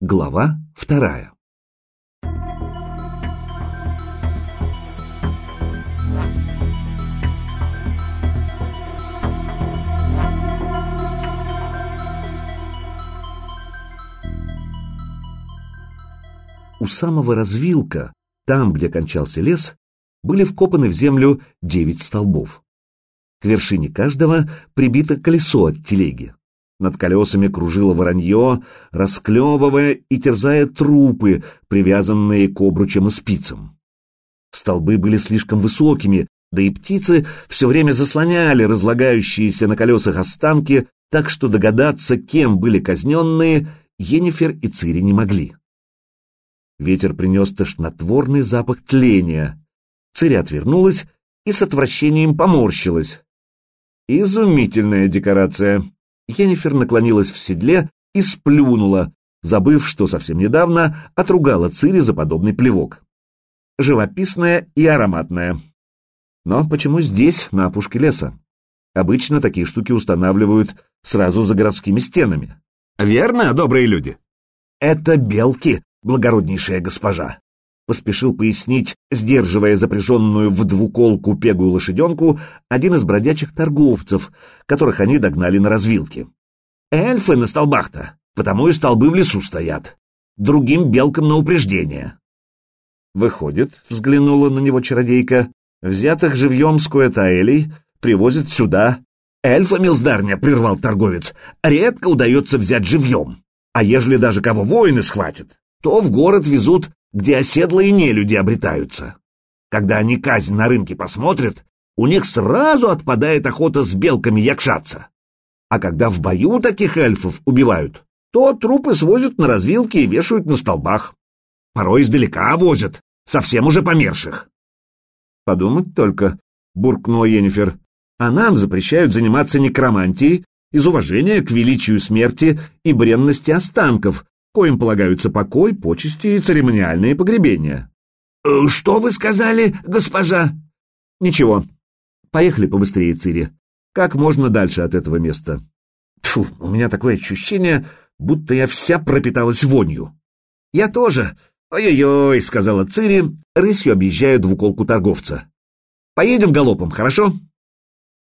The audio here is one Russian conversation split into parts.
Глава вторая. У самого развилка, там, где кончался лес, были вкопаны в землю девять столбов. К вершине каждого прибито колесо от телеги. Над колесами кружило воронье, расклевывая и терзая трупы, привязанные к обручам и спицам. Столбы были слишком высокими, да и птицы все время заслоняли разлагающиеся на колесах останки, так что догадаться, кем были казненные, Енифер и Цири не могли. Ветер принес тошнотворный запах тления. Цири отвернулась и с отвращением поморщилась. Изумительная декорация. Енифер наклонилась в седле и сплюнула, забыв, что совсем недавно отругала Цири за подобный плевок. Живописная и ароматная. Но почему здесь, на опушке леса? Обычно такие штуки устанавливают сразу за городскими стенами. Верно, добрые люди? Это белки, благороднейшая госпожа. Поспешил пояснить, сдерживая запряженную в двуколку пегую лошаденку, один из бродячих торговцев, которых они догнали на развилке. «Эльфы на столбах-то, потому и столбы в лесу стоят. Другим белкам на упреждение». «Выходит», — взглянула на него чародейка, — «взятых живьем с Куэтаэлей привозят сюда». «Эльфа, милздарня», — прервал торговец, — «редко удается взять живьем. А ежели даже кого воины схватят, то в город везут где оседлые нелюди обретаются. Когда они казнь на рынке посмотрят, у них сразу отпадает охота с белками якшаться. А когда в бою таких эльфов убивают, то трупы свозят на развилки и вешают на столбах. Порой издалека возят, совсем уже померших. Подумать только, буркнула Енифер, а нам запрещают заниматься некромантией из уважения к величию смерти и бренности останков, коим полагаются покой, почести и церемониальные погребения. «Э, «Что вы сказали, госпожа?» «Ничего. Поехали побыстрее, Цири. Как можно дальше от этого места?» Фу, у меня такое ощущение, будто я вся пропиталась вонью. «Я тоже. Ой-ой-ой», — сказала Цири, рысью объезжая двуколку торговца. «Поедем галопом, хорошо?»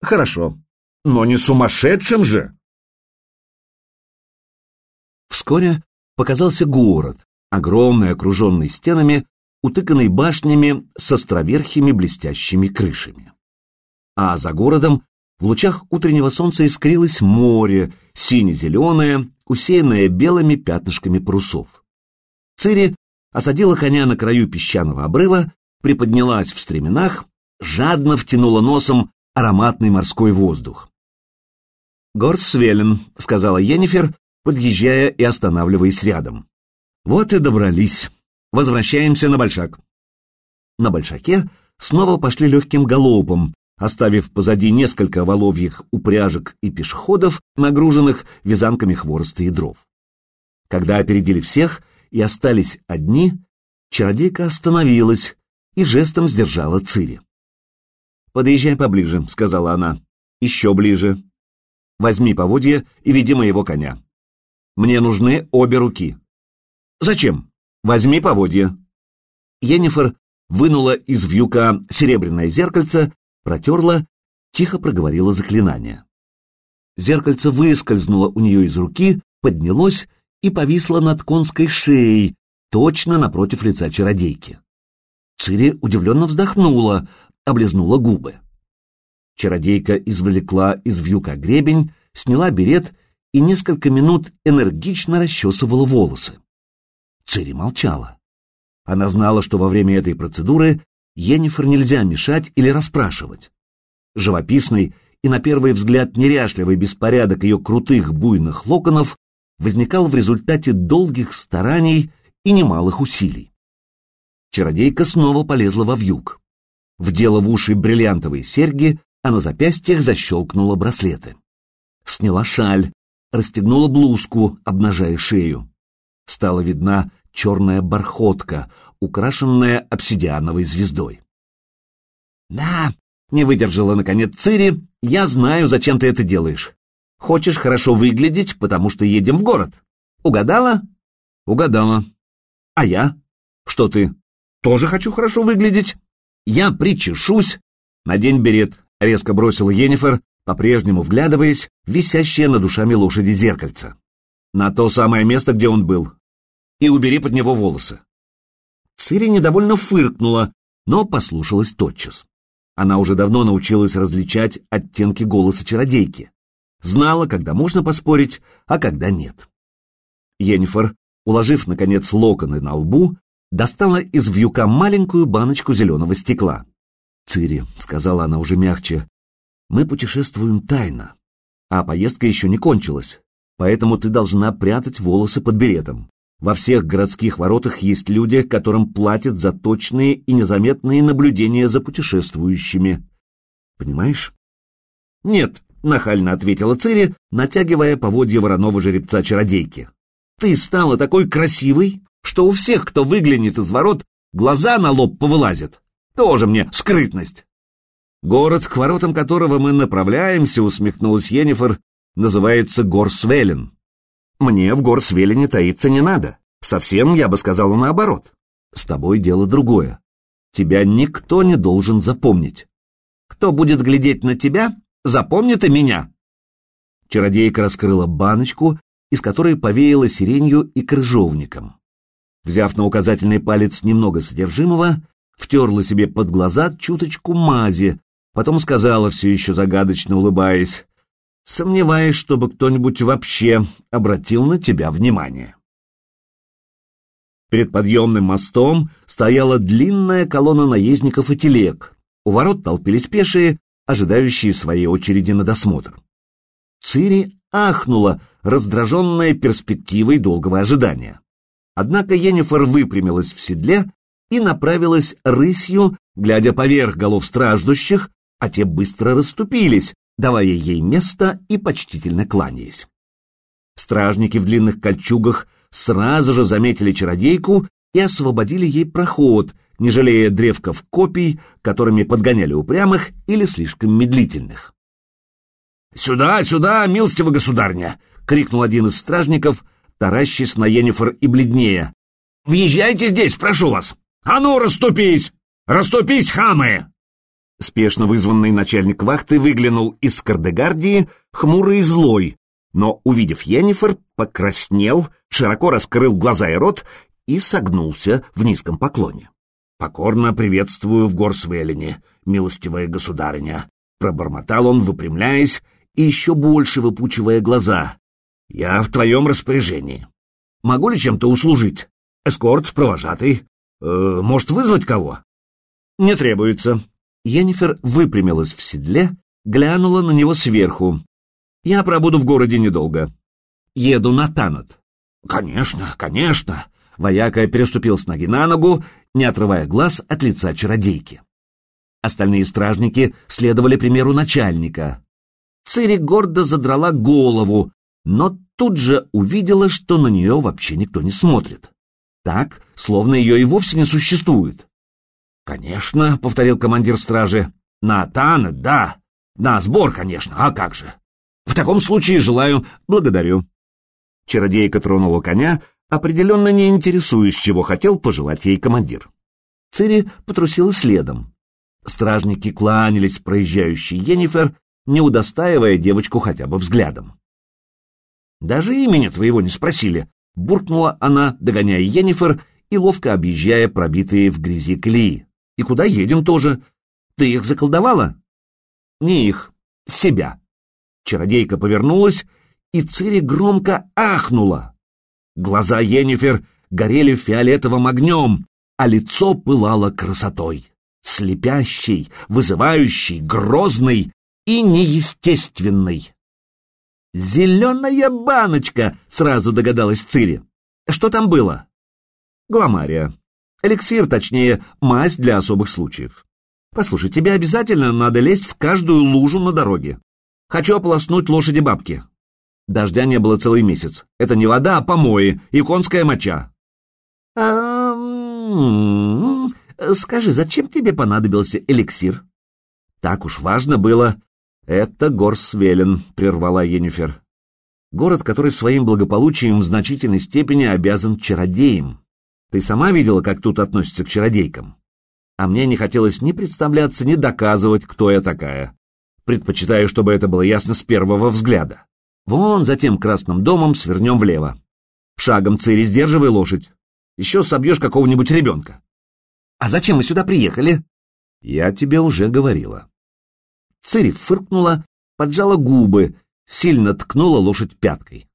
«Хорошо. Но не сумасшедшим же!» Вскоре показался город, огромный, окруженный стенами, утыканный башнями с островерхими блестящими крышами. А за городом в лучах утреннего солнца искрилось море, сине-зеленое, усеянное белыми пятнышками парусов. Цири осадила коня на краю песчаного обрыва, приподнялась в стременах, жадно втянула носом ароматный морской воздух. «Горсвелен», — сказала Енифер, подъезжая и останавливаясь рядом. Вот и добрались. Возвращаемся на Большак. На Большаке снова пошли легким галопом, оставив позади несколько воловьих упряжек и пешеходов, нагруженных вязанками хвороста и дров. Когда опередили всех и остались одни, чародейка остановилась и жестом сдержала Цири. «Подъезжай поближе», — сказала она. «Еще ближе. Возьми поводья и веди моего коня. Мне нужны обе руки. Зачем? Возьми поводья. Енифер вынула из вьюка серебряное зеркальце, протерла, тихо проговорила заклинание. Зеркальце выскользнуло у нее из руки, поднялось и повисло над конской шеей, точно напротив лица чародейки. Цири удивленно вздохнула, облизнула губы. Чародейка извлекла из вьюка гребень, сняла берет и несколько минут энергично расчесывала волосы. Цири молчала. Она знала, что во время этой процедуры Енифер нельзя мешать или расспрашивать. Живописный и на первый взгляд неряшливый беспорядок ее крутых буйных локонов возникал в результате долгих стараний и немалых усилий. Чародейка снова полезла во вьюг. Вдела в уши бриллиантовые серьги, а на запястьях защелкнула браслеты. Сняла шаль, расстегнула блузку, обнажая шею. Стала видна черная бархотка, украшенная обсидиановой звездой. «Да», — не выдержала наконец Цири, — «я знаю, зачем ты это делаешь. Хочешь хорошо выглядеть, потому что едем в город. Угадала?» Угадала. А я? Что ты? Тоже хочу хорошо выглядеть. Я причешусь. Надень берет, резко бросил Енифер, по-прежнему вглядываясь в висящее над душами лошади зеркальце. На то самое место, где он был. И убери под него волосы. Цири недовольно фыркнула, но послушалась тотчас. Она уже давно научилась различать оттенки голоса чародейки. Знала, когда можно поспорить, а когда нет. Йеннифер, уложив, наконец, локоны на лбу, достала из вьюка маленькую баночку зеленого стекла. «Цири», — сказала она уже мягче, — «мы путешествуем тайно, а поездка еще не кончилась, поэтому ты должна прятать волосы под беретом. Во всех городских воротах есть люди, которым платят за точные и незаметные наблюдения за путешествующими. Понимаешь? Нет, нахально ответила Цири, натягивая поводья вороного жеребца-чародейки. Ты стала такой красивой, что у всех, кто выглянет из ворот, глаза на лоб повылазят. Тоже мне скрытность. Город, к воротам которого мы направляемся, усмехнулась Йеннифер, называется Горсвелен. Мне в Горсвелене таиться не надо. Совсем, я бы сказала, наоборот. С тобой дело другое. Тебя никто не должен запомнить. Кто будет глядеть на тебя, запомнит и меня. Чародейка раскрыла баночку, из которой повеяло сиренью и крыжовником. Взяв на указательный палец немного содержимого, втерла себе под глаза чуточку мази, потом сказала, все еще загадочно улыбаясь, сомневаясь, чтобы кто-нибудь вообще обратил на тебя внимание. Перед подъемным мостом стояла длинная колонна наездников и телег. У ворот толпились пешие, ожидающие своей очереди на досмотр. Цири ахнула, раздраженная перспективой долгого ожидания. Однако Енифер выпрямилась в седле и направилась рысью, глядя поверх голов страждущих, а те быстро расступились, давая ей место и почтительно кланяясь. Стражники в длинных кольчугах сразу же заметили чародейку и освободили ей проход, не жалея древков копий, которыми подгоняли упрямых или слишком медлительных. «Сюда, сюда, милостиво государня!» — крикнул один из стражников, таращись на Енифер и бледнее. «Въезжайте здесь, прошу вас! А ну, расступись! Расступись, хамы!» Спешно вызванный начальник вахты выглянул из Кардегардии, хмурый и злой, но, увидев Йеннифер, покраснел, широко раскрыл глаза и рот и согнулся в низком поклоне. «Покорно приветствую в Горсвеллине, милостивая государыня», — пробормотал он, выпрямляясь и еще больше выпучивая глаза. «Я в твоем распоряжении. Могу ли чем-то услужить? Эскорт, провожатый? Э, может, вызвать кого?» «Не требуется», Йеннифер выпрямилась в седле, глянула на него сверху. «Я пробуду в городе недолго. Еду на Танат». «Конечно, конечно!» Вояка переступил с ноги на ногу, не отрывая глаз от лица чародейки. Остальные стражники следовали примеру начальника. Цири гордо задрала голову, но тут же увидела, что на нее вообще никто не смотрит. Так, словно ее и вовсе не существует. «Конечно», — повторил командир стражи. «На Тан, да. На сбор, конечно. А как же? В таком случае желаю... Благодарю». Чародейка тронула коня, определенно не интересуясь, чего хотел пожелать ей командир. Цири потрусила следом. Стражники кланялись проезжающей Енифер, не удостаивая девочку хотя бы взглядом. «Даже имени твоего не спросили», — буркнула она, догоняя Енифер и ловко объезжая пробитые в грязи колеи. И куда едем тоже. Ты их заколдовала? Не их, себя. Чародейка повернулась, и Цири громко ахнула. Глаза Енифер горели фиолетовым огнем, а лицо пылало красотой. Слепящей, вызывающей, грозной и неестественной. «Зеленая баночка!» — сразу догадалась Цири. «Что там было?» «Гламария», Эликсир, точнее, мазь для особых случаев. Послушай, тебе обязательно надо лезть в каждую лужу на дороге. Хочу ополоснуть лошади бабки. Дождя не было целый месяц. Это не вода, а помои и конская моча. А, скажи, зачем тебе понадобился эликсир? Так уж важно было. Это Горсвелен, прервала Енифер. Город, который своим благополучием в значительной степени обязан чародеям. Ты сама видела, как тут относятся к чародейкам? А мне не хотелось ни представляться, ни доказывать, кто я такая. Предпочитаю, чтобы это было ясно с первого взгляда. Вон за тем красным домом свернем влево. Шагом, Цири, сдерживай лошадь. Еще собьешь какого-нибудь ребенка. А зачем мы сюда приехали? Я тебе уже говорила. Цири фыркнула, поджала губы, сильно ткнула лошадь пяткой.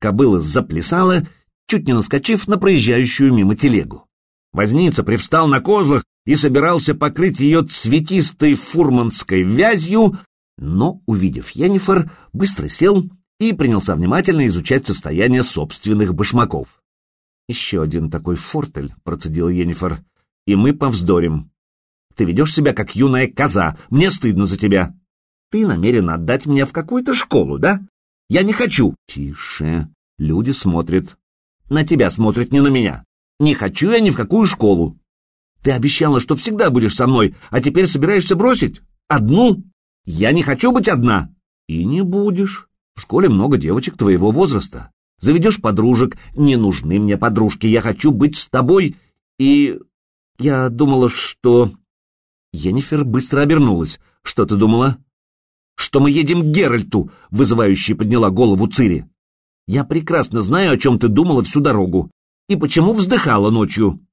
Кобыла заплясала, чуть не наскочив на проезжающую мимо телегу. Возница привстал на козлах и собирался покрыть ее цветистой фурманской вязью, но, увидев Йеннифер, быстро сел и принялся внимательно изучать состояние собственных башмаков. «Еще один такой фортель», — процедил Йеннифер, — «и мы повздорим. Ты ведешь себя как юная коза, мне стыдно за тебя. Ты намерен отдать меня в какую-то школу, да? Я не хочу. Тише. Люди смотрят. На тебя смотрят, не на меня. Не хочу я ни в какую школу. Ты обещала, что всегда будешь со мной, а теперь собираешься бросить? Одну? Я не хочу быть одна. И не будешь. В школе много девочек твоего возраста. Заведешь подружек. Не нужны мне подружки. Я хочу быть с тобой. И я думала, что... Енифер быстро обернулась. Что ты думала? Что мы едем к Геральту, вызывающе подняла голову Цири. Я прекрасно знаю, о чем ты думала всю дорогу. И почему вздыхала ночью.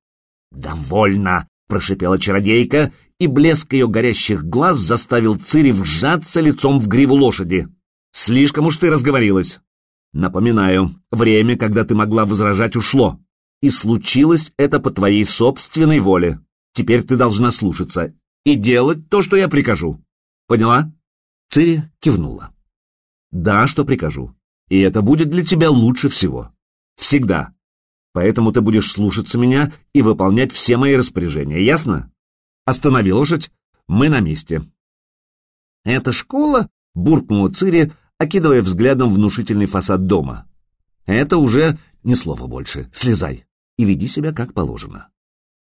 Довольно, прошипела чародейка, и блеск ее горящих глаз заставил Цири вжаться лицом в гриву лошади. Слишком уж ты разговорилась. Напоминаю, время, когда ты могла возражать, ушло. И случилось это по твоей собственной воле. Теперь ты должна слушаться и делать то, что я прикажу. Поняла? Цири кивнула. Да, что прикажу. И это будет для тебя лучше всего. Всегда. Поэтому ты будешь слушаться меня и выполнять все мои распоряжения, ясно? Останови лошадь, мы на месте. Это школа? Буркнула Цири, окидывая взглядом внушительный фасад дома. Это уже ни слова больше. Слезай и веди себя как положено.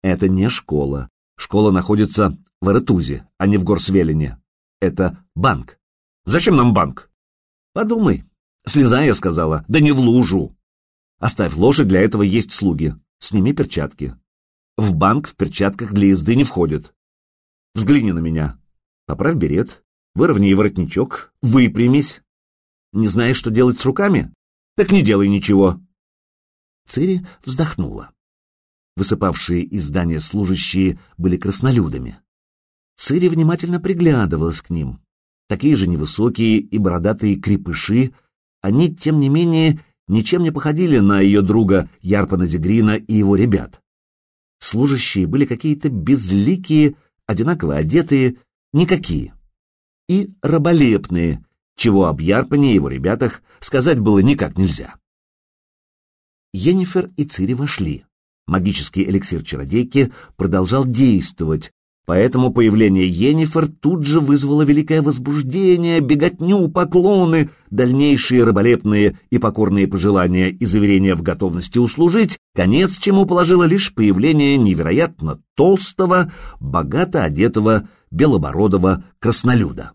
Это не школа. Школа находится в Эретузе, а не в Горсвелине. Это банк. Зачем нам банк? Подумай. Слезай, я сказала. Да не в лужу. Оставь лошадь, для этого есть слуги. Сними перчатки. В банк в перчатках для езды не входит. Взгляни на меня. Поправь берет, выровняй воротничок, выпрямись. Не знаешь, что делать с руками? Так не делай ничего. Цири вздохнула. Высыпавшие из здания служащие были краснолюдами. Цири внимательно приглядывалась к ним. Такие же невысокие и бородатые крепыши, они, тем не менее, ничем не походили на ее друга Ярпана Зигрина и его ребят. Служащие были какие-то безликие, одинаково одетые, никакие. И раболепные, чего об Ярпане и его ребятах сказать было никак нельзя. Йеннифер и Цири вошли. Магический эликсир чародейки продолжал действовать, поэтому появление Йеннифер тут же вызвало великое возбуждение, беготню, поклоны, дальнейшие раболепные и покорные пожелания и заверения в готовности услужить, конец чему положило лишь появление невероятно толстого, богато одетого, белобородого краснолюда.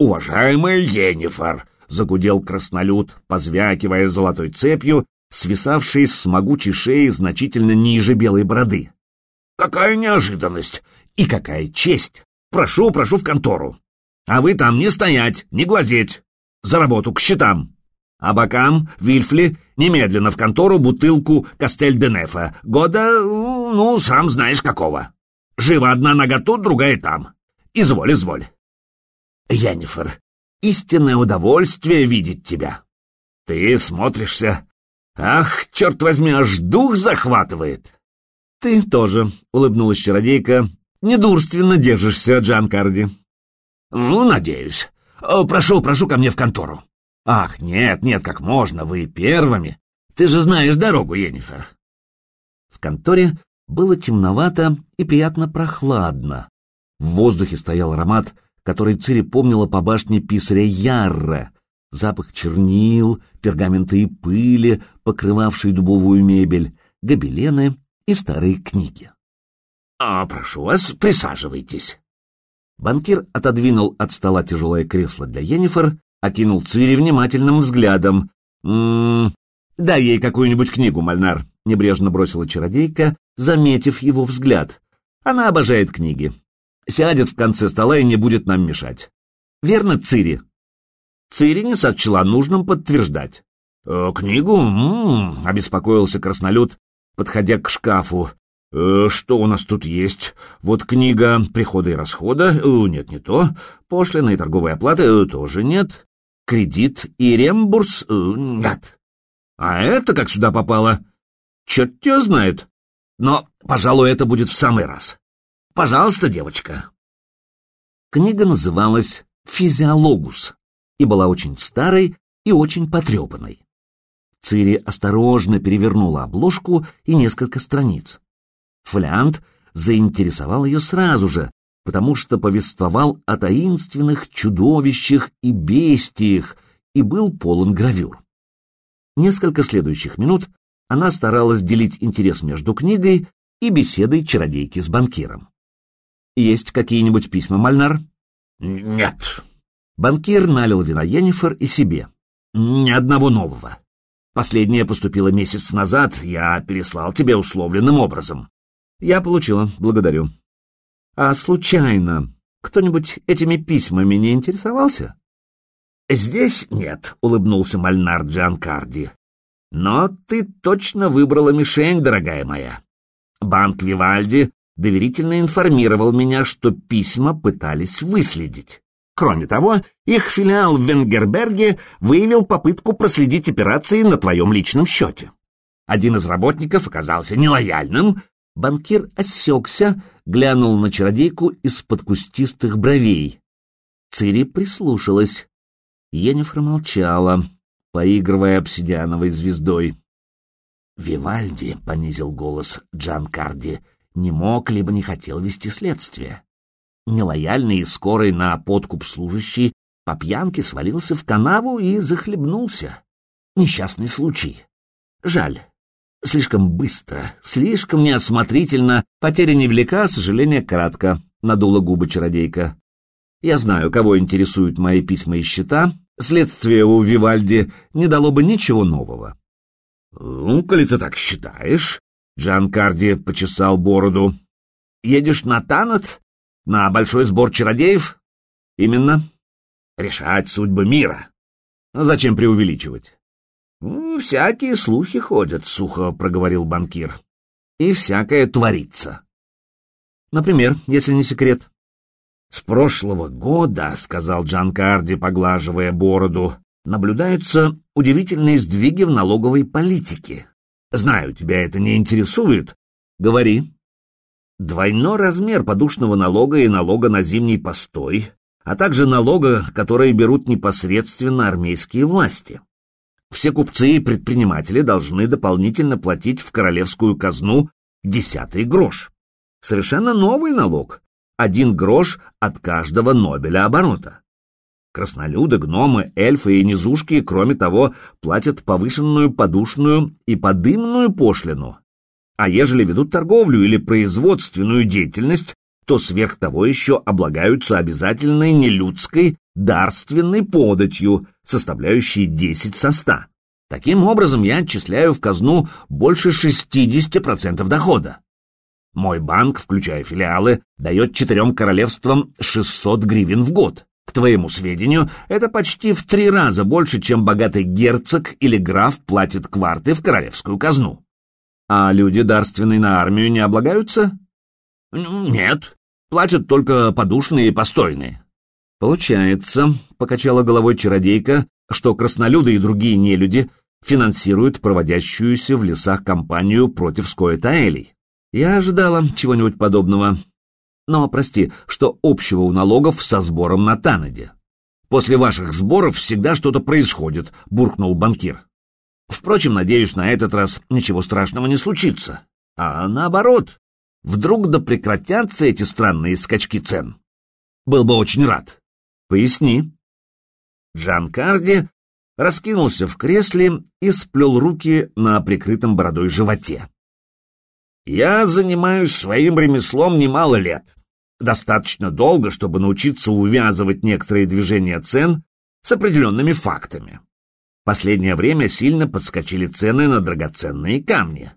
«Уважаемая Йеннифер!» — загудел краснолюд, позвякивая золотой цепью свисавшей с могучей шеи значительно ниже белой бороды. «Какая неожиданность! И какая честь! Прошу, прошу в контору! А вы там не стоять, не глазеть! За работу, к счетам! А бокам, Вильфли, немедленно в контору бутылку Кастель-де-Нефа, года, ну, сам знаешь какого. Жива одна нога тут, другая там. Изволь, изволь. Янифер, истинное удовольствие видеть тебя. Ты смотришься Ах, черт возьми, аж дух захватывает. Ты тоже, улыбнулась чародейка, недурственно держишься, Джанкарди. Ну, надеюсь. Прошу, прошу ко мне в контору. Ах, нет, нет, как можно, вы первыми. Ты же знаешь дорогу, Енифер. В конторе было темновато и приятно прохладно. В воздухе стоял аромат, который Цири помнила по башне писаря Ярра, запах чернил, пергамента и пыли, покрывавшей дубовую мебель, гобелены и старые книги. — А, прошу вас, присаживайтесь. Банкир отодвинул от стола тяжелое кресло для Йеннифер, окинул Цири внимательным взглядом. «М-м, дай ей какую-нибудь книгу, Мальнар», — небрежно бросила чародейка, заметив его взгляд. «Она обожает книги. Сядет в конце стола и не будет нам мешать. Верно, Цири?» Цири не сочла нужным подтверждать. «Э, «Книгу?» М -м -м, обеспокоился краснолюд, подходя к шкафу. «Э, «Что у нас тут есть? Вот книга прихода и расхода. Э, нет, не то. Пошлина и торговая оплата. Э, тоже нет. Кредит и рембурс. Э, нет. А это как сюда попало? Черт тебя знает. Но, пожалуй, это будет в самый раз. Пожалуйста, девочка». Книга называлась «Физиологус» и была очень старой и очень потрепанной. Цири осторожно перевернула обложку и несколько страниц. Фолиант заинтересовал ее сразу же, потому что повествовал о таинственных чудовищах и бестиях и был полон гравюр. Несколько следующих минут она старалась делить интерес между книгой и беседой чародейки с банкиром. «Есть какие-нибудь письма, Мальнар?» «Нет». Банкир налил вина Йеннифер и себе. «Ни одного нового. Последнее поступило месяц назад, я переслал тебе условленным образом. Я получила, благодарю. А случайно кто-нибудь этими письмами не интересовался? Здесь нет, улыбнулся Мальнар Джанкарди. Но ты точно выбрала мишень, дорогая моя. Банк Вивальди доверительно информировал меня, что письма пытались выследить. Кроме того, их филиал в Венгерберге выявил попытку проследить операции на твоем личном счете. Один из работников оказался нелояльным. Банкир осекся, глянул на чародейку из-под кустистых бровей. Цири прислушалась. Енифер молчала, поигрывая обсидиановой звездой. «Вивальди», — понизил голос Джан Карди, — «не мог либо не хотел вести следствие нелояльный и скорый на подкуп служащий по пьянке свалился в канаву и захлебнулся. Несчастный случай. Жаль. Слишком быстро, слишком неосмотрительно, потеря невелика, сожаление кратко, надула губы чародейка. Я знаю, кого интересуют мои письма и счета, следствие у Вивальди не дало бы ничего нового. — Ну, коли ты так считаешь, — Джан Карди почесал бороду, — едешь на Танат на большой сбор чародеев? Именно. Решать судьбы мира. Зачем преувеличивать? Всякие слухи ходят, сухо проговорил банкир. И всякое творится. Например, если не секрет. С прошлого года, сказал Джан Карди, поглаживая бороду, наблюдаются удивительные сдвиги в налоговой политике. Знаю, тебя это не интересует. Говори. Двойной размер подушного налога и налога на зимний постой, а также налога, которые берут непосредственно армейские власти. Все купцы и предприниматели должны дополнительно платить в королевскую казну десятый грош. Совершенно новый налог. Один грош от каждого нобеля оборота. Краснолюды, гномы, эльфы и низушки, кроме того, платят повышенную подушную и подымную пошлину, а ежели ведут торговлю или производственную деятельность, то сверх того еще облагаются обязательной нелюдской дарственной податью, составляющей 10 со 100. Таким образом, я отчисляю в казну больше 60% дохода. Мой банк, включая филиалы, дает четырем королевствам 600 гривен в год. К твоему сведению, это почти в три раза больше, чем богатый герцог или граф платит кварты в королевскую казну. А люди дарственные на армию не облагаются? Нет, платят только подушные и постойные. Получается, покачала головой чародейка, что краснолюды и другие нелюди финансируют проводящуюся в лесах кампанию против Скоэтаэлей. Я ожидала чего-нибудь подобного. Но, прости, что общего у налогов со сбором на Танаде? После ваших сборов всегда что-то происходит, буркнул банкир. Впрочем, надеюсь, на этот раз ничего страшного не случится. А наоборот, вдруг да прекратятся эти странные скачки цен. Был бы очень рад. Поясни. Джан Карди раскинулся в кресле и сплел руки на прикрытом бородой животе. «Я занимаюсь своим ремеслом немало лет. Достаточно долго, чтобы научиться увязывать некоторые движения цен с определенными фактами. Последнее время сильно подскочили цены на драгоценные камни.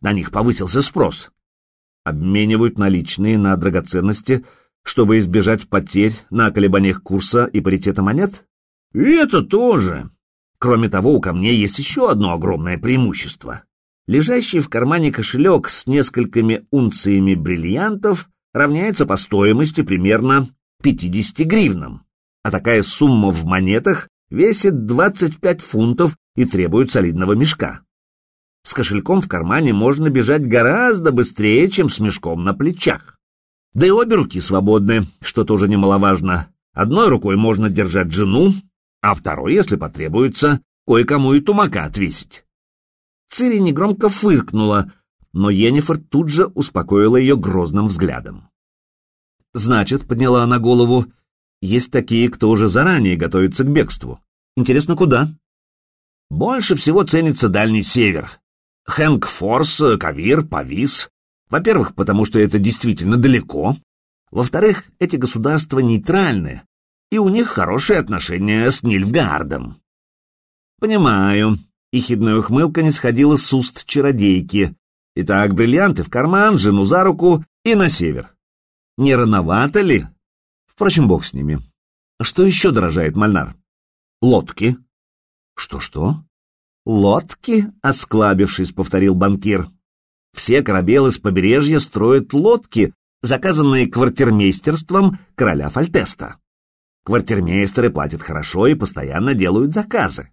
На них повысился спрос. Обменивают наличные на драгоценности, чтобы избежать потерь на колебаниях курса и паритета монет? И это тоже. Кроме того, у камней есть еще одно огромное преимущество. Лежащий в кармане кошелек с несколькими унциями бриллиантов равняется по стоимости примерно 50 гривнам, а такая сумма в монетах весит 25 фунтов и требует солидного мешка. С кошельком в кармане можно бежать гораздо быстрее, чем с мешком на плечах. Да и обе руки свободны, что тоже немаловажно. Одной рукой можно держать жену, а второй, если потребуется, кое-кому и тумака отвесить. Цири негромко фыркнула, но Йеннифер тут же успокоила ее грозным взглядом. «Значит», — подняла она голову, — «есть такие, кто уже заранее готовится к бегству. Интересно, куда?» «Больше всего ценится Дальний Север. Хэнк-Форс, Кавир, Павис. Во-первых, потому что это действительно далеко. Во-вторых, эти государства нейтральны, и у них хорошие отношения с Нильфгаардом». «Понимаю», и хидная ухмылка не сходила с уст чародейки. Итак, бриллианты в карман, жену за руку и на север. Не рановато ли? Впрочем, бог с ними. Что еще дорожает Мальнар? Лодки. Что-что? Лодки, осклабившись, повторил банкир. Все корабелы с побережья строят лодки, заказанные квартирмейстерством короля Фальтеста. Квартирмейстеры платят хорошо и постоянно делают заказы.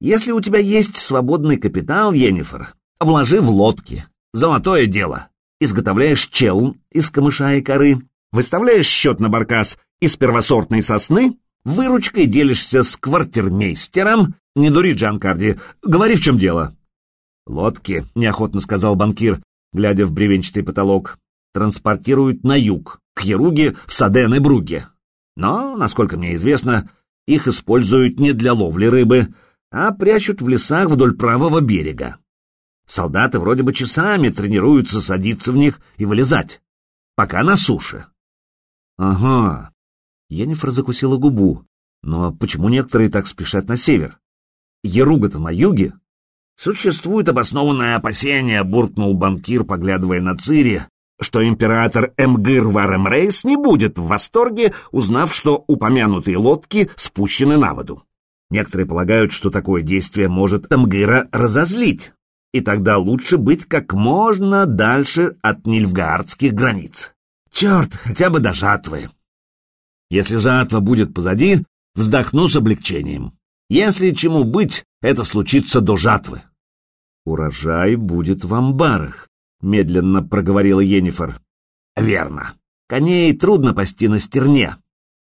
Если у тебя есть свободный капитал, Йеннифер, вложи в лодки. Золотое дело. Изготовляешь челн из камыша и коры, выставляешь счет на баркас из первосортной сосны, выручкой делишься с квартирмейстером. Не дури, Джанкарди, говори, в чем дело. Лодки, неохотно сказал банкир, глядя в бревенчатый потолок, транспортируют на юг, к Яруге, в Саден и Бруге. Но, насколько мне известно, их используют не для ловли рыбы, а прячут в лесах вдоль правого берега. Солдаты вроде бы часами тренируются садиться в них и вылезать, пока на суше. Ага. Енифер закусила губу. Но почему некоторые так спешат на север? Еруга-то на юге. Существует обоснованное опасение, буркнул банкир, поглядывая на Цири, что император Эмгыр Варемрейс не будет в восторге, узнав, что упомянутые лодки спущены на воду. Некоторые полагают, что такое действие может Тамгыра разозлить, и тогда лучше быть как можно дальше от нильфгаардских границ. Черт, хотя бы до жатвы. Если жатва будет позади, вздохну с облегчением. Если чему быть, это случится до жатвы. Урожай будет в амбарах, медленно проговорила Енифер. Верно. Коней трудно пасти на стерне,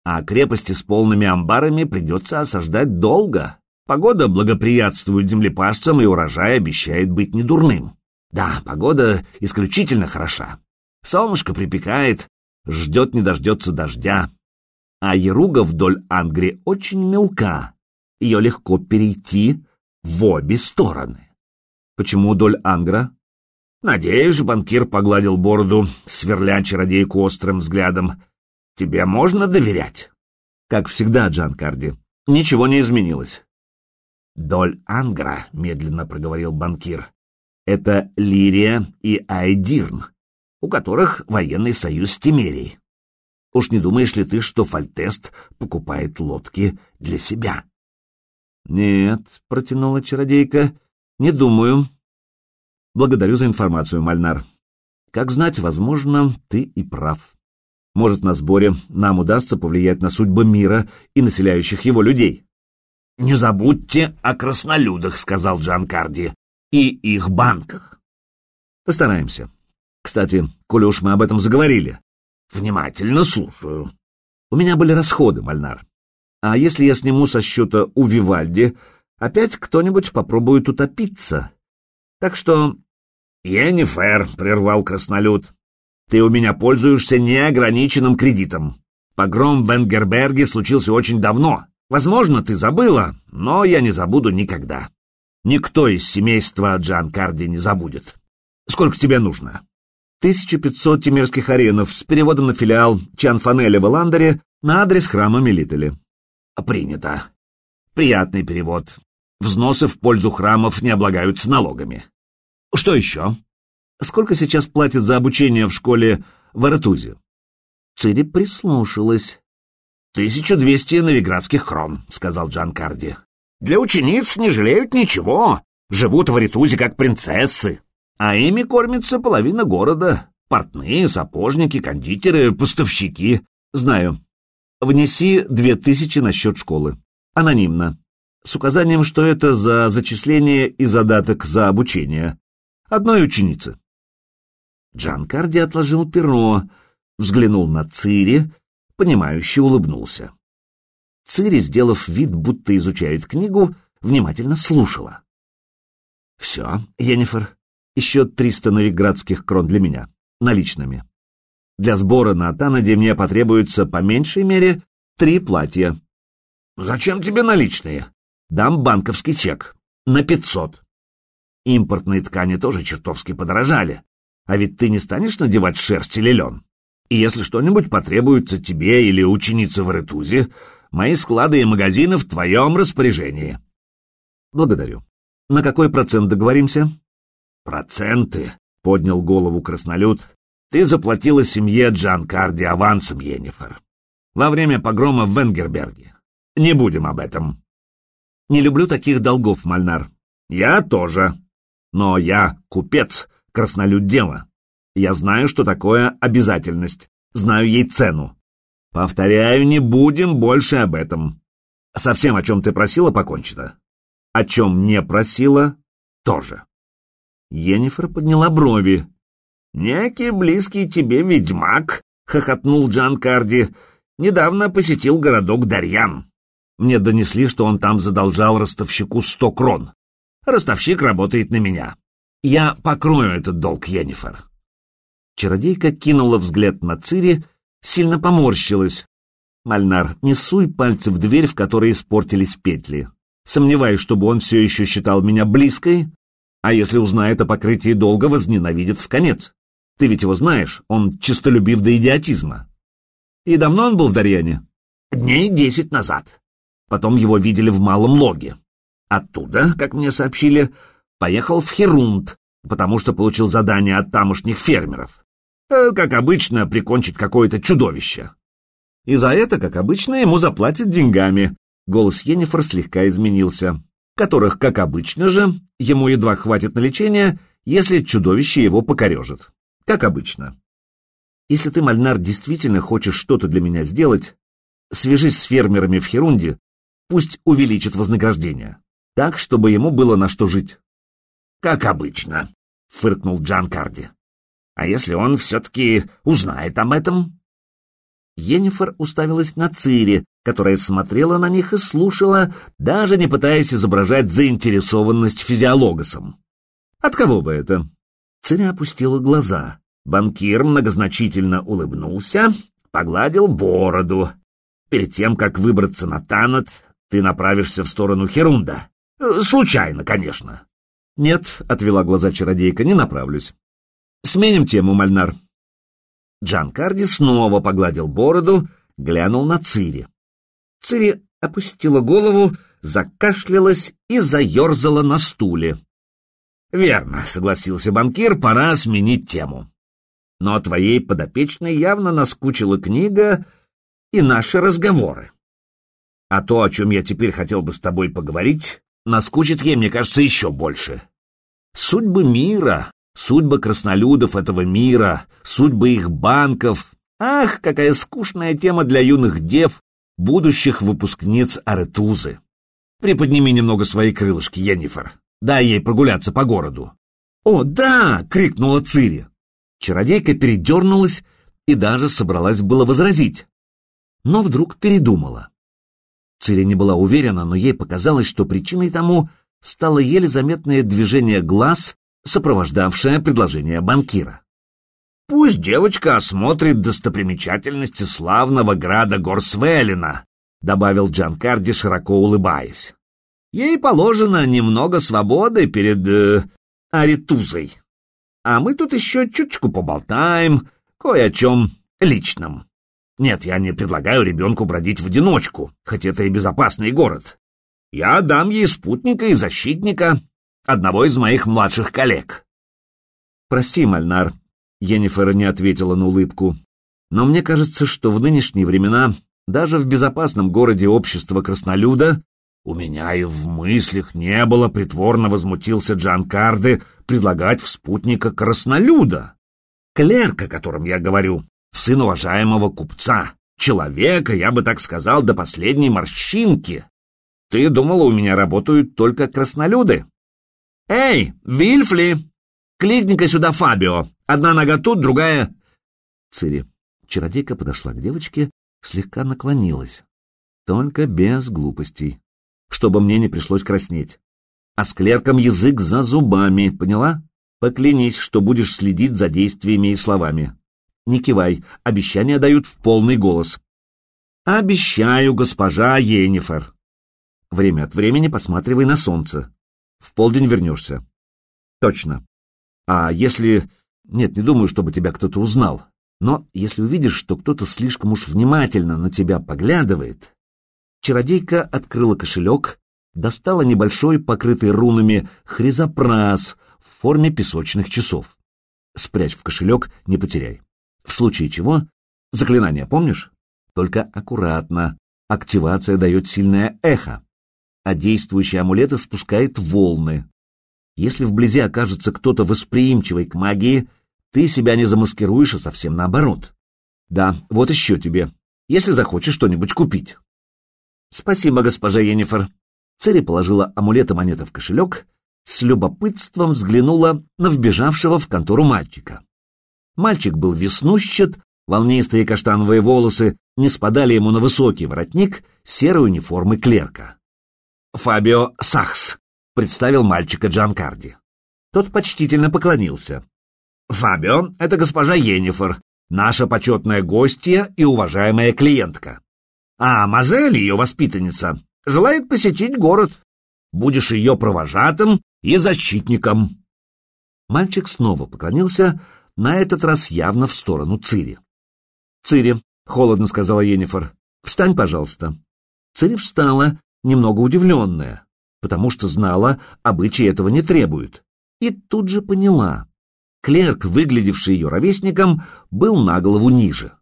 а крепости с полными амбарами придется осаждать долго. Погода благоприятствует землепашцам, и урожай обещает быть недурным. Да, погода исключительно хороша. Солнышко припекает, ждет не дождется дождя. А Яруга вдоль Ангри очень мелка, ее легко перейти в обе стороны. Почему вдоль Ангра? Надеюсь, банкир погладил бороду, сверля чародейку острым взглядом. Тебе можно доверять? Как всегда, Джан Карди. Ничего не изменилось. Доль Ангра, медленно проговорил банкир. Это Лирия и Айдирн, у которых военный союз с Тимерией. Уж не думаешь ли ты, что Фальтест покупает лодки для себя? Нет, протянула чародейка, не думаю. Благодарю за информацию, Мальнар. Как знать, возможно, ты и прав. Может, на сборе нам удастся повлиять на судьбы мира и населяющих его людей. «Не забудьте о краснолюдах», — сказал Джан Карди, — «и их банках». «Постараемся. Кстати, коли уж мы об этом заговорили, внимательно слушаю. У меня были расходы, Мальнар. А если я сниму со счета у Вивальди, опять кто-нибудь попробует утопиться. Так что...» «Я не фэр», — прервал краснолюд. Ты у меня пользуешься неограниченным кредитом. Погром в Венгерберге случился очень давно. Возможно, ты забыла, но я не забуду никогда. Никто из семейства Джан Карди не забудет. Сколько тебе нужно? 1500 тимирских аренов с переводом на филиал Чан Фанеля в Эландере на адрес храма Мелители. Принято. Приятный перевод. Взносы в пользу храмов не облагаются налогами. Что еще? Сколько сейчас платят за обучение в школе в Аратузе? Цири прислушалась. «Тысячу двести новиградских крон», — сказал Джан Карди. «Для учениц не жалеют ничего. Живут в Аритузе как принцессы. А ими кормится половина города. Портные, сапожники, кондитеры, поставщики. Знаю. Внеси две тысячи на счет школы. Анонимно. С указанием, что это за зачисление и задаток за обучение. Одной ученицы. Джан Карди отложил перо, взглянул на Цири, понимающе улыбнулся. Цири, сделав вид, будто изучает книгу, внимательно слушала. — Все, Енифер, еще триста новиградских крон для меня, наличными. Для сбора на Атанаде мне потребуется по меньшей мере три платья. — Зачем тебе наличные? Дам банковский чек. На пятьсот. Импортные ткани тоже чертовски подорожали. А ведь ты не станешь надевать шерсть или лен. И если что-нибудь потребуется тебе или ученице в Ретузе, мои склады и магазины в твоем распоряжении. Благодарю. На какой процент договоримся? Проценты, поднял голову краснолюд. Ты заплатила семье Джан Карди авансом, Йеннифер. Во время погрома в Венгерберге. Не будем об этом. Не люблю таких долгов, Мальнар. Я тоже. Но я купец, краснолюд дела. Я знаю, что такое обязательность, знаю ей цену. Повторяю, не будем больше об этом. Совсем о чем ты просила покончено. О чем не просила, тоже. Енифер подняла брови. «Некий близкий тебе ведьмак», — хохотнул Джан Карди, — «недавно посетил городок Дарьян. Мне донесли, что он там задолжал ростовщику сто крон. Ростовщик работает на меня. Я покрою этот долг, Енифер». Чародейка кинула взгляд на Цири, сильно поморщилась. «Мальнар, не суй пальцы в дверь, в которой испортились петли. Сомневаюсь, чтобы он все еще считал меня близкой, а если узнает о покрытии долга, возненавидит в конец. Ты ведь его знаешь, он чистолюбив до идиотизма. И давно он был в Дарьяне? Дней десять назад. Потом его видели в Малом Логе. Оттуда, как мне сообщили, поехал в Херунд, потому что получил задание от тамошних фермеров. Э, как обычно, прикончить какое-то чудовище. И за это, как обычно, ему заплатят деньгами. Голос Йеннифер слегка изменился. Которых, как обычно же, ему едва хватит на лечение, если чудовище его покорежит. Как обычно. Если ты, Мальнар, действительно хочешь что-то для меня сделать, свяжись с фермерами в Херунде, пусть увеличат вознаграждение. Так, чтобы ему было на что жить. Как обычно, — фыркнул Джан Карди. А если он все-таки узнает об этом? Енифер уставилась на Цири, которая смотрела на них и слушала, даже не пытаясь изображать заинтересованность физиологосом. От кого бы это? Цири опустила глаза. Банкир многозначительно улыбнулся, погладил бороду. Перед тем, как выбраться на Танат, ты направишься в сторону Херунда. Э, случайно, конечно. Нет, — отвела глаза чародейка, — не направлюсь. Сменим тему, Мальнар. Джан Карди снова погладил бороду, глянул на Цири. Цири опустила голову, закашлялась и заерзала на стуле. «Верно», — согласился банкир, — «пора сменить тему. Но твоей подопечной явно наскучила книга и наши разговоры. А то, о чем я теперь хотел бы с тобой поговорить, наскучит ей, мне кажется, еще больше. Судьбы мира, Судьбы краснолюдов этого мира, судьбы их банков. Ах, какая скучная тема для юных дев, будущих выпускниц Аретузы. Приподними немного свои крылышки, Енифер. Дай ей прогуляться по городу. «О, да!» — крикнула Цири. Чародейка передернулась и даже собралась было возразить. Но вдруг передумала. Цири не была уверена, но ей показалось, что причиной тому стало еле заметное движение глаз сопровождавшая предложение банкира. «Пусть девочка осмотрит достопримечательности славного града Горсвеллина», добавил Джан Карди, широко улыбаясь. «Ей положено немного свободы перед... Э, Аритузой. А мы тут еще чуточку поболтаем, кое о чем личном. Нет, я не предлагаю ребенку бродить в одиночку, хоть это и безопасный город. Я дам ей спутника и защитника, одного из моих младших коллег. Прости, Мальнар, Енифер не ответила на улыбку, но мне кажется, что в нынешние времена даже в безопасном городе общества краснолюда у меня и в мыслях не было, притворно возмутился Джан Карды, предлагать в спутника краснолюда. Клерк, о котором я говорю, сын уважаемого купца, человека, я бы так сказал, до последней морщинки. Ты думала, у меня работают только краснолюды? Эй, Вильфли! Кликни-ка сюда Фабио. Одна нога тут, другая... Цири. Чародейка подошла к девочке, слегка наклонилась. Только без глупостей. Чтобы мне не пришлось краснеть. А с клерком язык за зубами, поняла? Поклянись, что будешь следить за действиями и словами. Не кивай, обещания дают в полный голос. Обещаю, госпожа Енифер. Время от времени посматривай на солнце. В полдень вернешься. Точно. А если... Нет, не думаю, чтобы тебя кто-то узнал. Но если увидишь, что кто-то слишком уж внимательно на тебя поглядывает... Чародейка открыла кошелек, достала небольшой, покрытый рунами, хризопрас в форме песочных часов. Спрячь в кошелек, не потеряй. В случае чего... Заклинание помнишь? Только аккуратно. Активация дает сильное эхо, а действующий амулет испускает волны. Если вблизи окажется кто-то восприимчивый к магии, ты себя не замаскируешь, а совсем наоборот. Да, вот еще тебе, если захочешь что-нибудь купить. Спасибо, госпожа Енифер. Цири положила амулет и монеты в кошелек, с любопытством взглянула на вбежавшего в контору мальчика. Мальчик был веснущат, волнистые каштановые волосы не спадали ему на высокий воротник серой униформы клерка. «Фабио Сахс», представил мальчика Джанкарди. Тот почтительно поклонился. «Фабио — это госпожа Енифер, наша почетная гостья и уважаемая клиентка. А Мазель, ее воспитанница, желает посетить город. Будешь ее провожатым и защитником». Мальчик снова поклонился, на этот раз явно в сторону Цири. «Цири», — холодно сказала Енифер, — «встань, пожалуйста». Цири встала, немного удивленная потому что знала, обычаи этого не требуют. И тут же поняла. Клерк, выглядевший ее ровесником, был на голову ниже.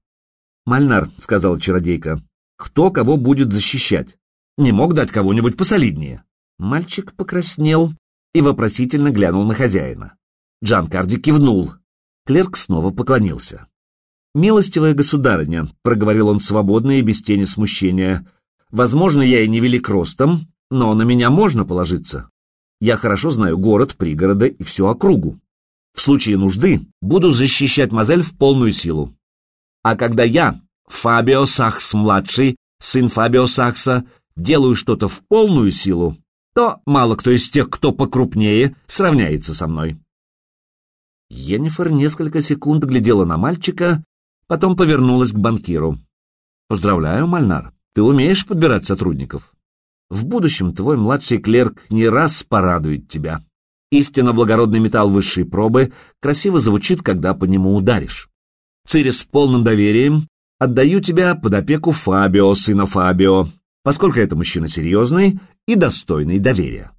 «Мальнар», — сказала чародейка, — «кто кого будет защищать? Не мог дать кого-нибудь посолиднее?» Мальчик покраснел и вопросительно глянул на хозяина. Джан Карди кивнул. Клерк снова поклонился. «Милостивая государыня», — проговорил он свободно и без тени смущения, — «возможно, я и не велик ростом, но на меня можно положиться. Я хорошо знаю город, пригороды и всю округу. В случае нужды буду защищать Мазель в полную силу. А когда я, Фабио Сахс-младший, сын Фабио Сахса, делаю что-то в полную силу, то мало кто из тех, кто покрупнее, сравняется со мной. Енифер несколько секунд глядела на мальчика, потом повернулась к банкиру. «Поздравляю, Мальнар, ты умеешь подбирать сотрудников. В будущем твой младший клерк не раз порадует тебя. Истинно благородный металл высшей пробы красиво звучит, когда по нему ударишь. Цири с полным доверием отдаю тебя под опеку Фабио, сына Фабио, поскольку это мужчина серьезный и достойный доверия.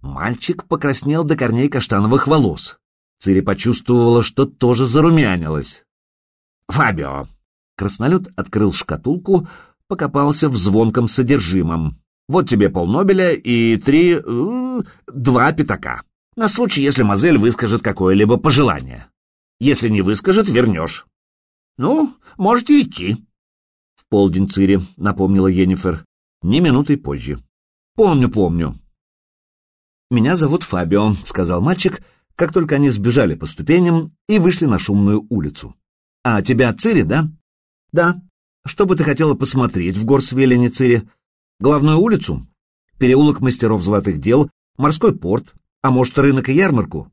Мальчик покраснел до корней каштановых волос. Цири почувствовала, что тоже зарумянилась. «Фабио!» Краснолет открыл шкатулку, покопался в звонком содержимом. Вот тебе полнобеля и три... Э, два пятака. На случай, если Мазель выскажет какое-либо пожелание. Если не выскажет, вернешь. Ну, можете идти. В полдень Цири, напомнила Енифер. Не минутой позже. Помню, помню. Меня зовут Фабио, сказал мальчик, как только они сбежали по ступеням и вышли на шумную улицу. А тебя Цири, да? Да. Что бы ты хотела посмотреть в Горсвеллине, Цири? Главную улицу? Переулок мастеров золотых дел? Морской порт? А может, рынок и ярмарку?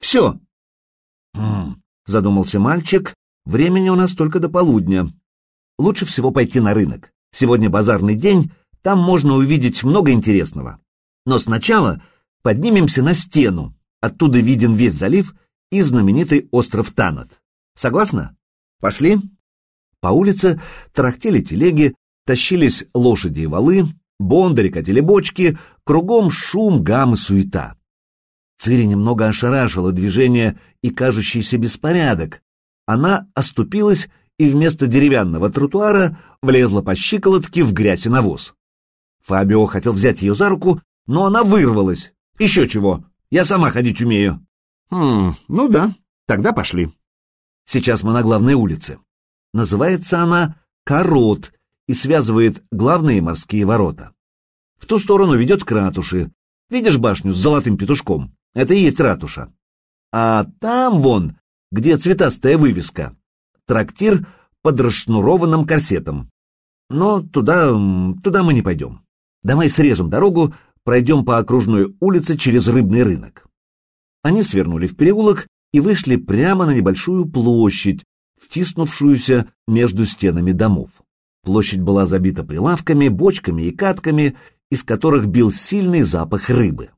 Все. Хм, задумался мальчик. Времени у нас только до полудня. Лучше всего пойти на рынок. Сегодня базарный день, там можно увидеть много интересного. Но сначала поднимемся на стену. Оттуда виден весь залив и знаменитый остров Танат. Согласна? Пошли? По улице тарахтели телеги, тащились лошади и валы, Бондари катили бочки, кругом шум, гам и суета. Цири немного ошарашила движение и кажущийся беспорядок. Она оступилась и вместо деревянного тротуара влезла по щиколотке в грязь и навоз. Фабио хотел взять ее за руку, но она вырвалась. «Еще чего! Я сама ходить умею!» «Хм, ну да, тогда пошли». Сейчас мы на главной улице. Называется она Корот и связывает главные морские ворота. В ту сторону ведет к ратуши. Видишь башню с золотым петушком? Это и есть ратуша. А там вон, где цветастая вывеска, трактир под расшнурованным корсетом. Но туда, туда мы не пойдем. Давай срежем дорогу, пройдем по окружной улице через рыбный рынок. Они свернули в переулок и вышли прямо на небольшую площадь, втиснувшуюся между стенами домов. Площадь была забита прилавками, бочками и катками, из которых бил сильный запах рыбы.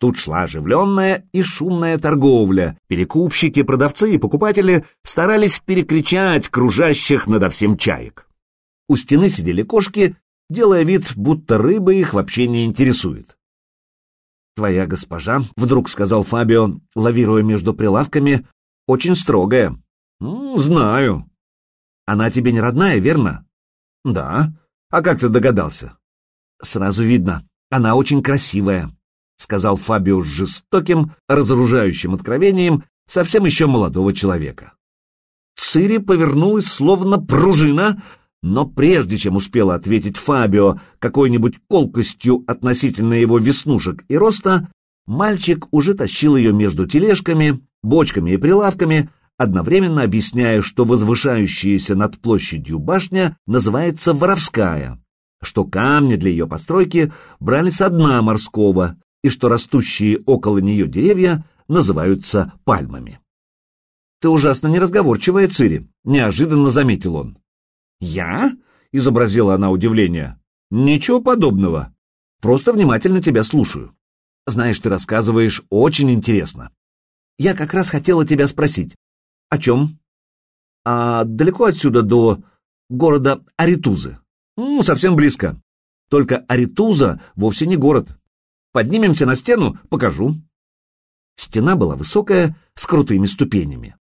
Тут шла оживленная и шумная торговля. Перекупщики, продавцы и покупатели старались перекричать кружащих надо всем чаек. У стены сидели кошки, делая вид, будто рыба их вообще не интересует. «Твоя госпожа», — вдруг сказал Фабио, лавируя между прилавками, — «очень строгая». «Знаю». «Она тебе не родная, верно?» «Да. А как ты догадался?» «Сразу видно. Она очень красивая». — сказал Фабио с жестоким, разоружающим откровением совсем еще молодого человека. Цири повернулась словно пружина, но прежде чем успела ответить Фабио какой-нибудь колкостью относительно его веснушек и роста, мальчик уже тащил ее между тележками, бочками и прилавками, одновременно объясняя, что возвышающаяся над площадью башня называется Воровская, что камни для ее постройки брали со дна морского, и что растущие около нее деревья называются пальмами. «Ты ужасно неразговорчивая, Цири», — неожиданно заметил он. «Я?» — изобразила она удивление. «Ничего подобного. Просто внимательно тебя слушаю. Знаешь, ты рассказываешь очень интересно. Я как раз хотела тебя спросить. О чем? А далеко отсюда до города Аритузы? Ну, совсем близко. Только Аритуза вовсе не город. Поднимемся на стену, покажу. Стена была высокая, с крутыми ступенями.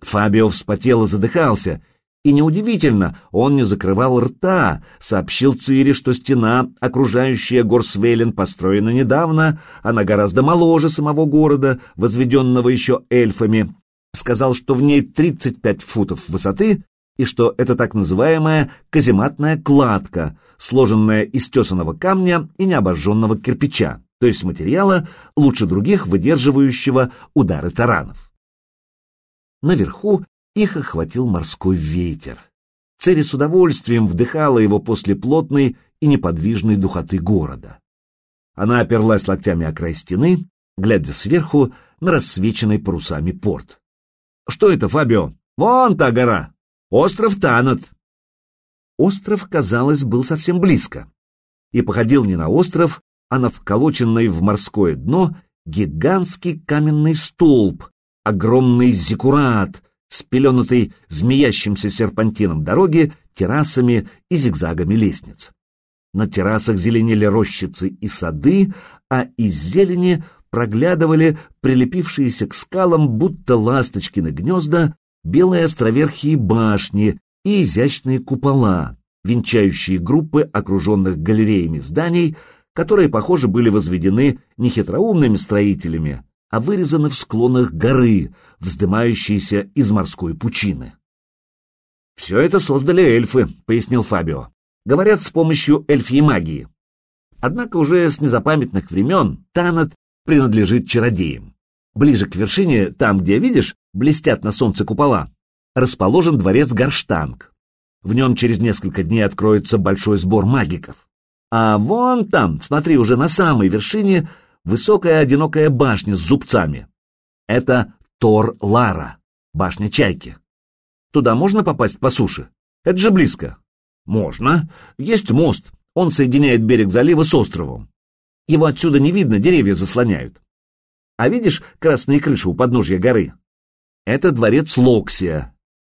Фабио вспотел и задыхался, и неудивительно, он не закрывал рта, сообщил Цири, что стена, окружающая Горсвейлен, построена недавно, она гораздо моложе самого города, возведенного еще эльфами, сказал, что в ней 35 футов высоты и что это так называемая казематная кладка, сложенная из тесаного камня и необожженного кирпича то есть материала, лучше других выдерживающего удары таранов. Наверху их охватил морской ветер. Цери с удовольствием вдыхала его после плотной и неподвижной духоты города. Она оперлась локтями о край стены, глядя сверху на рассвеченный парусами порт. «Что это, Фабио? Вон та гора! Остров Танат!» Остров, казалось, был совсем близко и походил не на остров, а на вколоченный в морское дно гигантский каменный столб, огромный зиккурат, спеленутый змеящимся серпантином дороги, террасами и зигзагами лестниц. На террасах зеленели рощицы и сады, а из зелени проглядывали прилепившиеся к скалам, будто ласточкины гнезда, белые островерхие башни и изящные купола, венчающие группы окруженных галереями зданий, которые, похоже, были возведены не хитроумными строителями, а вырезаны в склонах горы, вздымающиеся из морской пучины. «Все это создали эльфы», — пояснил Фабио. «Говорят, с помощью эльфьей магии. Однако уже с незапамятных времен Танат принадлежит чародеям. Ближе к вершине, там, где, видишь, блестят на солнце купола, расположен дворец Гарштанг. В нем через несколько дней откроется большой сбор магиков. А вон там, смотри, уже на самой вершине, высокая одинокая башня с зубцами. Это Тор-Лара, башня Чайки. Туда можно попасть по суше? Это же близко. Можно. Есть мост. Он соединяет берег залива с островом. Его отсюда не видно, деревья заслоняют. А видишь красные крыши у подножья горы? Это дворец Локсия.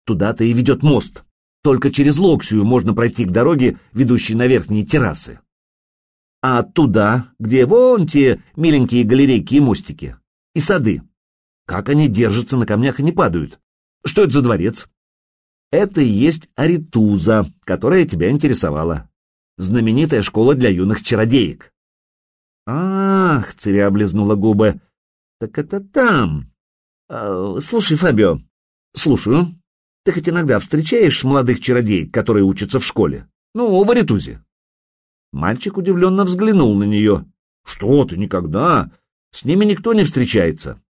Туда-то и ведет мост. Только через Локсию можно пройти к дороге, ведущей на верхние террасы. А туда, где вон те миленькие галерейки и мостики, и сады. Как они держатся на камнях и не падают? Что это за дворец? Это и есть Аритуза, которая тебя интересовала. Знаменитая школа для юных чародеек. Ах, Циря облизнула губы. Так это там. А, слушай, Фабио. Слушаю. Ты хоть иногда встречаешь молодых чародеек, которые учатся в школе? Ну, в Аритузе. Мальчик удивленно взглянул на нее. Что ты, никогда? С ними никто не встречается.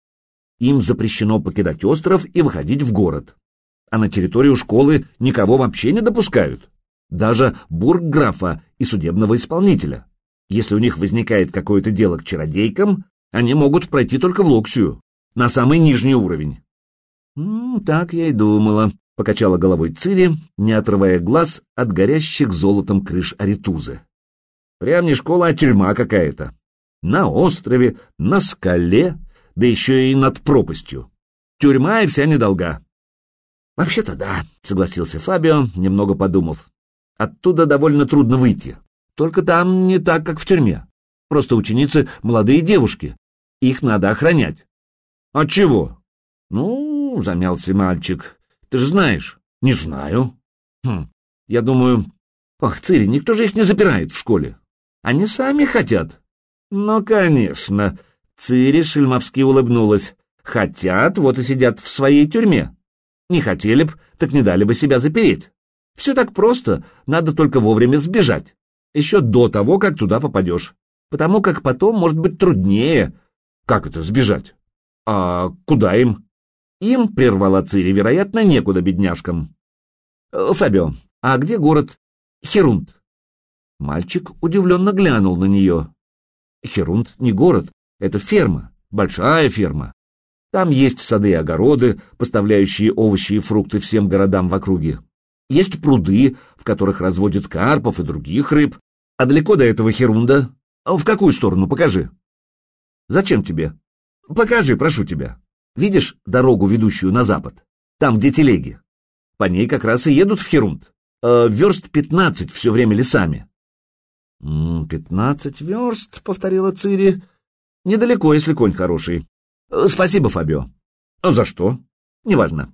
Им запрещено покидать остров и выходить в город. А на территорию школы никого вообще не допускают. Даже бургграфа и судебного исполнителя. Если у них возникает какое-то дело к чародейкам, они могут пройти только в Локсию, на самый нижний уровень. «М -м, «Так я и думала», — покачала головой Цири, не отрывая глаз от горящих золотом крыш Аритузы. «Прям не школа, а тюрьма какая-то. На острове, на скале, да еще и над пропастью. Тюрьма и вся недолга». «Вообще-то да», — согласился Фабио, немного подумав. «Оттуда довольно трудно выйти. Только там не так, как в тюрьме. Просто ученицы — молодые девушки. Их надо охранять. — От чего? — Ну, — замялся мальчик, — ты же знаешь. — Не знаю. — Хм, я думаю... Ах, Цири, никто же их не запирает в школе. Они сами хотят. — Ну, конечно. Цири шельмовски улыбнулась. Хотят, вот и сидят в своей тюрьме. Не хотели б, так не дали бы себя запереть. Все так просто, надо только вовремя сбежать еще до того, как туда попадешь, потому как потом может быть труднее. Как это, сбежать? А куда им? Им, прервала Цири, вероятно, некуда бедняжкам. Э, Фабио, а где город Херунд? Мальчик удивленно глянул на нее. Херунд не город, это ферма, большая ферма. Там есть сады и огороды, поставляющие овощи и фрукты всем городам в округе. Есть пруды, в которых разводят карпов и других рыб, а далеко до этого Херунда? А в какую сторону? Покажи. Зачем тебе? Покажи, прошу тебя. Видишь дорогу, ведущую на запад? Там, где телеги. По ней как раз и едут в Херунд. Э, верст пятнадцать все время лесами. «Пятнадцать верст», — повторила Цири. «Недалеко, если конь хороший. Э, спасибо, Фабио». «А за что?» «Неважно.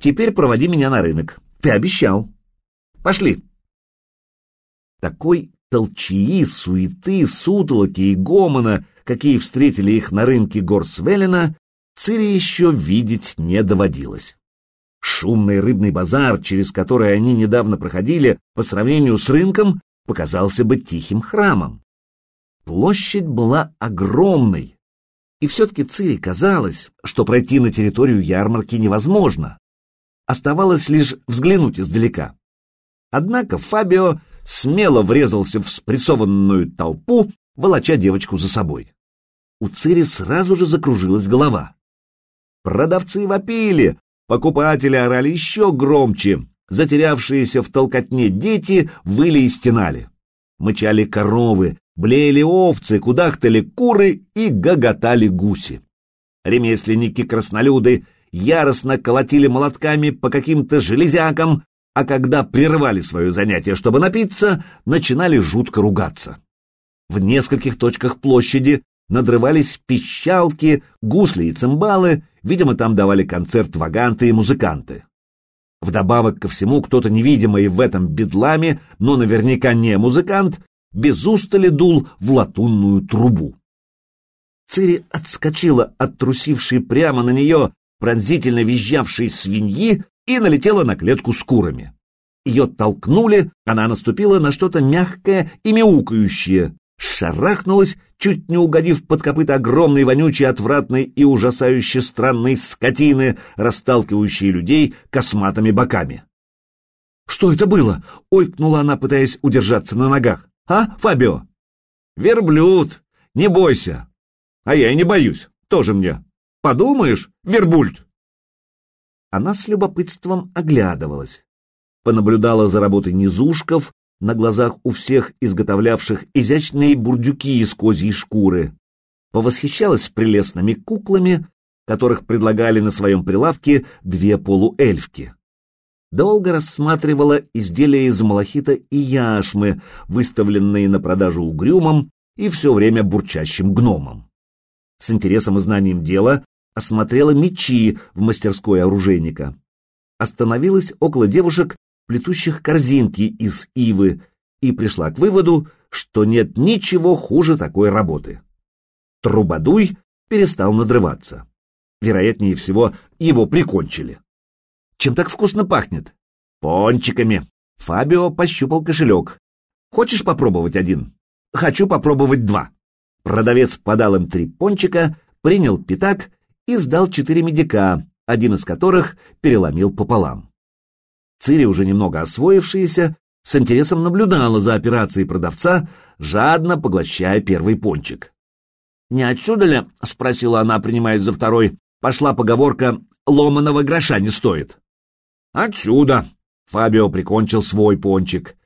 Теперь проводи меня на рынок. Ты обещал. Пошли». Такой толчии, суеты, сутолоки и гомона, какие встретили их на рынке гор Свеллина, Цири еще видеть не доводилось. Шумный рыбный базар, через который они недавно проходили, по сравнению с рынком, показался бы тихим храмом. Площадь была огромной, и все-таки Цири казалось, что пройти на территорию ярмарки невозможно. Оставалось лишь взглянуть издалека. Однако Фабио смело врезался в спрессованную толпу, волоча девочку за собой. У Цири сразу же закружилась голова. Продавцы вопили, покупатели орали еще громче, затерявшиеся в толкотне дети выли и стенали. Мычали коровы, блеяли овцы, кудахтали куры и гоготали гуси. Ремесленники-краснолюды яростно колотили молотками по каким-то железякам, а когда прервали свое занятие, чтобы напиться, начинали жутко ругаться. В нескольких точках площади надрывались пищалки, гусли и цимбалы, видимо, там давали концерт ваганты и музыканты. Вдобавок ко всему, кто-то невидимый в этом бедламе, но наверняка не музыкант, без устали дул в латунную трубу. Цири отскочила от трусившей прямо на нее пронзительно визжавшей свиньи и налетела на клетку с курами. Ее толкнули, она наступила на что-то мягкое и мяукающее, шарахнулась, чуть не угодив под копыта огромной вонючей, отвратной и ужасающе странной скотины, расталкивающей людей косматыми боками. «Что это было?» — ойкнула она, пытаясь удержаться на ногах. «А, Фабио?» «Верблюд! Не бойся!» «А я и не боюсь, тоже мне. Подумаешь, вербульт!» Она с любопытством оглядывалась. Понаблюдала за работой низушков, на глазах у всех изготовлявших изящные бурдюки из козьей шкуры. Повосхищалась прелестными куклами, которых предлагали на своем прилавке две полуэльфки. долго рассматривала изделия из малахита и яшмы, выставленные на продажу угрюмом и все время бурчащим гномом. С интересом и знанием дела осмотрела мечи в мастерской оружейника. Остановилась около девушек, плетущих корзинки из ивы, и пришла к выводу, что нет ничего хуже такой работы. Трубадуй перестал надрываться. Вероятнее всего, его прикончили. Чем так вкусно пахнет? Пончиками. Фабио пощупал кошелек. Хочешь попробовать один? Хочу попробовать два. Продавец подал им три пончика, принял пятак и сдал четыре медика, один из которых переломил пополам. Цири, уже немного освоившаяся, с интересом наблюдала за операцией продавца, жадно поглощая первый пончик. «Не отсюда ли?» — спросила она, принимаясь за второй. Пошла поговорка «ломаного гроша не стоит». «Отсюда!» — Фабио прикончил свой пончик.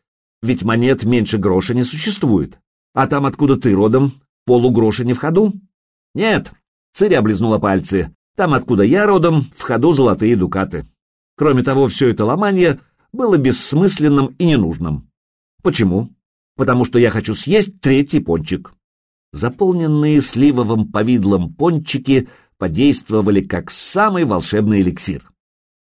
«Ведь монет меньше гроша не существует. А там, откуда ты родом, полугроша не в ходу?» «Нет», — Цири облизнула пальцы. «Там, откуда я родом, в ходу золотые дукаты. Кроме того, все это ломание было бессмысленным и ненужным. Почему? Потому что я хочу съесть третий пончик». Заполненные сливовым повидлом пончики подействовали как самый волшебный эликсир.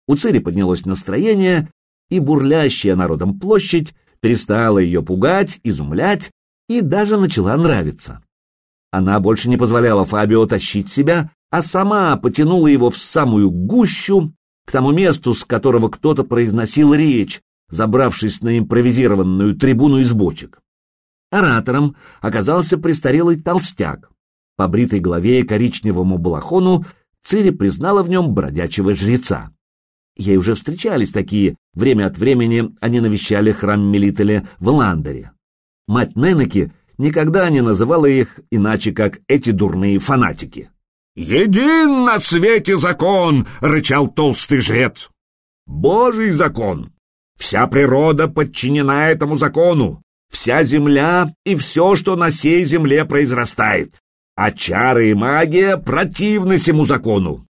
У Цири поднялось настроение, и бурлящая народом площадь перестала ее пугать, изумлять и даже начала нравиться. Она больше не позволяла Фабио тащить себя, а сама потянула его в самую гущу, к тому месту, с которого кто-то произносил речь, забравшись на импровизированную трибуну из бочек. Оратором оказался престарелый толстяк. По бритой голове и коричневому балахону Цири признала в нем бродячего жреца. Ей уже встречались такие, время от времени они навещали храм Мелителя в Ландере. Мать Ненеки никогда не называла их иначе, как эти дурные фанатики. «Един на свете закон!» — рычал толстый жрец. «Божий закон! Вся природа подчинена этому закону, вся земля и все, что на сей земле произрастает, а чары и магия противны всему закону.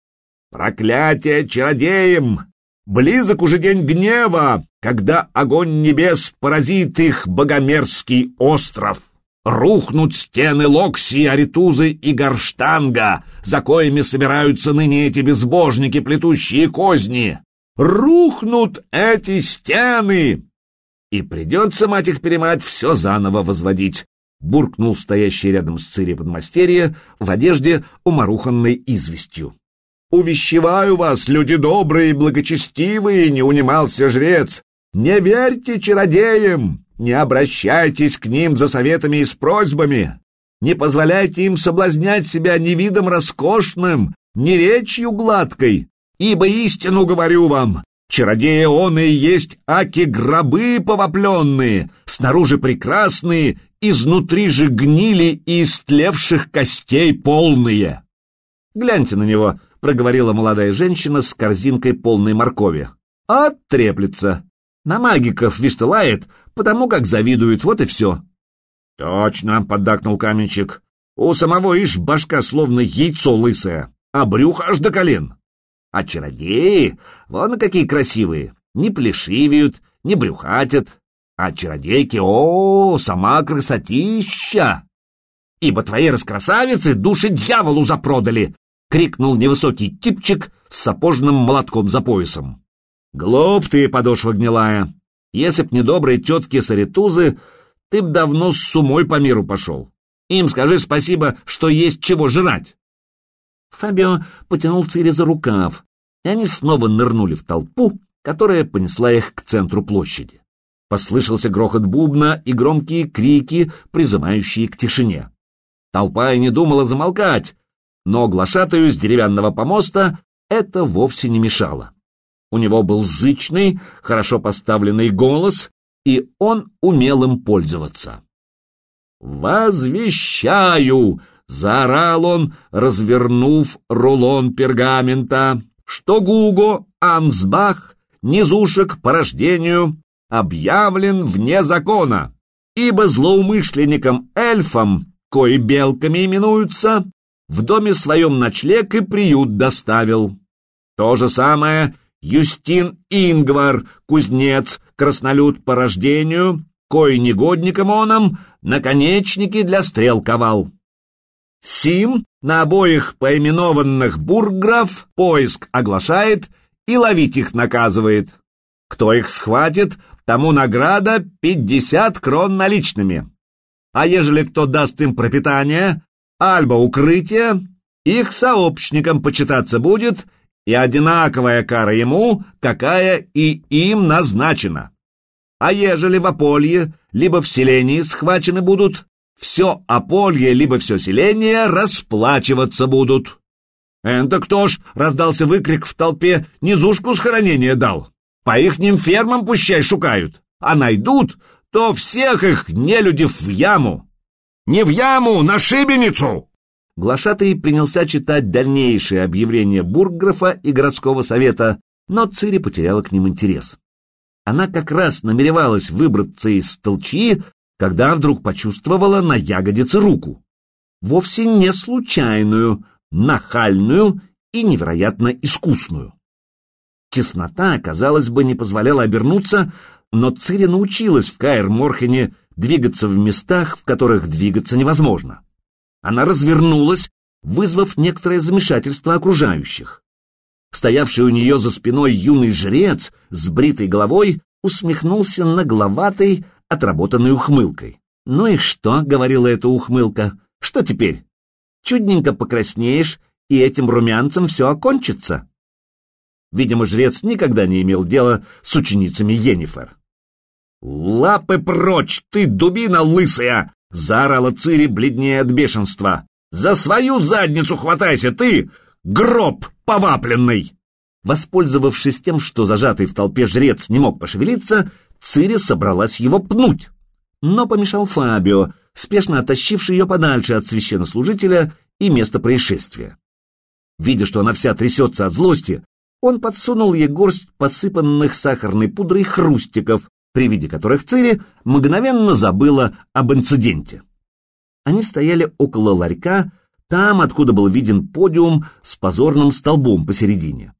Проклятие чародеям! Близок уже день гнева, когда огонь небес поразит их богомерзкий остров. Рухнут стены Локси, Аритузы и Горштанга, за коими собираются ныне эти безбожники, плетущие козни. Рухнут эти стены! И придется, мать их перемать, все заново возводить, буркнул стоящий рядом с Цири подмастерье в одежде, уморуханной известью. «Увещеваю вас, люди добрые и благочестивые!» — не унимался жрец. «Не верьте чародеям! Не обращайтесь к ним за советами и с просьбами! Не позволяйте им соблазнять себя ни видом роскошным, ни речью гладкой! Ибо истину говорю вам, чародеи он и есть аки-гробы повопленные, снаружи прекрасные, изнутри же гнили и истлевших костей полные!» «Гляньте на него!» проговорила молодая женщина с корзинкой полной моркови. «Оттреплется. На магиков виштылает, потому как завидует, вот и все». «Точно», — поддакнул каменщик. «У самого ишь башка словно яйцо лысое, а брюхо аж до колен. А чародеи, вон какие красивые, не плешивеют, не брюхатят. А чародейки, о, сама красотища! Ибо твои раскрасавицы души дьяволу запродали, крикнул невысокий типчик с сапожным молотком за поясом. «Глуп ты, подошва гнилая! Если б не добрые тетки-саритузы, ты б давно с сумой по миру пошел. Им скажи спасибо, что есть чего жрать!» Фабио потянул Цири за рукав, и они снова нырнули в толпу, которая понесла их к центру площади. Послышался грохот бубна и громкие крики, призывающие к тишине. Толпа и не думала замолкать, но глашатаю с деревянного помоста это вовсе не мешало. У него был зычный, хорошо поставленный голос, и он умел им пользоваться. «Возвещаю!» — заорал он, развернув рулон пергамента, что Гуго Ансбах, низушек по рождению, объявлен вне закона, ибо злоумышленникам-эльфам, кои белками именуются, в доме своем ночлег и приют доставил. То же самое Юстин Ингвар, кузнец, краснолюд по рождению, кой негодником оном, наконечники для стрел ковал. Сим на обоих поименованных бургров поиск оглашает и ловить их наказывает. Кто их схватит, тому награда пятьдесят крон наличными. А ежели кто даст им пропитание, альбо укрытие, их сообщникам почитаться будет, и одинаковая кара ему, какая и им назначена. А ежели в Аполье, либо в селении схвачены будут, все Аполье, либо все селение расплачиваться будут. «Это кто ж?» — раздался выкрик в толпе. «Низушку схоронения дал. По ихним фермам пущай шукают. А найдут, то всех их нелюдев в яму. Не в яму, на шибеницу!» Глашатый принялся читать дальнейшие объявления бургграфа и городского совета, но Цири потеряла к ним интерес. Она как раз намеревалась выбраться из толчьи, когда вдруг почувствовала на ягодице руку. Вовсе не случайную, нахальную и невероятно искусную. Теснота, казалось бы, не позволяла обернуться, но Цири научилась в Каэр-Морхене двигаться в местах, в которых двигаться невозможно. Она развернулась, вызвав некоторое замешательство окружающих. Стоявший у нее за спиной юный жрец с бритой головой усмехнулся нагловатой, отработанной ухмылкой. «Ну и что?» — говорила эта ухмылка. «Что теперь? Чудненько покраснеешь, и этим румянцем все окончится». Видимо, жрец никогда не имел дела с ученицами Йеннифер. «Лапы прочь, ты дубина лысая!» — заорала Цири, бледнее от бешенства. «За свою задницу хватайся, ты, гроб повапленный!» Воспользовавшись тем, что зажатый в толпе жрец не мог пошевелиться, Цири собралась его пнуть. Но помешал Фабио, спешно оттащивший ее подальше от священнослужителя и места происшествия. Видя, что она вся трясется от злости, он подсунул ей горсть посыпанных сахарной пудрой хрустиков, при виде которых Цири мгновенно забыла об инциденте. Они стояли около ларька, там, откуда был виден подиум с позорным столбом посередине.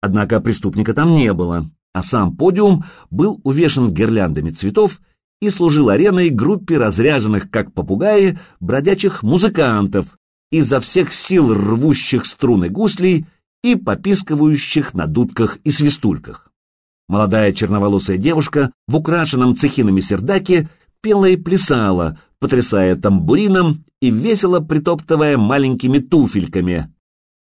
Однако преступника там не было, а сам подиум был увешан гирляндами цветов и служил ареной группе разряженных, как попугаи, бродячих музыкантов, изо всех сил рвущих струны гуслей и попискивающих на дудках и свистульках. Молодая черноволосая девушка в украшенном цехинами сердаке пела и плясала, потрясая тамбурином и весело притоптывая маленькими туфельками.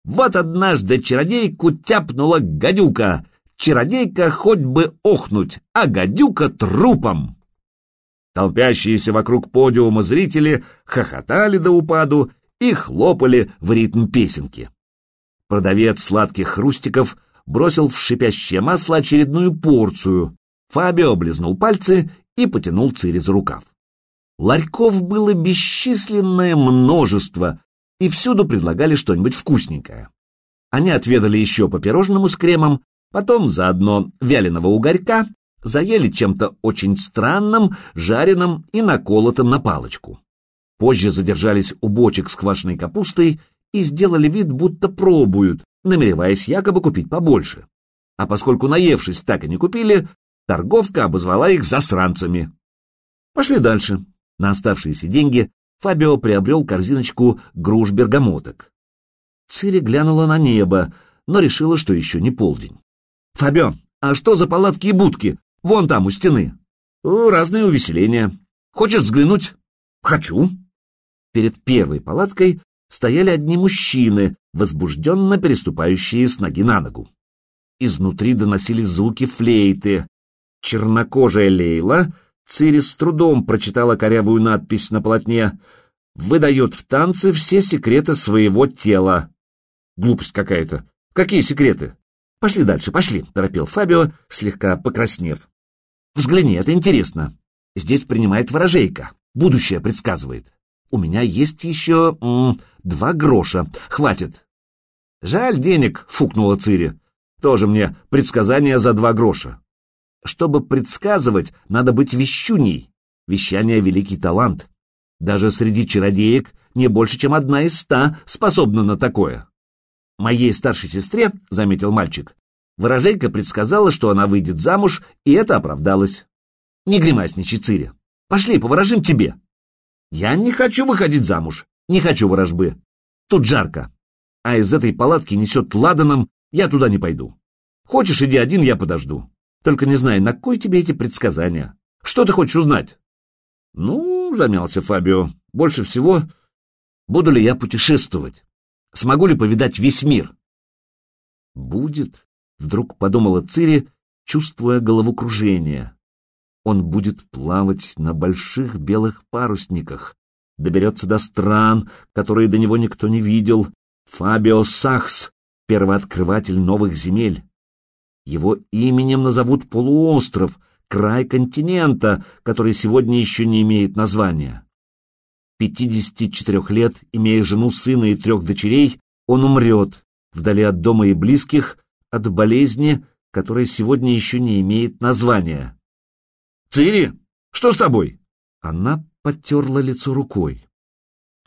Вот однажды чародейку тяпнула гадюка. Чародейка хоть бы охнуть, а гадюка трупом. Толпящиеся вокруг подиума зрители хохотали до упаду и хлопали в ритм песенки. Продавец сладких хрустиков — бросил в шипящее масло очередную порцию. Фабио облизнул пальцы и потянул Цири за рукав. Ларьков было бесчисленное множество, и всюду предлагали что-нибудь вкусненькое. Они отведали еще по пирожному с кремом, потом заодно вяленого угорька, заели чем-то очень странным, жареным и наколотым на палочку. Позже задержались у бочек с квашеной капустой и сделали вид, будто пробуют, намереваясь якобы купить побольше. А поскольку наевшись так и не купили, торговка обозвала их засранцами. Пошли дальше. На оставшиеся деньги Фабио приобрел корзиночку груш-бергамоток. Цири глянула на небо, но решила, что еще не полдень. «Фабио, а что за палатки и будки? Вон там, у стены». «Разные увеселения. Хочешь взглянуть?» «Хочу». Перед первой палаткой стояли одни мужчины, возбужденно переступающие с ноги на ногу. Изнутри доносились звуки флейты. Чернокожая Лейла, Цири с трудом прочитала корявую надпись на полотне, выдает в танце все секреты своего тела. Глупость какая-то. Какие секреты? Пошли дальше, пошли, торопил Фабио, слегка покраснев. Взгляни, это интересно. Здесь принимает ворожейка, будущее предсказывает. У меня есть еще м, два гроша. Хватит. Жаль денег, фукнула Цири. Тоже мне предсказание за два гроша. Чтобы предсказывать, надо быть вещуней. Вещание — великий талант. Даже среди чародеек не больше, чем одна из ста способна на такое. Моей старшей сестре, — заметил мальчик, Ворожейка предсказала, что она выйдет замуж, и это оправдалось. Не гримасничай, Цири. Пошли, поворожим тебе. Я не хочу выходить замуж, не хочу ворожбы. Тут жарко. А из этой палатки несет ладаном, я туда не пойду. Хочешь, иди один, я подожду. Только не знаю, на кой тебе эти предсказания? Что ты хочешь узнать? Ну, замялся Фабио, больше всего, буду ли я путешествовать? Смогу ли повидать весь мир? Будет, вдруг подумала Цири, чувствуя головокружение. Он будет плавать на больших белых парусниках, доберется до стран, которые до него никто не видел. Фабио Сахс, первооткрыватель новых земель. Его именем назовут полуостров, край континента, который сегодня еще не имеет названия. 54 лет, имея жену, сына и трех дочерей, он умрет, вдали от дома и близких, от болезни, которая сегодня еще не имеет названия. «Цири, что с тобой?» Она потерла лицо рукой.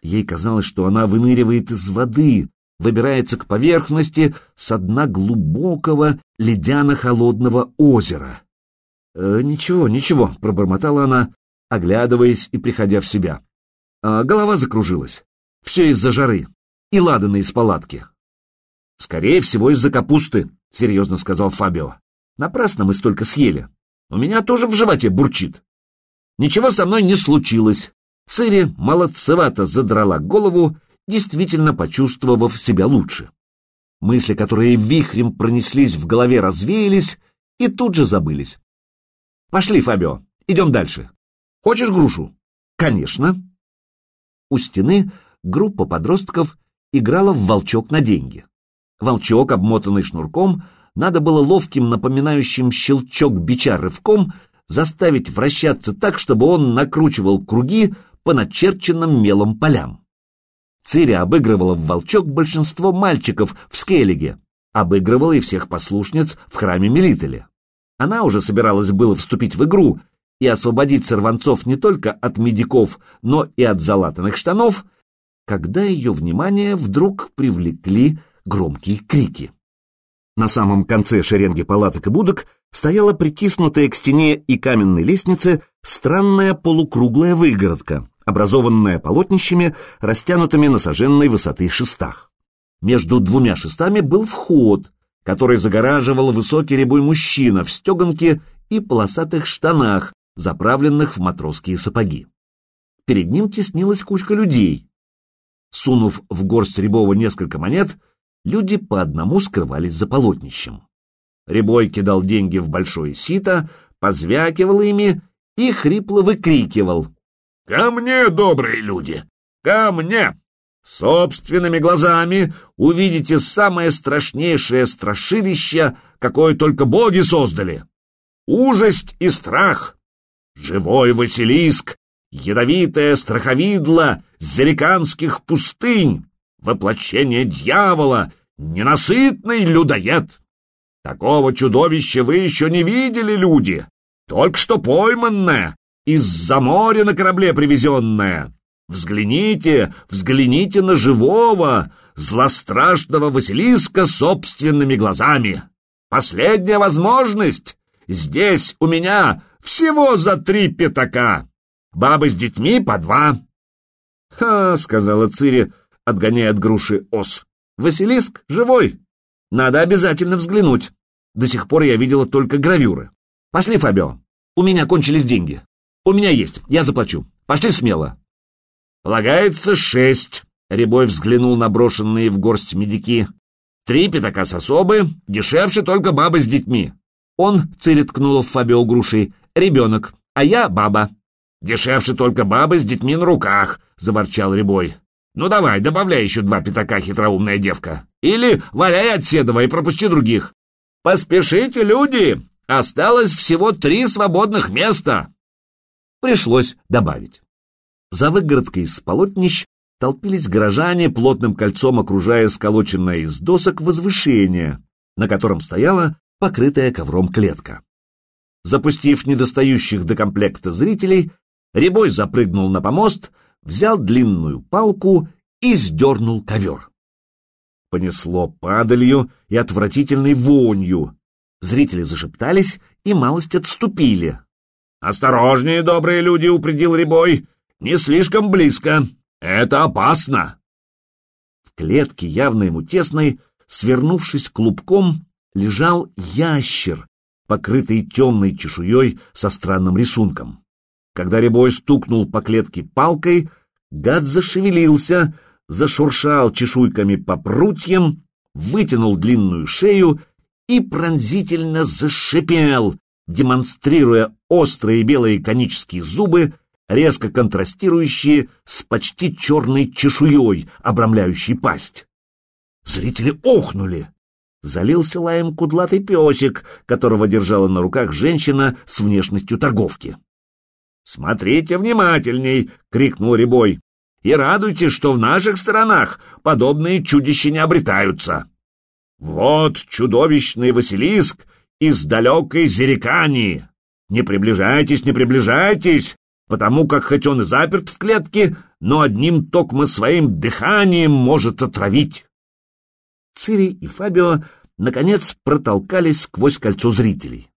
Ей казалось, что она выныривает из воды, выбирается к поверхности с дна глубокого ледяно-холодного озера. «Э, «Ничего, ничего», — пробормотала она, оглядываясь и приходя в себя. А голова закружилась. Все из-за жары. И ладаны из палатки. «Скорее всего, из-за капусты», — серьезно сказал Фабио. «Напрасно мы столько съели. У меня тоже в животе бурчит. Ничего со мной не случилось. Цири молодцевато задрала голову, действительно почувствовав себя лучше. Мысли, которые вихрем пронеслись в голове, развеялись и тут же забылись. «Пошли, Фабио, идем дальше. Хочешь грушу?» «Конечно». У стены группа подростков играла в волчок на деньги. Волчок, обмотанный шнурком, надо было ловким, напоминающим щелчок бича рывком, заставить вращаться так, чтобы он накручивал круги по начерченным мелом полям. Цири обыгрывала в волчок большинство мальчиков в Скеллиге, обыгрывала и всех послушниц в храме Мелителя. Она уже собиралась было вступить в игру и освободить сорванцов не только от медиков, но и от залатанных штанов, когда ее внимание вдруг привлекли громкие крики. На самом конце шеренги палаток и будок стояла притиснутая к стене и каменной лестнице странная полукруглая выгородка, образованная полотнищами, растянутыми на соженной высоты шестах. Между двумя шестами был вход, который загораживал высокий рябой мужчина в стеганке и полосатых штанах, заправленных в матросские сапоги. Перед ним теснилась кучка людей. Сунув в горсть Рябова несколько монет, люди по одному скрывались за полотнищем. Рябой кидал деньги в большое сито, позвякивал ими и хрипло выкрикивал. «Ко мне, добрые люди! Ко мне! Собственными глазами увидите самое страшнейшее страшилище, какое только боги создали. Ужасть и страх. Живой Василиск, ядовитое страховидло зериканских пустынь, воплощение дьявола, ненасытный людоед. Такого чудовища вы еще не видели, люди, только что пойманное, из-за моря на корабле привезенное. Взгляните, взгляните на живого, злострашного Василиска собственными глазами. Последняя возможность. Здесь у меня всего за три пятака. Бабы с детьми по два. — Ха, — сказала Цири, отгоняя от груши ос. — Василиск живой. Надо обязательно взглянуть. До сих пор я видела только гравюры. Пошли, Фабио. У меня кончились деньги. У меня есть, я заплачу. Пошли смело. Полагается шесть. Рябой взглянул на брошенные в горсть медики. Три пятака с особы, дешевше только бабы с детьми. Он, Цири в Фабио грушей, ребенок, а я баба. Дешевше только бабы с детьми на руках, заворчал Рябой. Ну давай, добавляй еще два пятака, хитроумная девка. Или валяй от Седова и пропусти других. Поспешите, люди! Осталось всего три свободных места. Пришлось добавить. За выгородкой из полотнищ толпились горожане, плотным кольцом окружая сколоченное из досок возвышение, на котором стояла покрытая ковром клетка. Запустив недостающих до комплекта зрителей, Рябой запрыгнул на помост, взял длинную палку и сдернул ковер. Понесло падалью и отвратительной вонью, Зрители зашептались и малость отступили. «Осторожнее, добрые люди!» — упредил Рябой. «Не слишком близко. Это опасно!» В клетке, явно ему тесной, свернувшись клубком, лежал ящер, покрытый темной чешуей со странным рисунком. Когда Рябой стукнул по клетке палкой, гад зашевелился, зашуршал чешуйками по прутьям, вытянул длинную шею и пронзительно зашипел, демонстрируя острые белые конические зубы, резко контрастирующие с почти черной чешуей, обрамляющей пасть. Зрители охнули. Залился лаем кудлатый песик, которого держала на руках женщина с внешностью торговки. «Смотрите внимательней!» — крикнул Рябой. «И радуйтесь, что в наших сторонах подобные чудища не обретаются. Вот чудовищный Василиск из далекой Зерикании. Не приближайтесь, не приближайтесь, потому как хоть он и заперт в клетке, но одним токмо своим дыханием может отравить». Цири и Фабио наконец протолкались сквозь кольцо зрителей.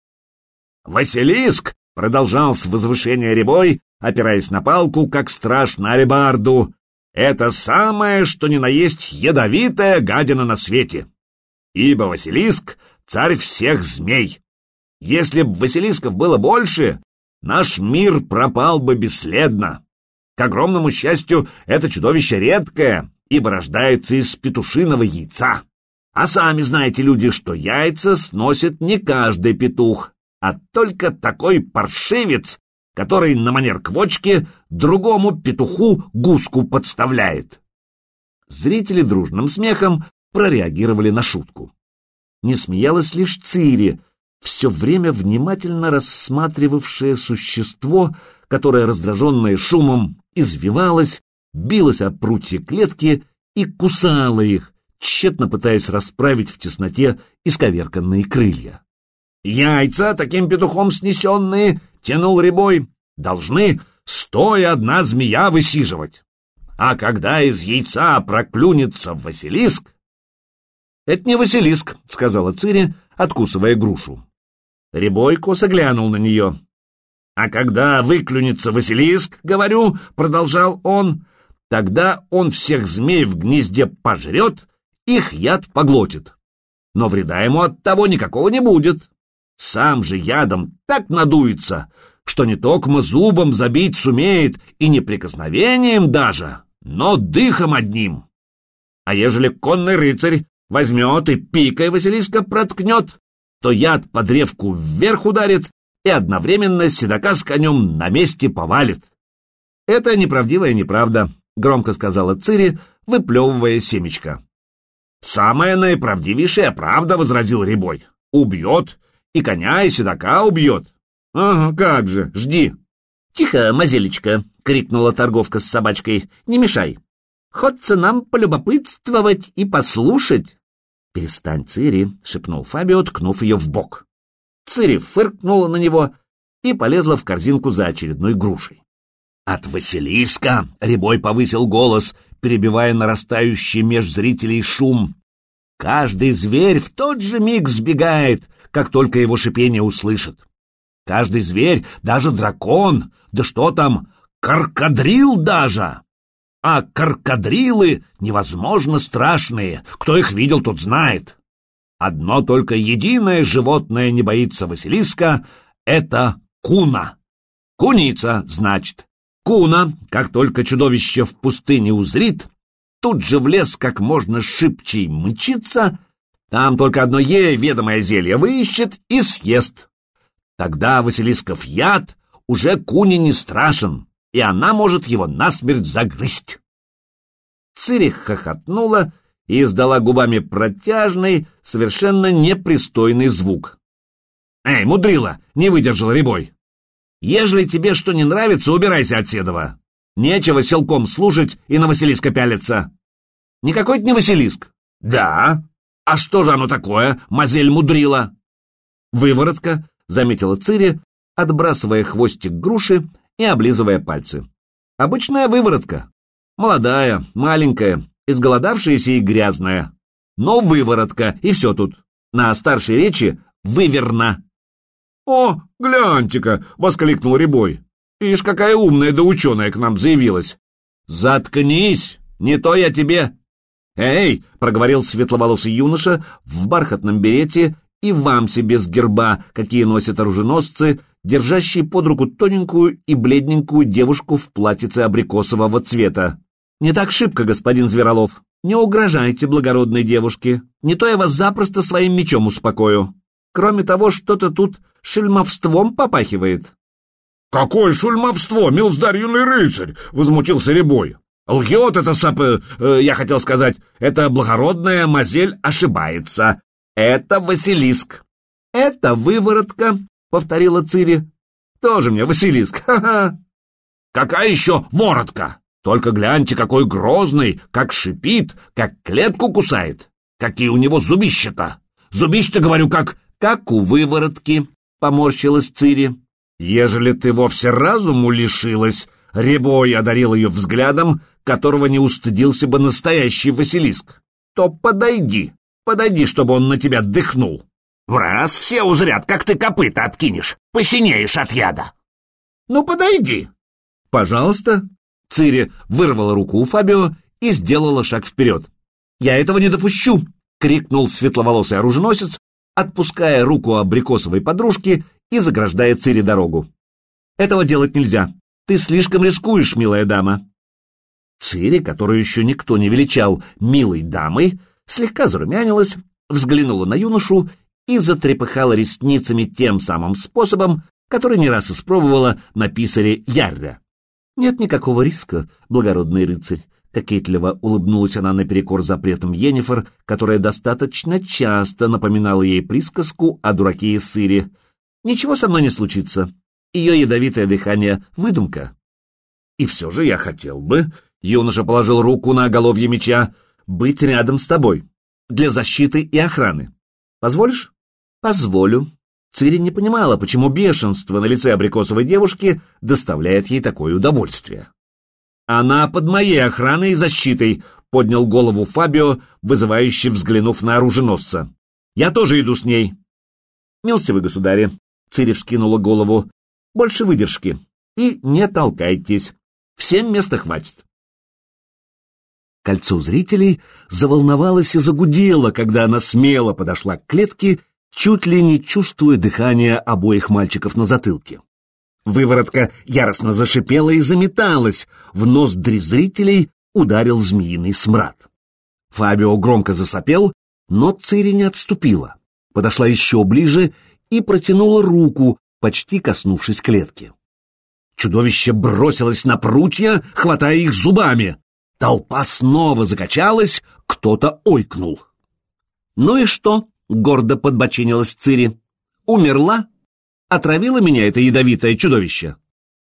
«Василиск!» — продолжал с возвышения ребой, опираясь на палку, как страж на алебарду. «Это самое, что ни на есть ядовитая гадина на свете. Ибо Василиск — царь всех змей. Если б Василисков было больше, наш мир пропал бы бесследно. К огромному счастью, это чудовище редкое, ибо рождается из петушиного яйца. А сами знаете, люди, что яйца сносит не каждый петух, а только такой паршивец, который на манер квочки другому петуху гуску подставляет. Зрители дружным смехом прореагировали на шутку. Не смеялась лишь Цири, все время внимательно рассматривавшее существо, которое, раздраженное шумом, извивалось, билось о прутья клетки и кусало их, тщетно пытаясь расправить в тесноте исковерканные крылья. Яйца, таким петухом снесенные, тянул ребой, должны стоя одна змея высиживать. А когда из яйца проклюнется Василиск... — Это не Василиск, — сказала Цири, откусывая грушу. Рябой косо глянул на нее. — А когда выклюнется Василиск, говорю, — продолжал он, — тогда он всех змей в гнезде пожрет, их яд поглотит. Но вреда ему от того никакого не будет. Сам же ядом так надуется, что не токмо зубом забить сумеет и не прикосновением даже, но дыхом одним. А ежели конный рыцарь возьмет и пикой Василиска проткнет, то яд по древку вверх ударит и одновременно седока с конем на месте повалит. Это неправдивая неправда, — громко сказала Цири, выплевывая семечко. «Самая наиправдивейшая правда», — возразил Рябой. «Убьет и коня, и седока убьет. Ага, как же, жди. Тихо, мазелечка, крикнула торговка с собачкой. Не мешай. Ходца нам полюбопытствовать и послушать. Перестань, Цири, шепнул Фабио, ткнув ее в бок. Цири фыркнула на него и полезла в корзинку за очередной грушей. От Василиска Рябой повысил голос, перебивая нарастающий меж зрителей шум. Каждый зверь в тот же миг сбегает, как только его шипение услышат. Каждый зверь, даже дракон, да что там, каркадрил даже. А каркадрилы невозможно страшные, кто их видел, тот знает. Одно только единое животное не боится Василиска — это куна. Куница, значит. Куна, как только чудовище в пустыне узрит, тут же в лес как можно шибче мчится — там только одно ей ведомое зелье выищет и съест. Тогда Василисков яд уже куни не страшен, и она может его насмерть загрызть. Цирих хохотнула и издала губами протяжный, совершенно непристойный звук. «Эй, мудрила!» — не выдержал Рябой. «Ежели тебе что не нравится, убирайся от Седова. Нечего селком служить и на Василиска пялиться». «Никакой это не Василиск». «Да, «А что же оно такое, мазель мудрила?» «Выворотка», — заметила Цири, отбрасывая хвостик груши и облизывая пальцы. «Обычная выворотка. Молодая, маленькая, изголодавшаяся и грязная. Но выворотка, и все тут. На старшей речи выверна. «О, гляньте-ка!» — воскликнул Рябой. «Ишь, какая умная да ученая к нам заявилась!» «Заткнись! Не то я тебе...» «Эй!» — проговорил светловолосый юноша в бархатном берете и вамсе без герба, какие носят оруженосцы, держащие под руку тоненькую и бледненькую девушку в платьице абрикосового цвета. «Не так шибко, господин Зверолов. Не угрожайте благородной девушке. Не то я вас запросто своим мечом успокою. Кроме того, что-то тут шельмовством попахивает». «Какое шульмовство, милздарь юный рыцарь!» — возмутился Рябой. «Лгет это сап... Э, я хотел сказать, это благородная мазель ошибается. Это Василиск». «Это выворотка», — повторила Цири. «Тоже мне Василиск, ха-ха». «Какая еще воротка? Только гляньте, какой грозный, как шипит, как клетку кусает. Какие у него зубища-то! Зубища, говорю, как как у выворотки, — поморщилась Цири. Ежели ты вовсе разуму лишилась, Рябой одарил ее взглядом, которого не устыдился бы настоящий Василиск, то подойди, подойди, чтобы он на тебя дыхнул. В раз все узрят, как ты копыта откинешь, посинеешь от яда. Ну, подойди. Пожалуйста. Цири вырвала руку у Фабио и сделала шаг вперед. «Я этого не допущу!» — крикнул светловолосый оруженосец, отпуская руку абрикосовой подружки и заграждая Цири дорогу. «Этого делать нельзя. Ты слишком рискуешь, милая дама». Цири, которую еще никто не величал милой дамой, слегка зарумянилась, взглянула на юношу и затрепыхала ресницами тем самым способом, который не раз испробовала на писаре Ярда. «Нет никакого риска, благородный рыцарь. Кокетливо улыбнулась она наперекор запретам Йеннифер, которая достаточно часто напоминала ей присказку о дураке и сыре. «Ничего со мной не случится. Ее ядовитое дыхание — выдумка». «И все же я хотел бы...» — юноша положил руку на оголовье меча. «Быть рядом с тобой. Для защиты и охраны. Позволишь?» «Позволю». Цири не понимала, почему бешенство на лице абрикосовой девушки доставляет ей такое удовольствие. «Она под моей охраной и защитой», — поднял голову Фабио, вызывающе взглянув на оруженосца. «Я тоже иду с ней». «Милостивый государе», — Цири вскинула голову, — «больше выдержки. И не толкайтесь. Всем места хватит». Кольцо зрителей заволновалось и загудело, когда она смело подошла к клетке, чуть ли не чувствуя дыхание обоих мальчиков на затылке. Выворотка яростно зашипела и заметалась, в ноздри зрителей ударил змеиный смрад. Фабио громко засопел, но Цири не отступила, подошла еще ближе и протянула руку, почти коснувшись клетки. Чудовище бросилось на прутья, хватая их зубами. Толпа снова закачалась, кто-то ойкнул. «Ну и что?» — гордо подбочинилась Цири. «Умерла?» отравило меня это ядовитое чудовище.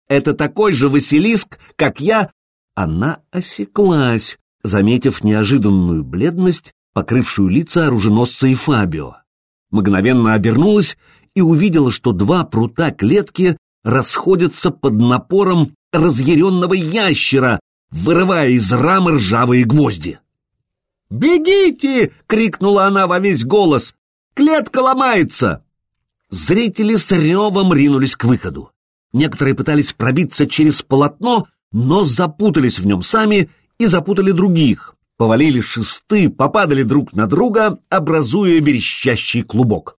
Это такой же Василиск, как я. Она осеклась, заметив неожиданную бледность, покрывшую лица оруженосца и Фабио. Мгновенно обернулась и увидела, что два прута клетки расходятся под напором разъяренного ящера, вырывая из рамы ржавые гвозди. «Бегите!» — крикнула она во весь голос. «Клетка ломается!» Зрители с ревом ринулись к выходу. Некоторые пытались пробиться через полотно, но запутались в нем сами и запутали других, повалили шесты, попадали друг на друга, образуя верещащий клубок.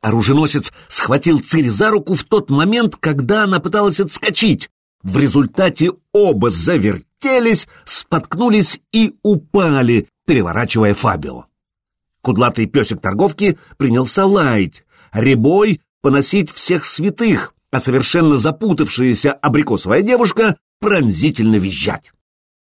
Оруженосец схватил Цири за руку в тот момент, когда она пыталась отскочить. В результате оба завертелись, споткнулись и упали, переворачивая Фабио. Кудлатый песик торговки принялся лаять, ребой поносить всех святых, а совершенно запутавшаяся абрикосовая девушка пронзительно визжать.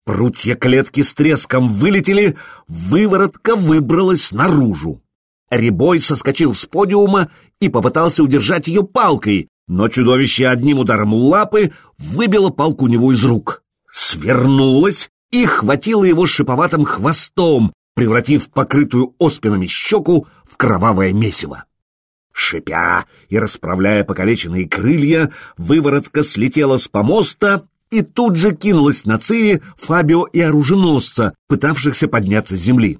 Прутья клетки с треском вылетели, выворотка выбралась наружу. Ребой соскочил с подиума и попытался удержать ее палкой, но чудовище одним ударом лапы выбило палку у него из рук. Свернулось и хватило его шиповатым хвостом, превратив покрытую оспинами щеку в кровавое месиво. Шипя и расправляя покалеченные крылья, выворотка слетела с помоста и тут же кинулась на Цири, Фабио и оруженосца, пытавшихся подняться с земли.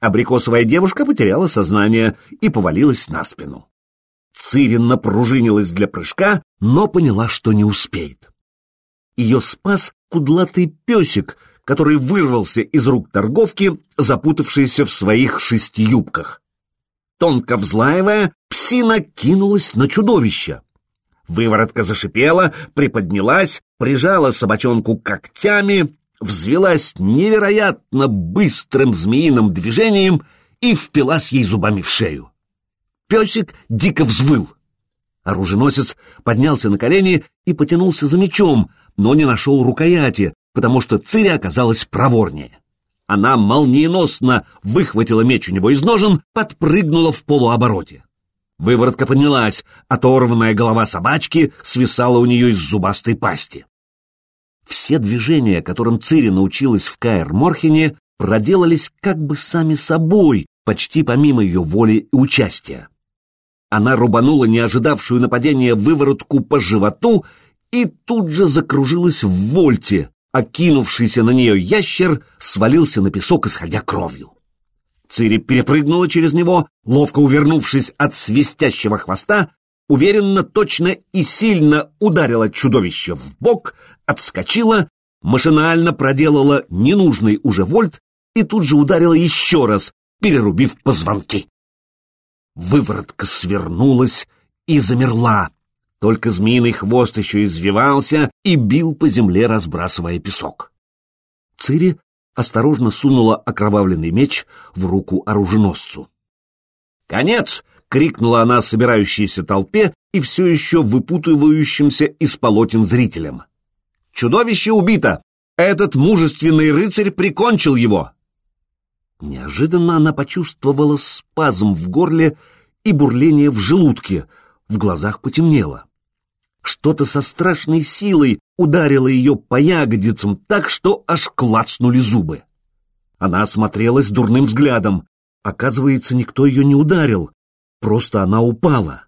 Абрикосовая девушка потеряла сознание и повалилась на спину. Цирин напружинилась для прыжка, но поняла, что не успеет. Ее спас кудлатый песик, который вырвался из рук торговки, запутавшийся в своих шести юбках. Тонко взлаивая, псина кинулась на чудовище. Выворотка зашипела, приподнялась, прижала собачонку когтями, взвелась невероятно быстрым змеиным движением и впилась ей зубами в шею. Песик дико взвыл. Оруженосец поднялся на колени и потянулся за мечом, но не нашел рукояти, потому что Цири оказалась проворнее. Она молниеносно выхватила меч у него из ножен, подпрыгнула в полуобороте. Выворотка поднялась, оторванная голова собачки свисала у нее из зубастой пасти. Все движения, которым Цири научилась в Каэр-Морхене, проделались как бы сами собой, почти помимо ее воли и участия. Она рубанула неожидавшую нападения выворотку по животу и тут же закружилась в вольте, окинувшийся на нее ящер свалился на песок, исходя кровью. Цири перепрыгнула через него, ловко увернувшись от свистящего хвоста, уверенно, точно и сильно ударила чудовище в бок, отскочила, машинально проделала ненужный уже вольт и тут же ударила еще раз, перерубив позвонки. Выворотка свернулась и замерла. Только змеиный хвост еще извивался и бил по земле, разбрасывая песок. Цири осторожно сунула окровавленный меч в руку оруженосцу. «Конец!» — крикнула она собирающейся толпе и все еще выпутывающимся из полотен зрителям. «Чудовище убито! Этот мужественный рыцарь прикончил его!» Неожиданно она почувствовала спазм в горле и бурление в желудке, в глазах потемнело. Что-то со страшной силой ударило ее по ягодицам так, что аж клацнули зубы. Она осмотрелась дурным взглядом. Оказывается, никто ее не ударил, просто она упала.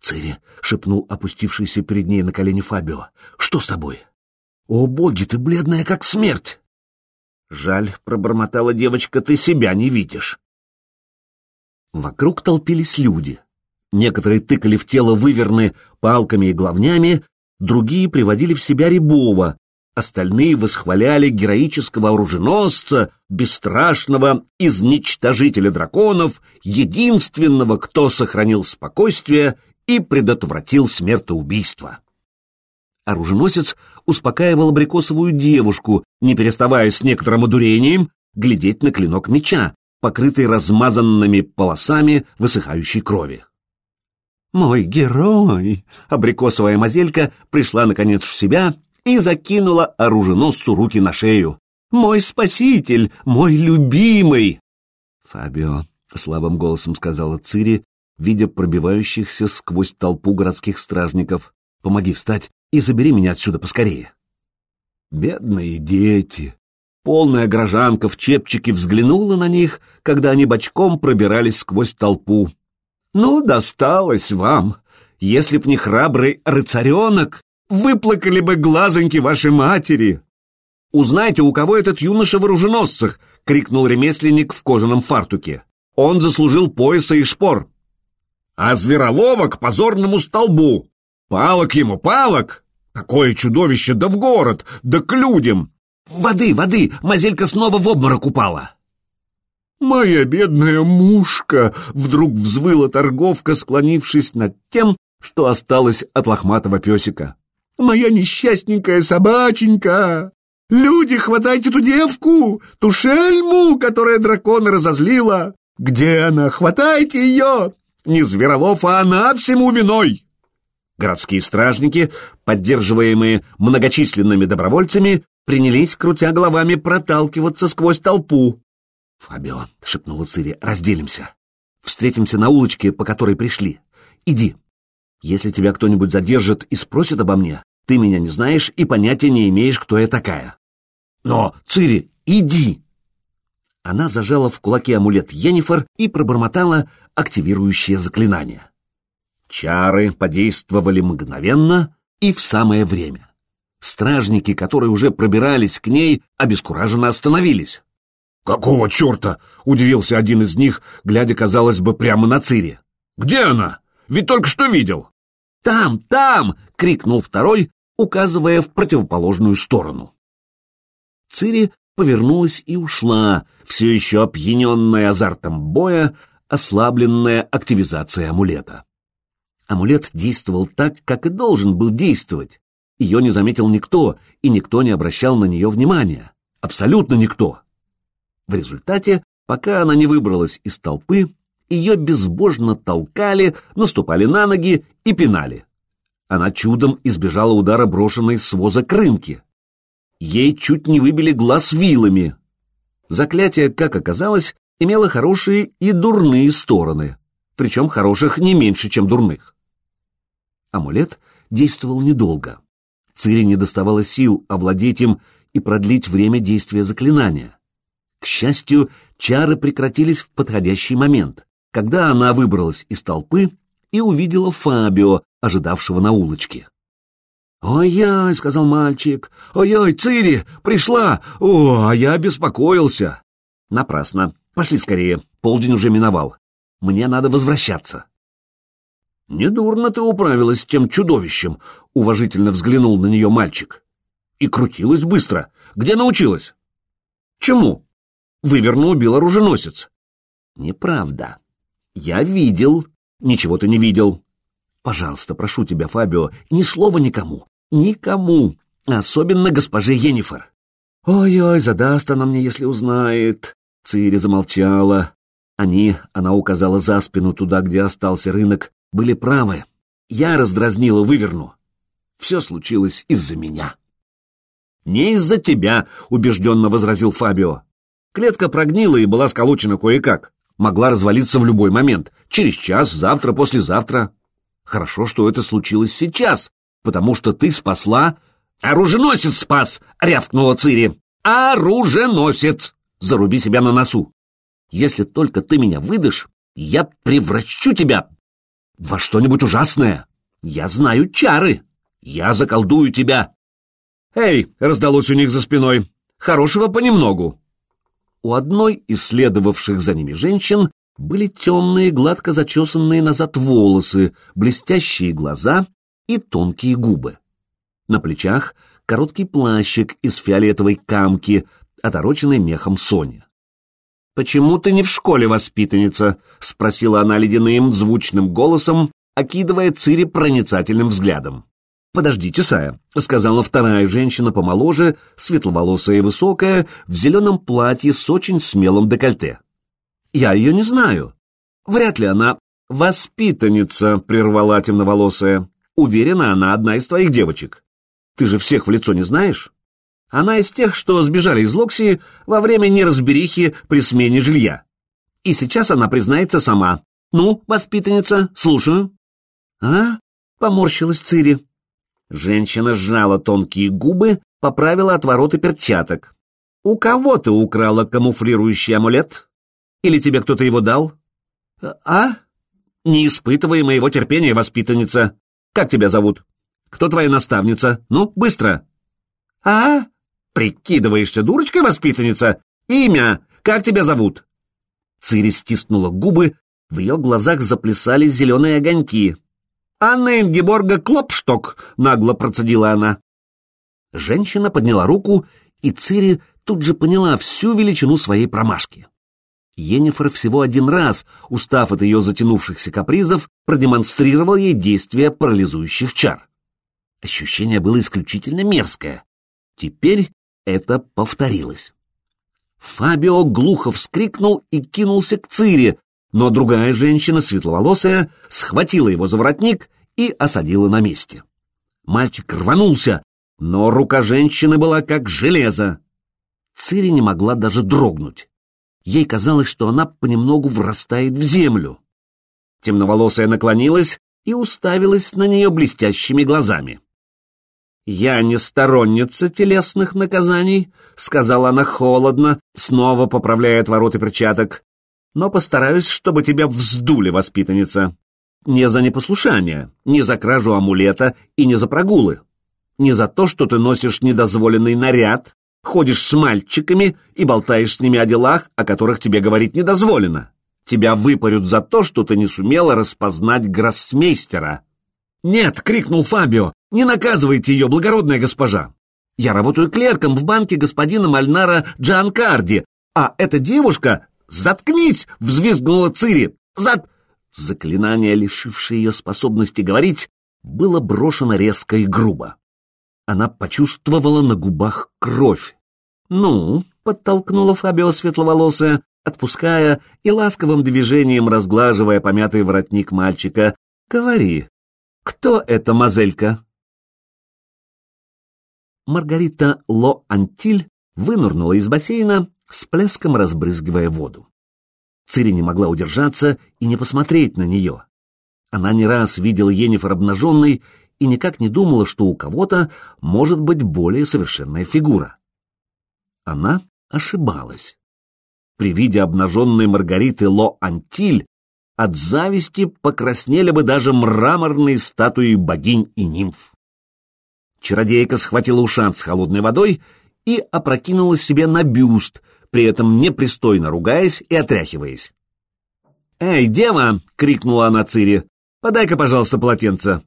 «Цири», — шепнул опустившийся перед ней на колени Фабио, — «что с тобой?» «О, боги, ты бледная, как смерть!» «Жаль», — пробормотала девочка, — «ты себя не видишь». Вокруг толпились люди. Некоторые тыкали в тело выверны палками и главнями, другие приводили в себя Рябова, остальные восхваляли героического оруженосца, бесстрашного изничтожителя драконов, единственного, кто сохранил спокойствие и предотвратил смертоубийство. Оруженосец успокаивал абрикосовую девушку, не переставая с некоторым одурением глядеть на клинок меча, покрытый размазанными полосами высыхающей крови. «Мой герой!» — абрикосовая мазелька пришла, наконец, в себя и закинула оруженосцу руки на шею. «Мой спаситель! Мой любимый!» «Фабио», — слабым голосом сказала Цири, видя пробивающихся сквозь толпу городских стражников, «помоги встать и забери меня отсюда поскорее». Бедные дети! Полная гражданка в чепчике взглянула на них, когда они бочком пробирались сквозь толпу. Ну, досталось вам. Если б не храбрый рыцаренок, выплакали бы глазоньки вашей матери. «Узнайте, у кого этот юноша в оруженосцах!» — крикнул ремесленник в кожаном фартуке. «Он заслужил пояса и шпор!» «А зверолова к позорному столбу! Палок ему, палок! Какое чудовище! Да в город! Да к людям!» «Воды, воды! Мазелька снова в обморок упала!» «Моя бедная мушка!» — вдруг взвыла торговка, склонившись над тем, что осталось от лохматого песика. «Моя несчастненькая собаченька! Люди, хватайте ту девку, ту шельму, которая дракона разозлила! Где она? Хватайте ее! Не Зверолов, а она всему виной!» Городские стражники, поддерживаемые многочисленными добровольцами, принялись, крутя головами, проталкиваться сквозь толпу. «Фабио», — шепнула Цири, — «разделимся. Встретимся на улочке, по которой пришли. Иди. Если тебя кто-нибудь задержит и спросит обо мне, ты меня не знаешь и понятия не имеешь, кто я такая. Но, Цири, иди!» Она зажала в кулаке амулет Йеннифер и пробормотала активирующее заклинание. Чары подействовали мгновенно и в самое время. Стражники, которые уже пробирались к ней, обескураженно остановились. «Какого черта?» — удивился один из них, глядя, казалось бы, прямо на Цири. «Где она? Ведь только что видел!» «Там, там!» — крикнул второй, указывая в противоположную сторону. Цири повернулась и ушла, все еще опьяненная азартом боя, ослабленная активизацией амулета. Амулет действовал так, как и должен был действовать. Ее не заметил никто, и никто не обращал на нее внимания. Абсолютно никто. В результате, пока она не выбралась из толпы, ее безбожно толкали, наступали на ноги и пинали. Она чудом избежала удара брошенной с воза крынки. Ей чуть не выбили глаз вилами. Заклятие, как оказалось, имело хорошие и дурные стороны, причем хороших не меньше, чем дурных. Амулет действовал недолго. Цири не доставало сил овладеть им и продлить время действия заклинания. К счастью, чары прекратились в подходящий момент, когда она выбралась из толпы и увидела Фабио, ожидавшего на улочке. «Ой-ой», — сказал мальчик, «ой-ой, Цири, пришла! О, а я беспокоился!» «Напрасно. Пошли скорее, полдень уже миновал. Мне надо возвращаться». «Недурно ты управилась с тем чудовищем», — уважительно взглянул на нее мальчик. «И крутилась быстро. Где научилась?» «Чему?» «Выверну убил оруженосец». «Неправда. Я видел. Ничего ты не видел. Пожалуйста, прошу тебя, Фабио, ни слова никому. Никому. Особенно госпоже Енифер. Ой-ой, задаст она мне, если узнает. Цири замолчала. Они, она указала за спину туда, где остался рынок, были правы. Я раздразнила выверну. Все случилось из-за меня. «Не из-за тебя», — убежденно возразил Фабио. Клетка прогнила и была сколочена кое-как. Могла развалиться в любой момент. Через час, завтра, послезавтра. Хорошо, что это случилось сейчас, потому что ты спасла... «Оруженосец спас!» — рявкнула Цири. «Оруженосец! Заруби себя на носу! Если только ты меня выдашь, я превращу тебя во что-нибудь ужасное. Я знаю чары. Я заколдую тебя. «Эй!» — раздалось у них за спиной. «Хорошего понемногу». У одной из следовавших за ними женщин были темные, гладко зачесанные назад волосы, блестящие глаза и тонкие губы. На плечах короткий плащик из фиолетовой камки, отороченный мехом Сони. «Почему ты не в школе, воспитанница?» — спросила она ледяным, звучным голосом, окидывая Цири проницательным взглядом. «Подождите, Сая», — сказала вторая женщина помоложе, светловолосая и высокая, в зеленом платье с очень смелым декольте. «Я ее не знаю. Вряд ли она воспитанница», — прервала темноволосая. «Уверена, она одна из твоих девочек. Ты же всех в лицо не знаешь?» Она из тех, что сбежали из Локсии во время неразберихи при смене жилья. И сейчас она признается сама. «Ну, воспитанница, слушаю». «А?» — поморщилась Цири. Женщина сжала тонкие губы, поправила отвороты перчаток. «У кого ты украла камуфлирующий амулет? Или тебе кто-то его дал?» «А?» «Не испытывай моего терпения, воспитанница. Как тебя зовут? Кто твоя наставница? Ну, быстро!» «А?» «Прикидываешься дурочкой, воспитанница? Имя! Как тебя зовут?» Цири стиснула губы, в ее глазах заплясали зеленые огоньки. «Анна Ингеборга Клопшток!» — нагло процедила она. Женщина подняла руку, и Цири тут же поняла всю величину своей промашки. Енифер всего один раз, устав от ее затянувшихся капризов, продемонстрировал ей действие парализующих чар. Ощущение было исключительно мерзкое. Теперь это повторилось. Фабио глухо вскрикнул и кинулся к Цири, но другая женщина, светловолосая, схватила его за воротник и осадила на месте. Мальчик рванулся, но рука женщины была как железо. Цири не могла даже дрогнуть. Ей казалось, что она понемногу врастает в землю. Темноволосая наклонилась и уставилась на нее блестящими глазами. «Я не сторонница телесных наказаний», — сказала она холодно, снова поправляя отвороты перчаток но постараюсь, чтобы тебя вздули, воспитанница. Не за непослушание, не за кражу амулета и не за прогулы. Не за то, что ты носишь недозволенный наряд ходишь с мальчиками и болтаешь с ними о делах, о которых тебе говорить не дозволено. Тебя выпарют за то, что ты не сумела распознать гроссмейстера. «Нет!» — крикнул Фабио. «Не наказывайте ее, благородная госпожа! Я работаю клерком в банке господина Мальнара Джанкарди, а эта девушка... Заткнись!» — взвизгнула Цири. «Зад...» Заклинание, лишившее ее способности говорить, было брошено резко и грубо. Она почувствовала на губах кровь. «Ну?» — подтолкнула Фабио светловолосая, отпуская и ласковым движением разглаживая помятый воротник мальчика. «Говори, кто эта мазелька?» Маргарита Ло-Антиль вынырнула из бассейна, с плеском разбрызгивая воду. Цири не могла удержаться и не посмотреть на нее. Она не раз видела Енифер обнаженной и никак не думала, что у кого-то может быть более совершенная фигура. Она ошибалась. При виде обнаженной Маргариты Ло-Антиль от зависти покраснели бы даже мраморные статуи богинь и нимф. Чародейка схватила ушан с холодной водой и опрокинула себе на бюст, при этом непристойно ругаясь и отряхиваясь. «Эй, дева!» — крикнула она Цири. «Подай-ка, пожалуйста, полотенце!»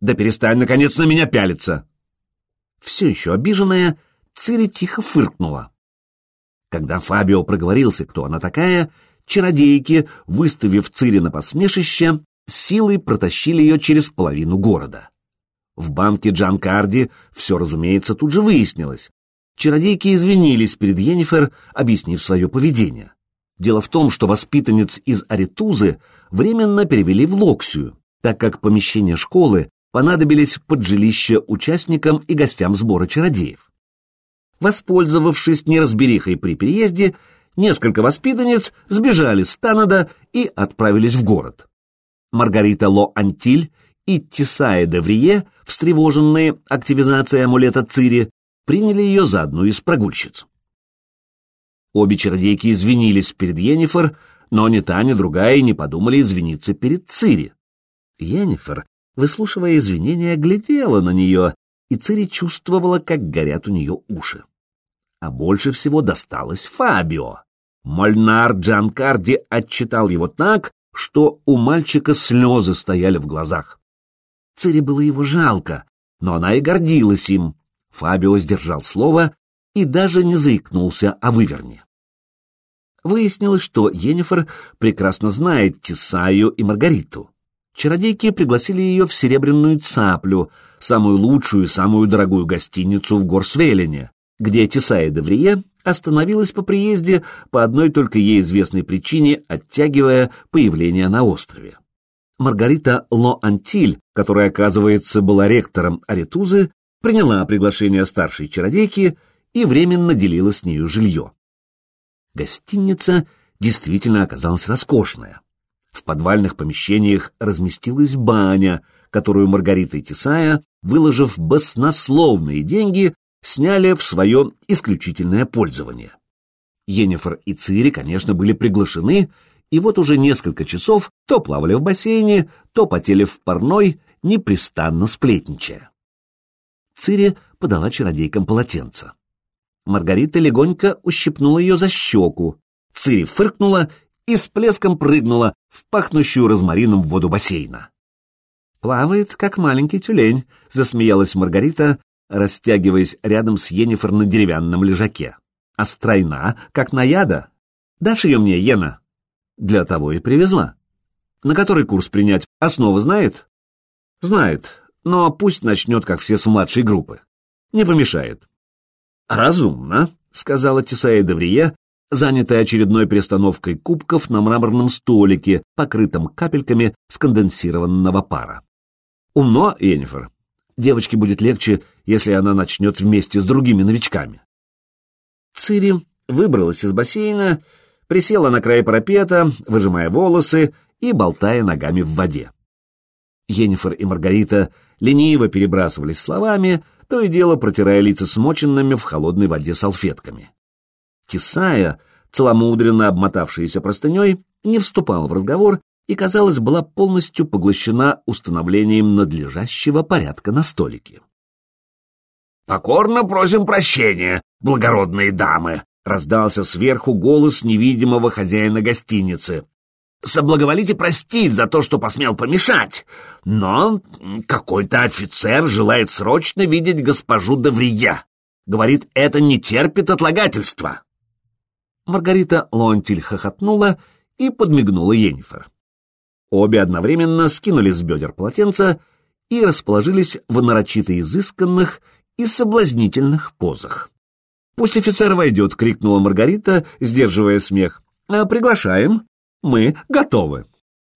«Да перестань, наконец, на меня пялиться!» Все еще обиженная, Цири тихо фыркнула. Когда Фабио проговорился, кто она такая, чародейки, выставив Цири на посмешище, силой протащили ее через половину города. В банке Джанкарди все, разумеется, тут же выяснилось. Чародейки извинились перед Йеннифер, объяснив свое поведение. Дело в том, что воспитанниц из Аритузы временно перевели в Локсию, так как помещения школы понадобились под жилище участникам и гостям сбора чародеев. Воспользовавшись неразберихой при переезде, несколько воспитанниц сбежали с Танада и отправились в город. Маргарита Ло-Антиль и Тесая де Врие, встревоженные активизацией амулета Цири, приняли ее за одну из прогульщиц. Обе чародейки извинились перед Йеннифер, но ни та, ни другая не подумали извиниться перед Цири. Йеннифер, выслушивая извинения, глядела на нее, и Цири чувствовала, как горят у нее уши. А больше всего досталось Фабио. Мольнар Джанкарди отчитал его так, что у мальчика слезы стояли в глазах. Цири было его жалко, но она и гордилась им. Фабио сдержал слово и даже не заикнулся о выверне. Выяснилось, что Йеннифер прекрасно знает Тесаю и Маргариту. Чародейки пригласили ее в Серебряную Цаплю, самую лучшую и самую дорогую гостиницу в Горсвелене, где Тесая Деврие остановилась по приезде по одной только ей известной причине, оттягивая появление на острове. Маргарита Ло-Антиль, которая, оказывается, была ректором Аретузы, приняла приглашение старшей чародейки и временно делила с нею жилье. Гостиница действительно оказалась роскошная. В подвальных помещениях разместилась баня, которую Маргарита и Тесая, выложив баснословные деньги, сняли в свое исключительное пользование. Енифер и Цири, конечно, были приглашены и вот уже несколько часов то плавали в бассейне, то потели в парной, непрестанно сплетничая. Цири подала чародейкам полотенце. Маргарита легонько ущипнула ее за щеку. Цири фыркнула и с плеском прыгнула в пахнущую розмарином воду бассейна. «Плавает, как маленький тюлень», — засмеялась Маргарита, растягиваясь рядом с Енифер на деревянном лежаке. «А стройна, как наяда. Дашь ее мне, Ена?» Для того и привезла. На который курс принять? Основа знает? Знает, но пусть начнет, как все с младшей группы. Не помешает. Разумно, сказала Тесая Деврие, занятая очередной перестановкой кубков на мраморном столике, покрытом капельками сконденсированного пара. Умно, Енифер. Девочке будет легче, если она начнет вместе с другими новичками. Цири выбралась из бассейна присела на край парапета, выжимая волосы и болтая ногами в воде. Енифер и Маргарита лениво перебрасывались словами, то и дело протирая лица смоченными в холодной воде салфетками. Тесая, целомудренно обмотавшаяся простыней, не вступала в разговор и, казалось, была полностью поглощена установлением надлежащего порядка на столике. «Покорно просим прощения», благородные дамы!» — раздался сверху голос невидимого хозяина гостиницы. «Соблаговолите простить за то, что посмел помешать, но какой-то офицер желает срочно видеть госпожу Даврия. Говорит, это не терпит отлагательства». Маргарита Лонтиль хохотнула и подмигнула Енифер. Обе одновременно скинули с бедер полотенца и расположились в нарочито изысканных и соблазнительных позах. «Пусть офицер войдет!» — крикнула Маргарита, сдерживая смех. «А «Приглашаем. Мы готовы».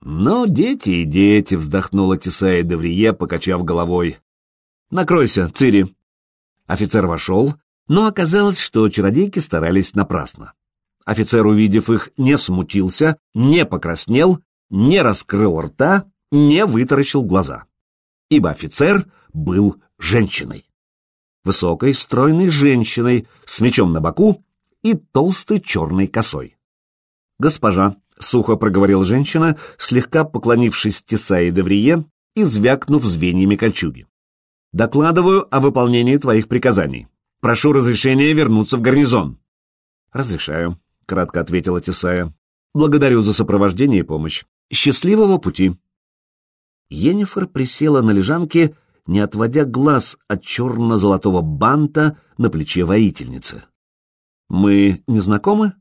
«Ну, дети и дети!» — вздохнула Тесая Деврие, покачав головой. «Накройся, Цири!» Офицер вошел, но оказалось, что чародейки старались напрасно. Офицер, увидев их, не смутился, не покраснел, не раскрыл рта, не вытаращил глаза. Ибо офицер был женщиной. Высокой, стройной женщиной с мечом на боку и толстой черной косой. «Госпожа», — сухо проговорила женщина, слегка поклонившись Тесае Деврие и звякнув звеньями кольчуги. «Докладываю о выполнении твоих приказаний. Прошу разрешения вернуться в гарнизон». «Разрешаю», — кратко ответила Тесая. «Благодарю за сопровождение и помощь. Счастливого пути!» Енифер присела на лежанке, не отводя глаз от черно-золотого банта на плече воительницы. «Мы не знакомы?»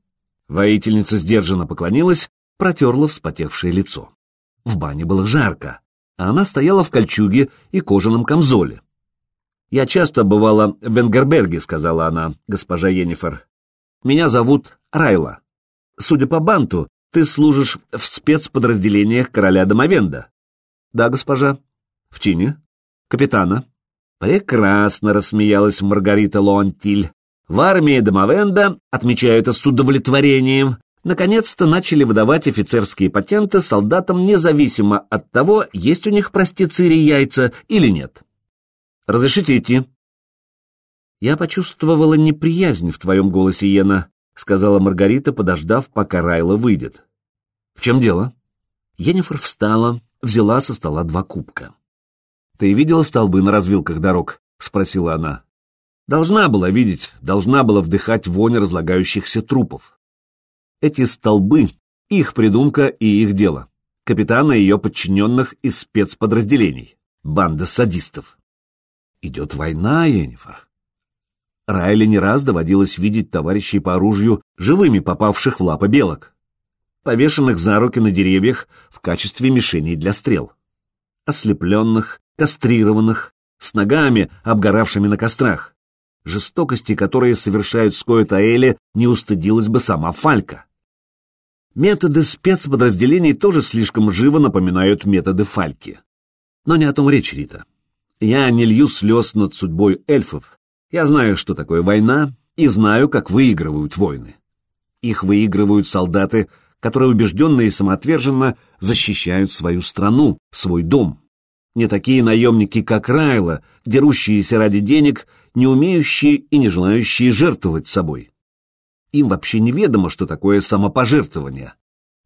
Воительница сдержанно поклонилась, протерла вспотевшее лицо. В бане было жарко, а она стояла в кольчуге и кожаном камзоле. «Я часто бывала в Венгерберге», — сказала она, госпожа Енифер. «Меня зовут Райла. Судя по банту, ты служишь в спецподразделениях короля Домовенда. Да, госпожа. В чине. Капитана. Прекрасно рассмеялась Маргарита Лонтиль. В армии Домовенда, отмечаю это с удовлетворением, наконец-то начали выдавать офицерские патенты солдатам независимо от того, есть у них, прости, яйца или нет. Разрешите идти? Я почувствовала неприязнь в твоем голосе, Йена, сказала Маргарита, подождав, пока Райла выйдет. В чем дело? Енифер встала, взяла со стола два кубка. «Ты видела столбы на развилках дорог?» — спросила она. Должна была видеть, должна была вдыхать вонь разлагающихся трупов. Эти столбы — их придумка и их дело. Капитана и ее подчиненных из спецподразделений. Банда садистов. Идет война, Енифер. Райле не раз доводилось видеть товарищей по оружию живыми попавших в лапы белок, повешенных за руки на деревьях в качестве мишеней для стрел, ослепленных, кастрированных, с ногами, обгоравшими на кострах, жестокости, которые совершают Скоя-Таэли, не устыдилась бы сама Фалька. Методы спецподразделений тоже слишком живо напоминают методы Фальки. Но не о том речь, Рита. Я не лью слез над судьбой эльфов. Я знаю, что такое война, и знаю, как выигрывают войны. Их выигрывают солдаты, которые убежденно и самоотверженно защищают свою страну, свой дом. Не такие наемники, как Райла, дерущиеся ради денег, не умеющие и не желающие жертвовать собой. Им вообще неведомо, что такое самопожертвование.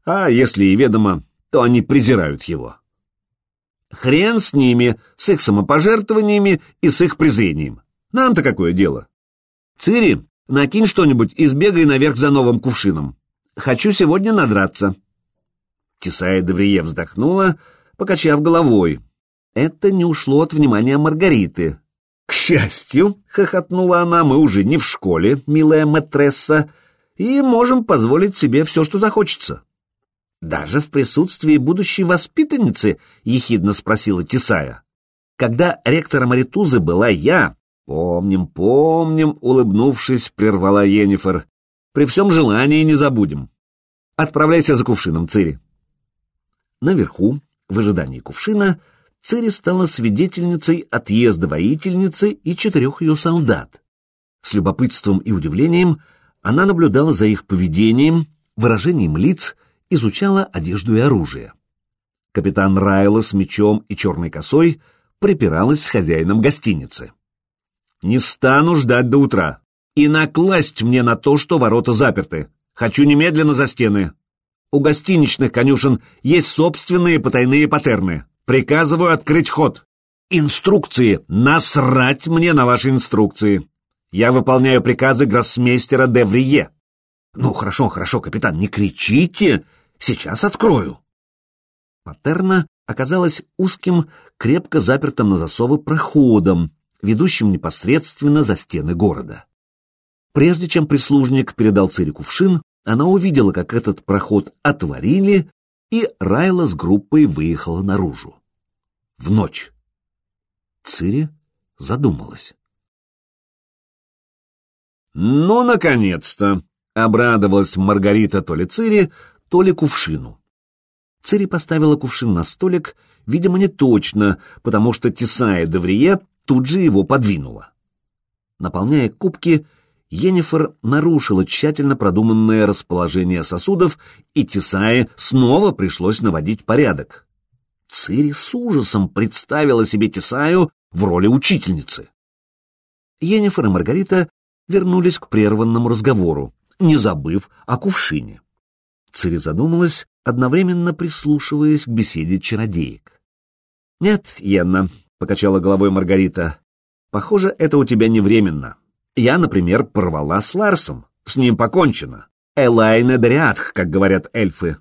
А если и ведомо, то они презирают его. Хрен с ними, с их самопожертвованиями и с их презрением. Нам-то какое дело? Цири, накинь что-нибудь и сбегай наверх за новым кувшином. Хочу сегодня надраться. Тесая Деврие вздохнула, покачав головой. Это не ушло от внимания Маргариты. «К счастью», — хохотнула она, — «мы уже не в школе, милая матресса, и можем позволить себе все, что захочется». «Даже в присутствии будущей воспитанницы?» — ехидно спросила Тесая. «Когда ректором Аритузы была я...» «Помним, помним», — улыбнувшись, прервала Енифер. «При всем желании не забудем. Отправляйся за кувшином, Цири». Наверху, в ожидании кувшина, — Цири стала свидетельницей отъезда воительницы и четырех ее солдат. С любопытством и удивлением она наблюдала за их поведением, выражением лиц, изучала одежду и оружие. Капитан Райла с мечом и черной косой припиралась с хозяином гостиницы. «Не стану ждать до утра и накласть мне на то, что ворота заперты. Хочу немедленно за стены. У гостиничных конюшен есть собственные потайные патерны. Приказываю открыть ход. Инструкции. Насрать мне на ваши инструкции. Я выполняю приказы гроссмейстера Деврие. Ну, хорошо, хорошо, капитан, не кричите. Сейчас открою. Патерна оказалась узким, крепко запертым на засовы проходом, ведущим непосредственно за стены города. Прежде чем прислужник передал Цири кувшин, она увидела, как этот проход отворили, и Райла с группой выехала наружу. В ночь. Цири задумалась. «Ну, наконец-то!» — обрадовалась Маргарита то ли Цири, то ли кувшину. Цири поставила кувшин на столик, видимо, не точно, потому что Тесая Деврие тут же его подвинула. Наполняя кубки, Енифер нарушила тщательно продуманное расположение сосудов, и Тесае снова пришлось наводить порядок. Цири с ужасом представила себе Тесаю в роли учительницы. Енифер и Маргарита вернулись к прерванному разговору, не забыв о кувшине. Цири задумалась, одновременно прислушиваясь к беседе чародеек. «Нет, Йенна», — покачала головой Маргарита, — «похоже, это у тебя не временно. Я, например, порвала с Ларсом, с ним покончено. Элайна Дриадх, как говорят эльфы.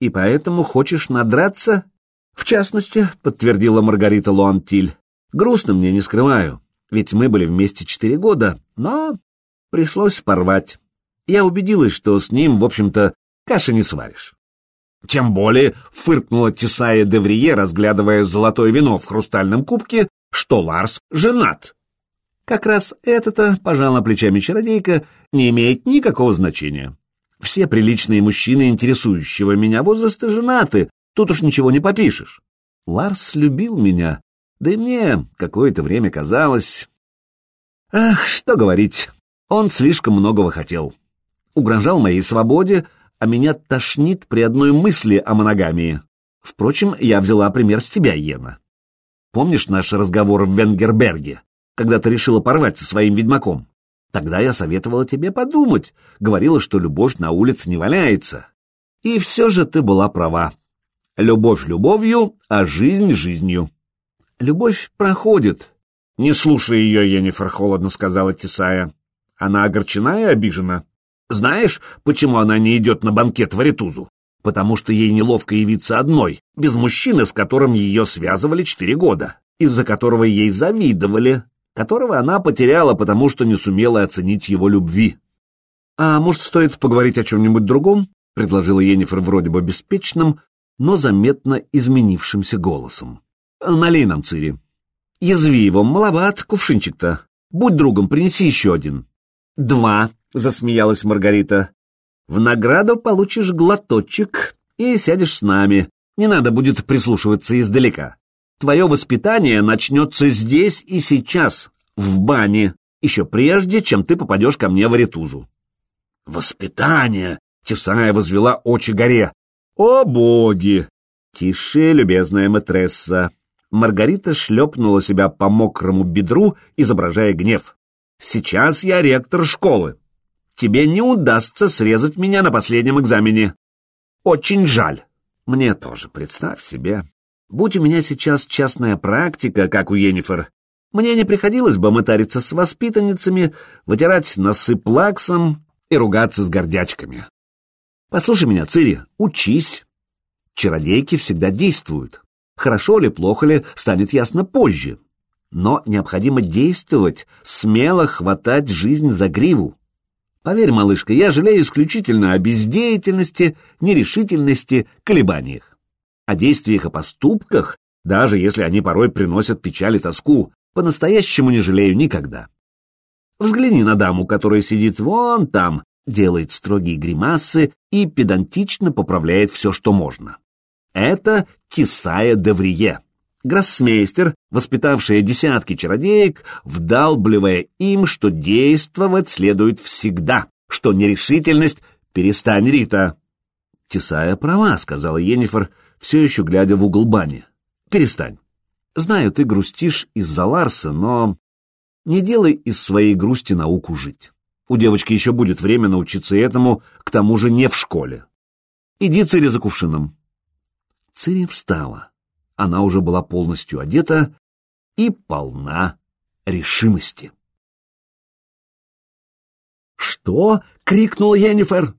И поэтому хочешь надраться?» «В частности», — подтвердила Маргарита Луантиль, — «грустно мне, не скрываю, ведь мы были вместе четыре года, но пришлось порвать. Я убедилась, что с ним, в общем-то, каши не сваришь. Тем более фыркнула Тесая Деврие, разглядывая золотое вино в хрустальном кубке, что Ларс женат. Как раз это-то, пожала плечами чародейка, не имеет никакого значения. Все приличные мужчины, интересующего меня возраста, женаты, тут уж ничего не попишешь. Ларс любил меня, да и мне какое-то время казалось... Ах, что говорить, он слишком многого хотел. Угрожал моей свободе, а меня тошнит при одной мысли о моногамии. Впрочем, я взяла пример с тебя, Йена. Помнишь наш разговор в Венгерберге, когда ты решила порвать со своим ведьмаком? Тогда я советовала тебе подумать, говорила, что любовь на улице не валяется. И все же ты была права. Любовь любовью, а жизнь жизнью. Любовь проходит. Не слушай ее, Енифер, холодно сказала Тесая. Она огорчена и обижена. Знаешь, почему она не идет на банкет в Аритузу? Потому что ей неловко явиться одной, без мужчины, с которым ее связывали четыре года, из-за которого ей завидовали, которого она потеряла, потому что не сумела оценить его любви. «А может, стоит поговорить о чем-нибудь другом?» — предложила Енифер вроде бы беспечным, но заметно изменившимся голосом. «Налей нам, Цири. Язви его, маловат, кувшинчик-то. Будь другом, принеси еще один». «Два», — засмеялась Маргарита. «В награду получишь глоточек и сядешь с нами. Не надо будет прислушиваться издалека. Твое воспитание начнется здесь и сейчас, в бане, еще прежде, чем ты попадешь ко мне в Аритузу». «Воспитание!» — Тесая возвела очи горе. «О боги!» «Тише, любезная матресса!» Маргарита шлепнула себя по мокрому бедру, изображая гнев. Сейчас я ректор школы. Тебе не удастся срезать меня на последнем экзамене. Очень жаль. Мне тоже, представь себе. Будь у меня сейчас частная практика, как у Енифер, мне не приходилось бы мытариться с воспитанницами, вытирать носы плаксом и ругаться с гордячками. Послушай меня, Цири, учись. Чародейки всегда действуют. Хорошо ли, плохо ли, станет ясно позже но необходимо действовать, смело хватать жизнь за гриву. Поверь, малышка, я жалею исключительно о бездеятельности, нерешительности, колебаниях. О действиях и поступках, даже если они порой приносят печаль и тоску, по-настоящему не жалею никогда. Взгляни на даму, которая сидит вон там, делает строгие гримасы и педантично поправляет все, что можно. Это Тисая Деврие гроссмейстер, воспитавшая десятки чародеек, вдалбливая им, что действовать следует всегда, что нерешительность «перестань, Рита». «Тесая права», — сказала Енифер, все еще глядя в угол бани. «Перестань. Знаю, ты грустишь из-за Ларса, но не делай из своей грусти науку жить. У девочки еще будет время научиться этому, к тому же не в школе. Иди, Цири, за кувшином». Цири встала она уже была полностью одета и полна решимости. «Что?» — крикнула Йеннифер.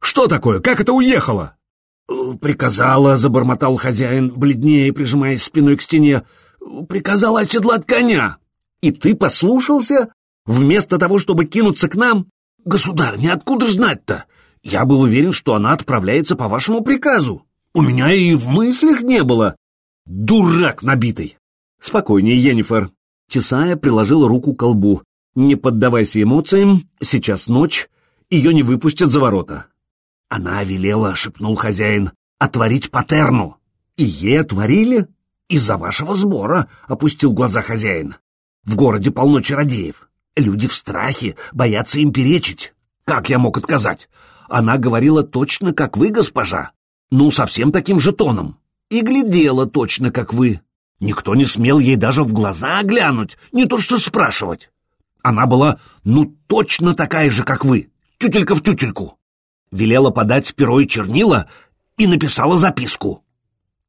«Что такое? Как это уехало?» «Приказала», — забормотал хозяин, бледнее, прижимаясь спиной к стене. «Приказала оседлать коня». «И ты послушался? Вместо того, чтобы кинуться к нам? Государь, откуда ж знать-то? Я был уверен, что она отправляется по вашему приказу. У меня и в мыслях не было. Дурак набитый!» «Спокойнее, Йеннифер». Тесая приложила руку к колбу. «Не поддавайся эмоциям, сейчас ночь, ее не выпустят за ворота». «Она велела», — шепнул хозяин, — «отворить патерну». «И ей отворили?» «Из-за вашего сбора», — опустил глаза хозяин. «В городе полно чародеев. Люди в страхе, боятся им перечить. Как я мог отказать? Она говорила точно, как вы, госпожа. Ну, совсем таким же тоном. И глядела точно, как вы. Никто не смел ей даже в глаза глянуть, не то что спрашивать. Она была, ну, точно такая же, как вы, тютелька в тютельку велела подать перо и чернила и написала записку.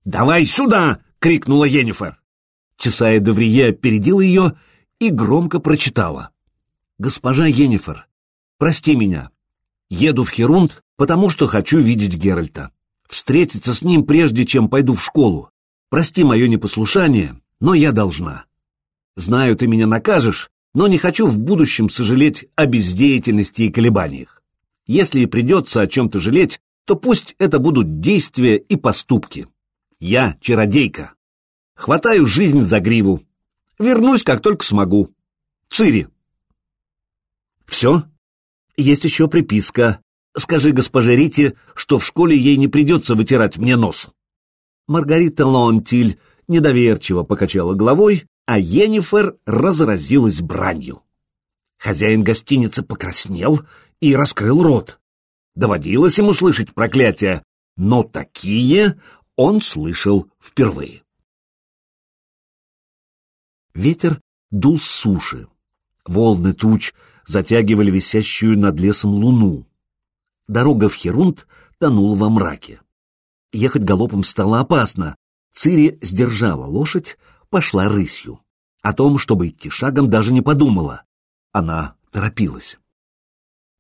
«Давай сюда!» — крикнула Енифер. Тесая Деврие опередила ее и громко прочитала. «Госпожа Енифер, прости меня. Еду в Херунд, потому что хочу видеть Геральта. Встретиться с ним, прежде чем пойду в школу. Прости мое непослушание, но я должна. Знаю, ты меня накажешь, но не хочу в будущем сожалеть о бездеятельности и колебаниях. Если и придется о чем-то жалеть, то пусть это будут действия и поступки. Я чародейка. Хватаю жизнь за гриву. Вернусь, как только смогу. Цири. Все? Есть еще приписка. Скажи госпоже Рите, что в школе ей не придется вытирать мне нос. Маргарита Лонтиль недоверчиво покачала головой, а Енифер разразилась бранью. Хозяин гостиницы покраснел и раскрыл рот. Доводилось ему слышать проклятия, но такие он слышал впервые. Ветер дул с суши. Волны туч затягивали висящую над лесом луну. Дорога в Херунд тонула во мраке. Ехать галопом стало опасно. Цири сдержала лошадь, пошла рысью. О том, чтобы идти шагом, даже не подумала. Она торопилась.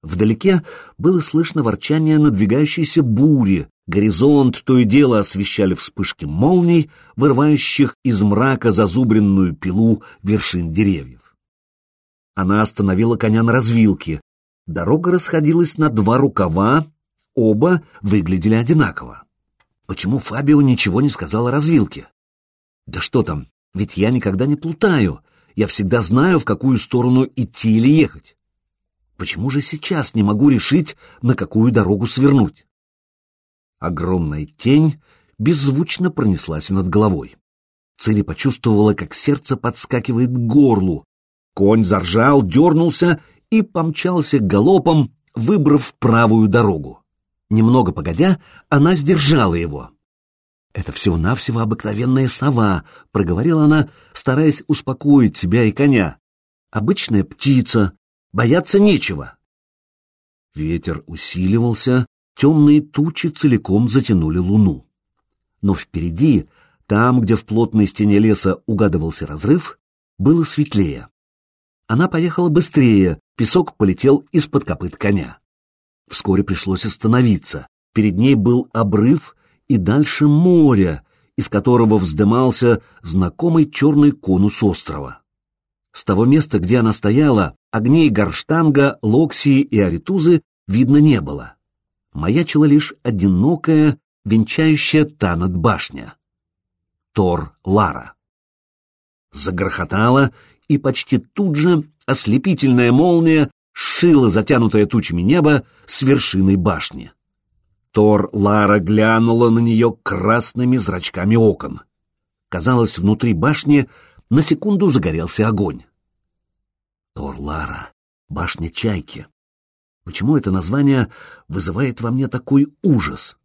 Вдалеке было слышно ворчание надвигающейся бури, горизонт то и дело освещали вспышки молний, вырывающих из мрака зазубренную пилу вершин деревьев. Она остановила коня на развилке. Дорога расходилась на два рукава, оба выглядели одинаково. Почему Фабио ничего не сказал о развилке? Да что там, ведь я никогда не плутаю, я всегда знаю, в какую сторону идти или ехать. Почему же сейчас не могу решить, на какую дорогу свернуть? Огромная тень беззвучно пронеслась над головой. Цири почувствовала, как сердце подскакивает к горлу. Конь заржал, дернулся и помчался галопом, выбрав правую дорогу. Немного погодя, она сдержала его. «Это всего-навсего обыкновенная сова», — проговорила она, стараясь успокоить себя и коня. «Обычная птица, Бояться нечего. Ветер усиливался, темные тучи целиком затянули луну. Но впереди, там, где в плотной стене леса угадывался разрыв, было светлее. Она поехала быстрее, песок полетел из-под копыт коня. Вскоре пришлось остановиться. Перед ней был обрыв и дальше море, из которого вздымался знакомый черный конус острова. С того места, где она стояла, огней Горштанга, Локсии и Аритузы видно не было. Маячила лишь одинокая, венчающая Танат башня. Тор Лара. Загрохотала, и почти тут же ослепительная молния сшила затянутое тучами небо с вершиной башни. Тор Лара глянула на нее красными зрачками окон. Казалось, внутри башни на секунду загорелся огонь. Торлара, башня Чайки. Почему это название вызывает во мне такой ужас?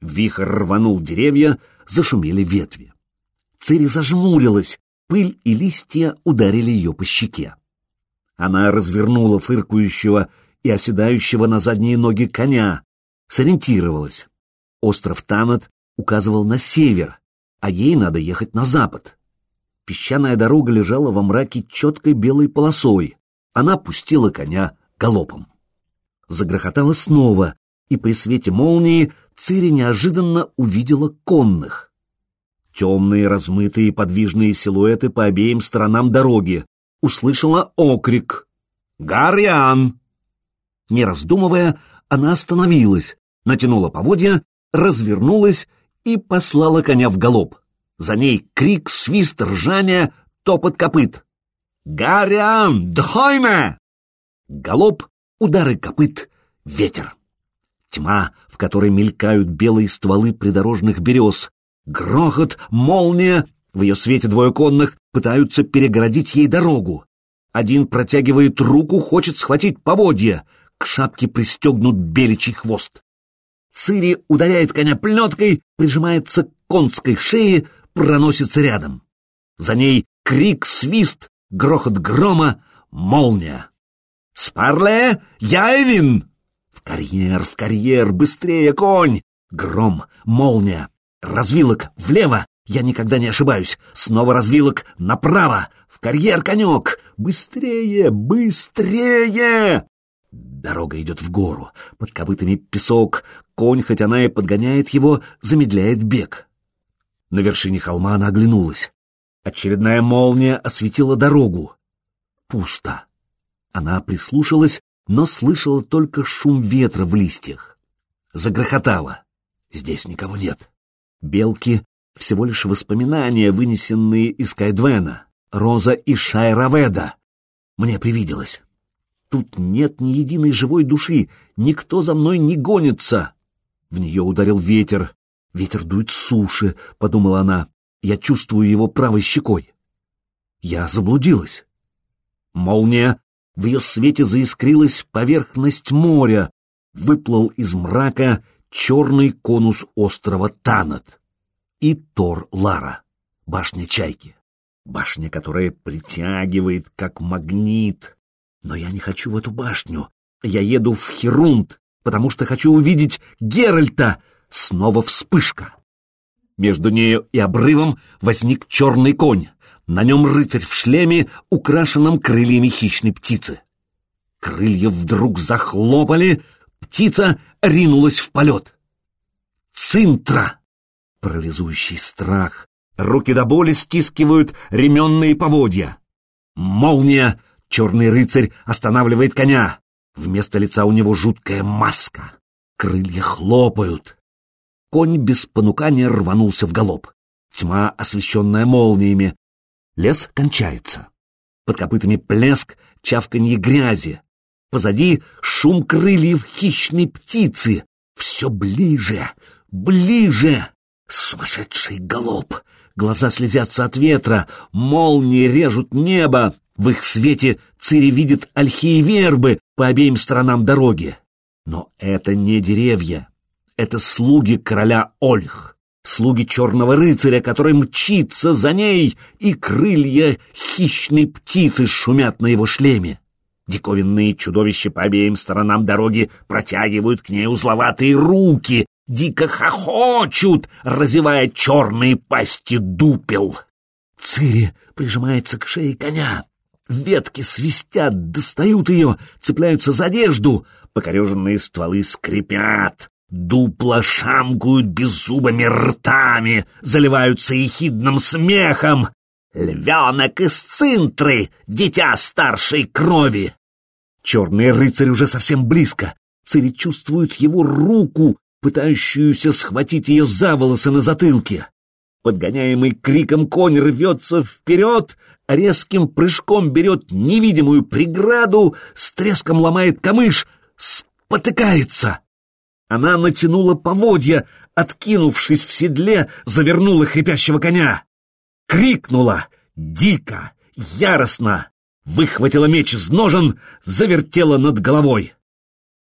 Вихрь рванул деревья, зашумели ветви. Цири зажмурилась, пыль и листья ударили ее по щеке. Она развернула фыркающего и оседающего на задние ноги коня, сориентировалась. Остров Танат указывал на север, а ей надо ехать на запад. Песчаная дорога лежала во мраке четкой белой полосой. Она пустила коня галопом. Загрохотало снова, и при свете молнии Цири неожиданно увидела конных. Темные, размытые, подвижные силуэты по обеим сторонам дороги. Услышала окрик. «Гарриан!» Не раздумывая, она остановилась, натянула поводья, развернулась и послала коня в галоп. За ней крик, свист, ржание, топот копыт. «Гарриан! Дхойме!» Галоп, удары копыт, ветер. Тьма, в которой мелькают белые стволы придорожных берез. Грохот, молния. В ее свете двое конных пытаются перегородить ей дорогу. Один протягивает руку, хочет схватить поводья. К шапке пристегнут беличий хвост. Цири ударяет коня плеткой, прижимается к конской шее, проносится рядом. За ней крик, свист, грохот грома, молния. «Спарле! Яевин!» «В карьер, в карьер! Быстрее, конь!» Гром, молния, развилок влево, я никогда не ошибаюсь, снова развилок направо, в карьер, конек! Быстрее, быстрее! Дорога идет в гору, под копытами песок, конь, хоть она и подгоняет его, замедляет бег. На вершине холма она оглянулась. Очередная молния осветила дорогу. Пусто. Она прислушалась, но слышала только шум ветра в листьях. Загрохотала. Здесь никого нет. Белки — всего лишь воспоминания, вынесенные из Кайдвена, Роза и Шайраведа. Мне привиделось. Тут нет ни единой живой души, никто за мной не гонится. В нее ударил ветер. Ветер дует с суши, — подумала она. Я чувствую его правой щекой. Я заблудилась. Молния. В ее свете заискрилась поверхность моря. Выплыл из мрака черный конус острова Танат. И Тор Лара, башня Чайки. Башня, которая притягивает, как магнит. Но я не хочу в эту башню. Я еду в Херунд, потому что хочу увидеть Геральта. Снова вспышка. Между нею и обрывом возник черный конь. На нем рыцарь в шлеме, украшенном крыльями хищной птицы. Крылья вдруг захлопали, птица ринулась в полет. Цинтра! Парализующий страх. Руки до боли стискивают ременные поводья. Молния! Черный рыцарь останавливает коня. Вместо лица у него жуткая маска. Крылья хлопают. Конь без понукания рванулся в галоп. Тьма, освещенная молниями. Лес кончается. Под копытами плеск, чавканье грязи. Позади шум крыльев хищной птицы. Все ближе, ближе. Сумасшедший галоп. Глаза слезятся от ветра, молнии режут небо. В их свете Цири видит ольхи и вербы по обеим сторонам дороги. Но это не деревья, это слуги короля Ольх, слуги черного рыцаря, который мчится за ней, и крылья хищной птицы шумят на его шлеме. Диковинные чудовища по обеим сторонам дороги протягивают к ней узловатые руки, дико хохочут, разевая черные пасти дупел. Цири прижимается к шее коня. Ветки свистят, достают ее, цепляются за одежду. Покореженные стволы скрипят. Дупла шамкают беззубыми ртами, заливаются ехидным смехом. Львенок из цинтры, дитя старшей крови. Черный рыцарь уже совсем близко. Цири чувствует его руку, пытающуюся схватить ее за волосы на затылке. Подгоняемый криком конь рвется вперед, резким прыжком берет невидимую преграду, с треском ломает камыш, спотыкается. Она натянула поводья, откинувшись в седле, завернула хрипящего коня. Крикнула дико, яростно, выхватила меч из ножен, завертела над головой.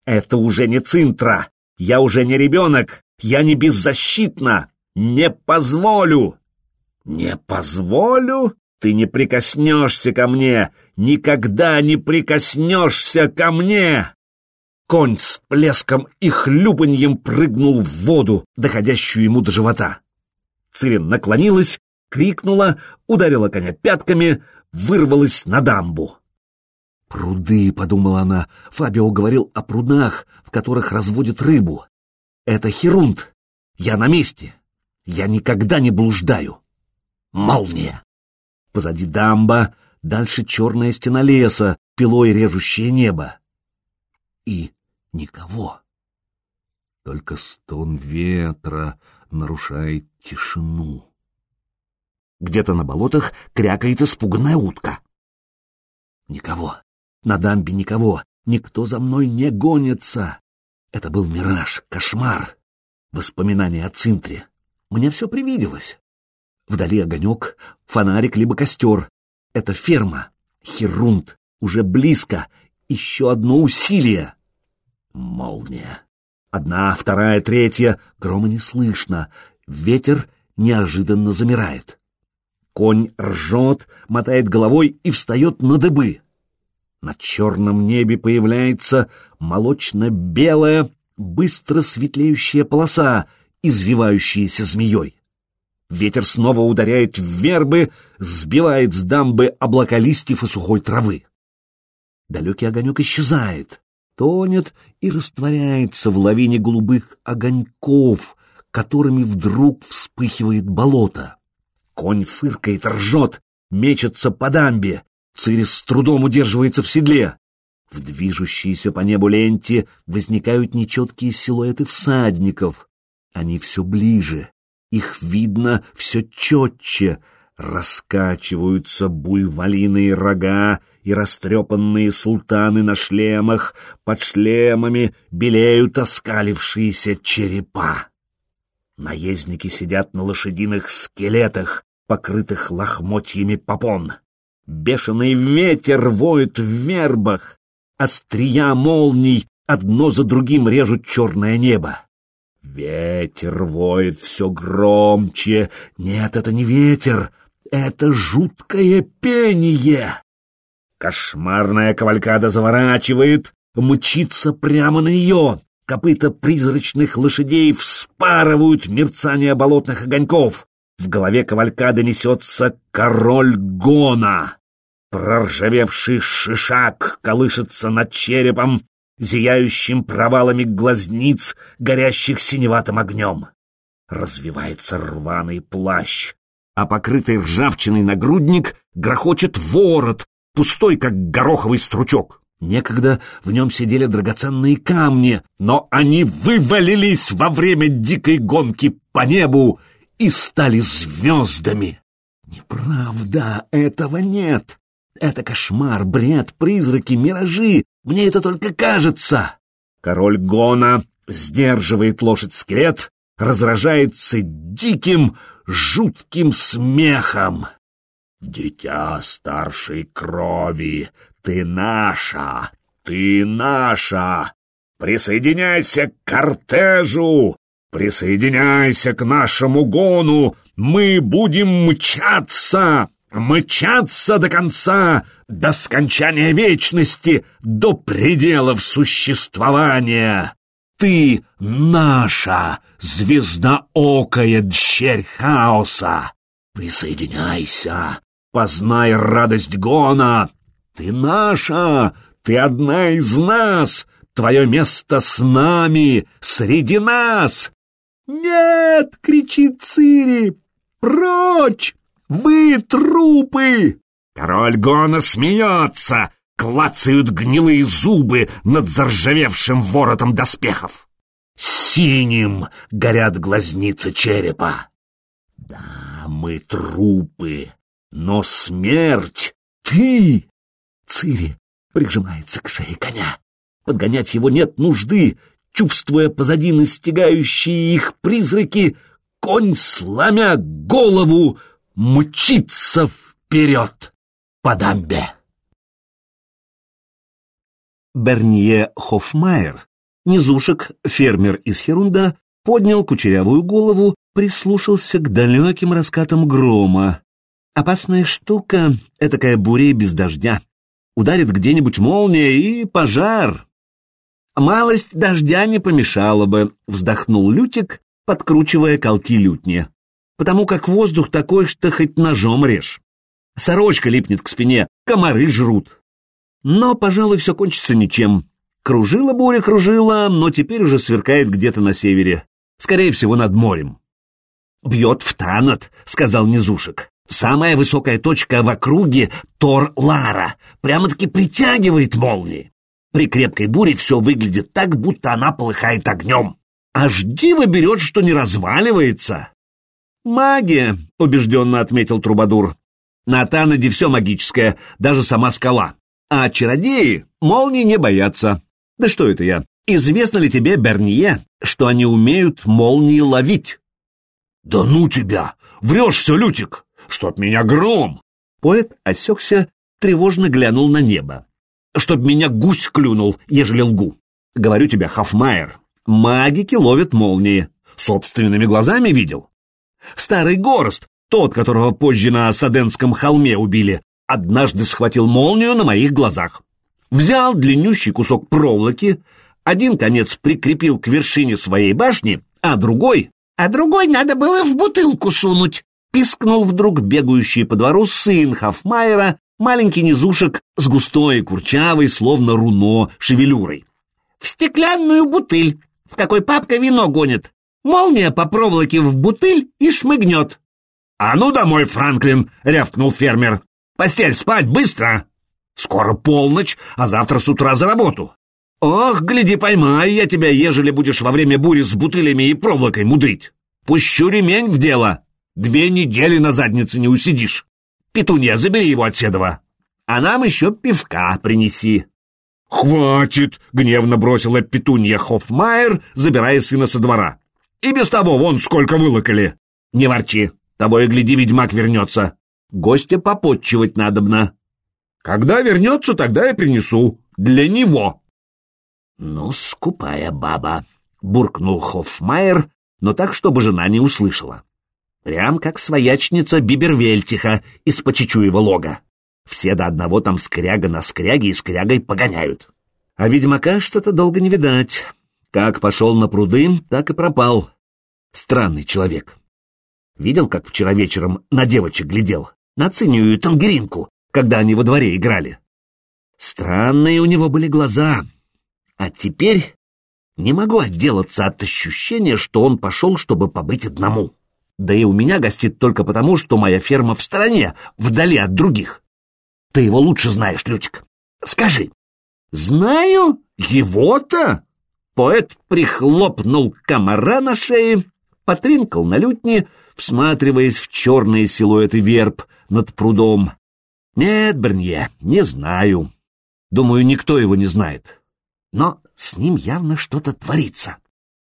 «Это уже не цинтра, я уже не ребенок, я не беззащитна, не позволю!» «Не позволю? Ты не прикоснешься ко мне, никогда не прикоснешься ко мне!» Конь с плеском и хлюпаньем прыгнул в воду, доходящую ему до живота. Цирин наклонилась, крикнула, ударила коня пятками, вырвалась на дамбу. «Пруды», — подумала она, — Фабио говорил о прудах, в которых разводят рыбу. «Это Херунт. Я на месте. Я никогда не блуждаю». Молния! Позади дамба, дальше черная стена леса, пилой режущее небо. И никого. Только стон ветра нарушает тишину. Где-то на болотах крякает испуганная утка. Никого. На дамбе никого. Никто за мной не гонится. Это был мираж, кошмар. Воспоминания о Цинтре. Мне все привиделось. Вдали огонек, фонарик либо костер. Это ферма. Херунт. Уже близко. Еще одно усилие. Молния. Одна, вторая, третья. Грома не слышно. Ветер неожиданно замирает. Конь ржет, мотает головой и встает на дыбы. На черном небе появляется молочно-белая, быстро светлеющая полоса, извивающаяся змеей. Ветер снова ударяет в вербы, сбивает с дамбы облака листьев и сухой травы. Далекий огонек исчезает, тонет и растворяется в лавине голубых огоньков, которыми вдруг вспыхивает болото. Конь фыркает, ржет, мечется по дамбе. Цирис с трудом удерживается в седле. В движущейся по небу ленте возникают нечеткие силуэты всадников. Они все ближе, их видно все четче. Раскачиваются буйволиные рога и растрепанные султаны на шлемах, под шлемами белеют оскалившиеся черепа. Наездники сидят на лошадиных скелетах, покрытых лохмотьями попон. Бешеный ветер воет в вербах, острия молний одно за другим режут черное небо. Ветер воет все громче. Нет, это не ветер, это жуткое пение. Кошмарная кавалькада заворачивает, мчится прямо на нее. Копыта призрачных лошадей вспарывают мерцание болотных огоньков. В голове кавалькады несется король гона. Проржавевший шишак колышется над черепом, зияющим провалами глазниц, горящих синеватым огнем. Развивается рваный плащ, а покрытый ржавчиной нагрудник грохочет ворот, пустой, как гороховый стручок. Некогда в нем сидели драгоценные камни, но они вывалились во время дикой гонки по небу и стали звездами. Неправда, этого нет. Это кошмар, бред, призраки, миражи. Мне это только кажется. Король Гона сдерживает лошадь-скелет, разражается диким, жутким смехом. «Дитя старшей крови, ты наша, ты наша! Присоединяйся к кортежу, Присоединяйся к нашему гону, мы будем мчаться, мчаться до конца, до скончания вечности, до пределов существования. Ты наша, звездоокая дщерь хаоса. Присоединяйся, познай радость гона. Ты наша, ты одна из нас, твое место с нами, среди нас. «Нет!» — кричит Цири. «Прочь! Вы трупы!» Король Гона смеется, клацают гнилые зубы над заржавевшим воротом доспехов. Синим горят глазницы черепа. Да, мы трупы, но смерть — ты! Цири прижимается к шее коня. Подгонять его нет нужды, чувствуя позади настигающие их призраки, конь, сломя голову, мчится вперед по дамбе. Бернье Хофмайер, низушек, фермер из Херунда, поднял кучерявую голову, прислушался к далеким раскатам грома. Опасная штука — этакая буря без дождя. Ударит где-нибудь молния и пожар. «Малость дождя не помешала бы», — вздохнул Лютик, подкручивая колки лютни. «Потому как воздух такой, что хоть ножом режь. Сорочка липнет к спине, комары жрут». Но, пожалуй, все кончится ничем. Кружила буря, кружила, но теперь уже сверкает где-то на севере. Скорее всего, над морем. «Бьет в Танат», — сказал Низушек. «Самая высокая точка в округе — Тор-Лара. Прямо-таки притягивает молнии. При крепкой буре все выглядит так, будто она полыхает огнем. Аж диво берет, что не разваливается». «Магия», — убежденно отметил Трубадур. «На Танаде все магическое, даже сама скала. А чародеи молнии не боятся. Да что это я? Известно ли тебе, Берние, что они умеют молнии ловить?» «Да ну тебя! Врешь все, Лютик! Что от меня гром!» Поэт осекся, тревожно глянул на небо. «Чтоб меня гусь клюнул, ежели лгу. Говорю тебе, Хафмайер, магики ловят молнии. Собственными глазами видел. Старый Горст, тот, которого позже на Саденском холме убили, однажды схватил молнию на моих глазах. Взял длиннющий кусок проволоки, один конец прикрепил к вершине своей башни, а другой а другой надо было в бутылку сунуть. Пискнул вдруг бегающий по двору сын Хафмайера, маленький низушек с густой, курчавой, словно руно, шевелюрой. В стеклянную бутыль, в какой папка вино гонит. Молния по проволоке в бутыль и шмыгнет. — А ну домой, Франклин! — рявкнул фермер. — Постель спать быстро! Скоро полночь, а завтра с утра за работу. «Ох, гляди, поймаю я тебя, ежели будешь во время бури с бутылями и проволокой мудрить. Пущу ремень в дело. Две недели на заднице не усидишь. Петунья, забери его от Седова. А нам еще пивка принеси». «Хватит!» — гневно бросила Петунья Хоффмайер, забирая сына со двора. «И без того вон сколько вылокали!» «Не ворчи, того и гляди, ведьмак вернется. Гостя попотчевать надобно». «Когда вернется, тогда и принесу. Для него!» «Ну, скупая баба», — буркнул Хоффмайер, но так, чтобы жена не услышала. Прям как своячница Бибервельтиха из Почечуева лога. Все до одного там скряга на скряге и скрягой погоняют. А ведьмака что-то долго не видать. Как пошел на пруды, так и пропал. Странный человек. Видел, как вчера вечером на девочек глядел? На цинию и тангеринку, когда они во дворе играли. Странные у него были глаза, а теперь не могу отделаться от ощущения, что он пошел, чтобы побыть одному. Да и у меня гостит только потому, что моя ферма в стороне, вдали от других. Ты его лучше знаешь, Лютик. Скажи. Знаю? Его-то? Поэт прихлопнул комара на шее, потринкал на лютне, всматриваясь в черные силуэты верб над прудом. Нет, Бернье, не знаю. Думаю, никто его не знает. Но с ним явно что-то творится.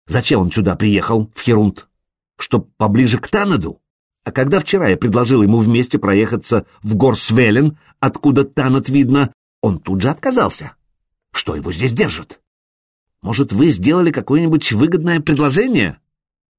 Зачем он сюда приехал, в Херунд? Чтоб поближе к Танаду? А когда вчера я предложил ему вместе проехаться в Горсвелен, откуда Танат видно, он тут же отказался. Что его здесь держит? Может, вы сделали какое-нибудь выгодное предложение?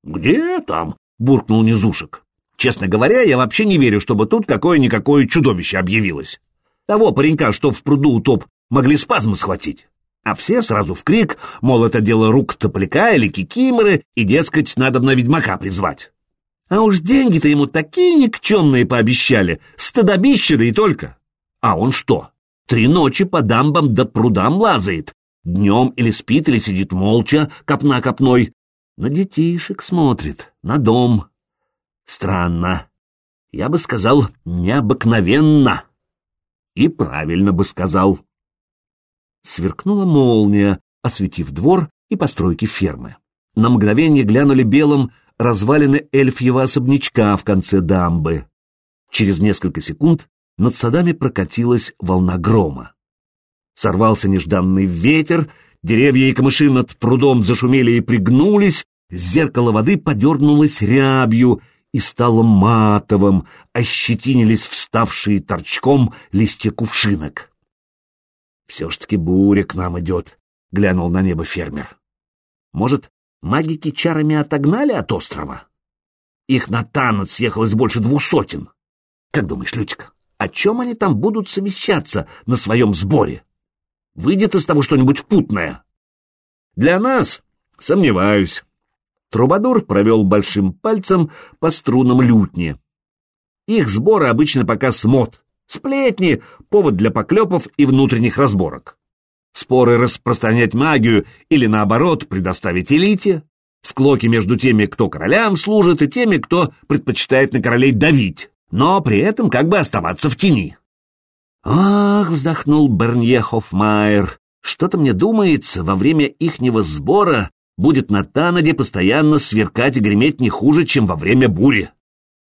Где там? буркнул Низушек. Честно говоря, я вообще не верю, чтобы тут какое-никакое чудовище объявилось. Того паренька, что в пруду утоп, могли спазмы схватить а все сразу в крик, мол, это дело рук топляка или кикиморы, и, дескать, надо на ведьмака призвать. А уж деньги-то ему такие никчемные пообещали, стыдобище да и только. А он что, три ночи по дамбам да прудам лазает, днем или спит, или сидит молча, копна копной, на детишек смотрит, на дом. Странно. Я бы сказал, необыкновенно. И правильно бы сказал сверкнула молния, осветив двор и постройки фермы. На мгновение глянули белым развалины эльфьего особнячка в конце дамбы. Через несколько секунд над садами прокатилась волна грома. Сорвался нежданный ветер, деревья и камыши над прудом зашумели и пригнулись, зеркало воды подернулось рябью и стало матовым, ощетинились вставшие торчком листья кувшинок. «Все ж таки буря к нам идет», — глянул на небо фермер. «Может, магики чарами отогнали от острова? Их на танец съехалось больше двух сотен. Как думаешь, Лютик, о чем они там будут совещаться на своем сборе? Выйдет из того что-нибудь путное?» «Для нас? Сомневаюсь». Трубадур провел большим пальцем по струнам лютни. Их сборы обычно пока смот, Сплетни — повод для поклепов и внутренних разборок. Споры распространять магию или, наоборот, предоставить элите. Склоки между теми, кто королям служит, и теми, кто предпочитает на королей давить, но при этом как бы оставаться в тени. «Ах!» — вздохнул Бернье Хоффмайер. «Что-то мне думается, во время ихнего сбора будет на Танаде постоянно сверкать и греметь не хуже, чем во время бури».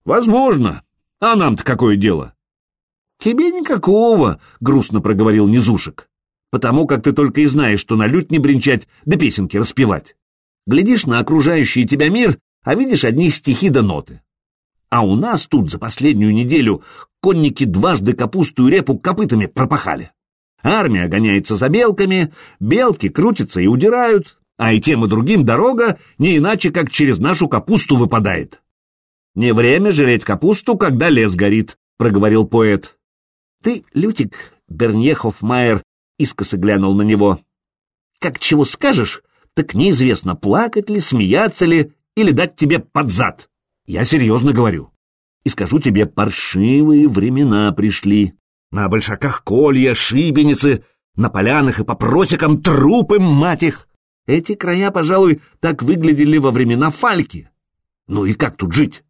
«Возможно. А нам-то какое дело?» «Тебе никакого», — грустно проговорил Низушек, «потому как ты только и знаешь, что на лютне бренчать да песенки распевать. Глядишь на окружающий тебя мир, а видишь одни стихи да ноты. А у нас тут за последнюю неделю конники дважды капусту и репу копытами пропахали. Армия гоняется за белками, белки крутятся и удирают, а и тем и другим дорога не иначе, как через нашу капусту выпадает. «Не время жалеть капусту, когда лес горит», — проговорил поэт. «Ты, Лютик», — Бернье Хоффмайер искоса глянул на него, — «как чего скажешь, так неизвестно, плакать ли, смеяться ли или дать тебе под зад». Я серьезно говорю. И скажу тебе, паршивые времена пришли. На большаках колья, шибеницы, на полянах и по просекам трупы, мать их. Эти края, пожалуй, так выглядели во времена Фальки. Ну и как тут жить?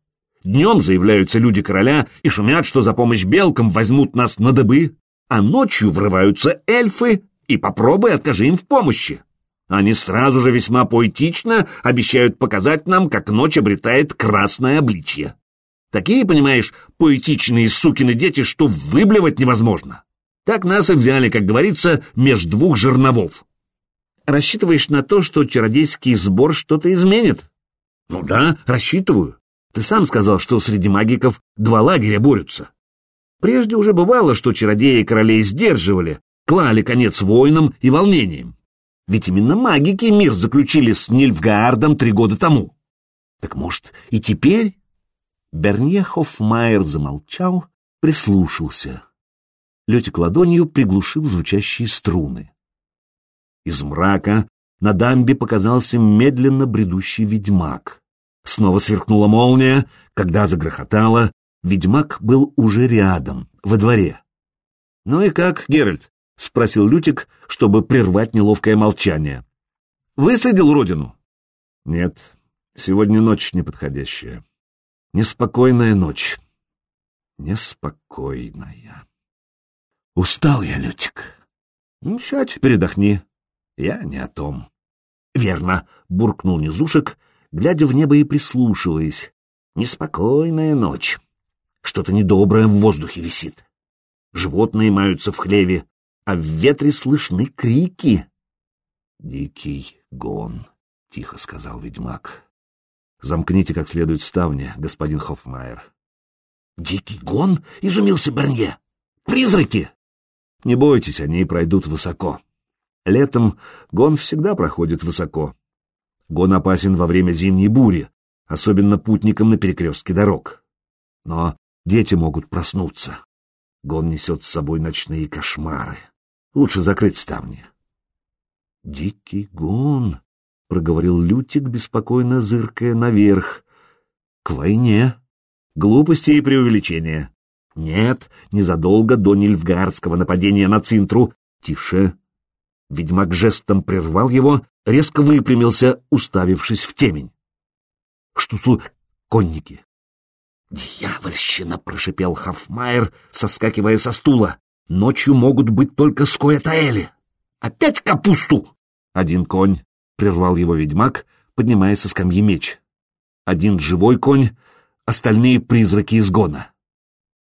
Днем заявляются люди короля и шумят, что за помощь белкам возьмут нас на дыбы, а ночью врываются эльфы и попробуй откажи им в помощи. Они сразу же весьма поэтично обещают показать нам, как ночь обретает красное обличье. Такие, понимаешь, поэтичные сукины дети, что выблевать невозможно. Так нас и взяли, как говорится, меж двух жерновов. Рассчитываешь на то, что чародейский сбор что-то изменит? Ну да, рассчитываю. Ты сам сказал, что среди магиков два лагеря борются. Прежде уже бывало, что чародеи королей сдерживали, клали конец войнам и волнениям. Ведь именно магики мир заключили с Нильфгаардом три года тому. Так может, и теперь? Бернье Хоффмайер замолчал, прислушался. Летик ладонью приглушил звучащие струны. Из мрака на дамбе показался медленно бредущий ведьмак. Снова сверкнула молния, когда загрохотала, ведьмак был уже рядом, во дворе. — Ну и как, Геральт? — спросил Лютик, чтобы прервать неловкое молчание. «Выследил родину?» «Нет, сегодня ночь неподходящая. Неспокойная ночь. Неспокойная. Устал я, Лютик. Ну, сядь, передохни. Я не о том». «Верно», — буркнул Низушек, глядя в небо и прислушиваясь. «Неспокойная ночь. Что-то недоброе в воздухе висит. Животные маются в хлеве, а в ветре слышны крики. «Дикий гон», — тихо сказал ведьмак. «Замкните как следует ставни, господин Хоффмайер». «Дикий гон?» — изумился Бернье. «Призраки!» «Не бойтесь, они пройдут высоко. Летом гон всегда проходит высоко. Гон опасен во время зимней бури, особенно путникам на перекрестке дорог. Но дети могут проснуться. Гон несет с собой ночные кошмары. Лучше закрыть ставни. — Дикий гон, — проговорил Лютик, беспокойно зыркая наверх. — К войне. Глупости и преувеличения. Нет, незадолго до Нильфгардского нападения на Цинтру. Тише. Ведьмак жестом прервал его, резко выпрямился, уставившись в темень. — Что слу... конники? — Дьявольщина! — прошипел Хафмайер, соскакивая со стула. Ночью могут быть только скоятаэли. Опять капусту! Один конь, — прервал его ведьмак, поднимая со скамьи меч. Один живой конь, остальные призраки изгона.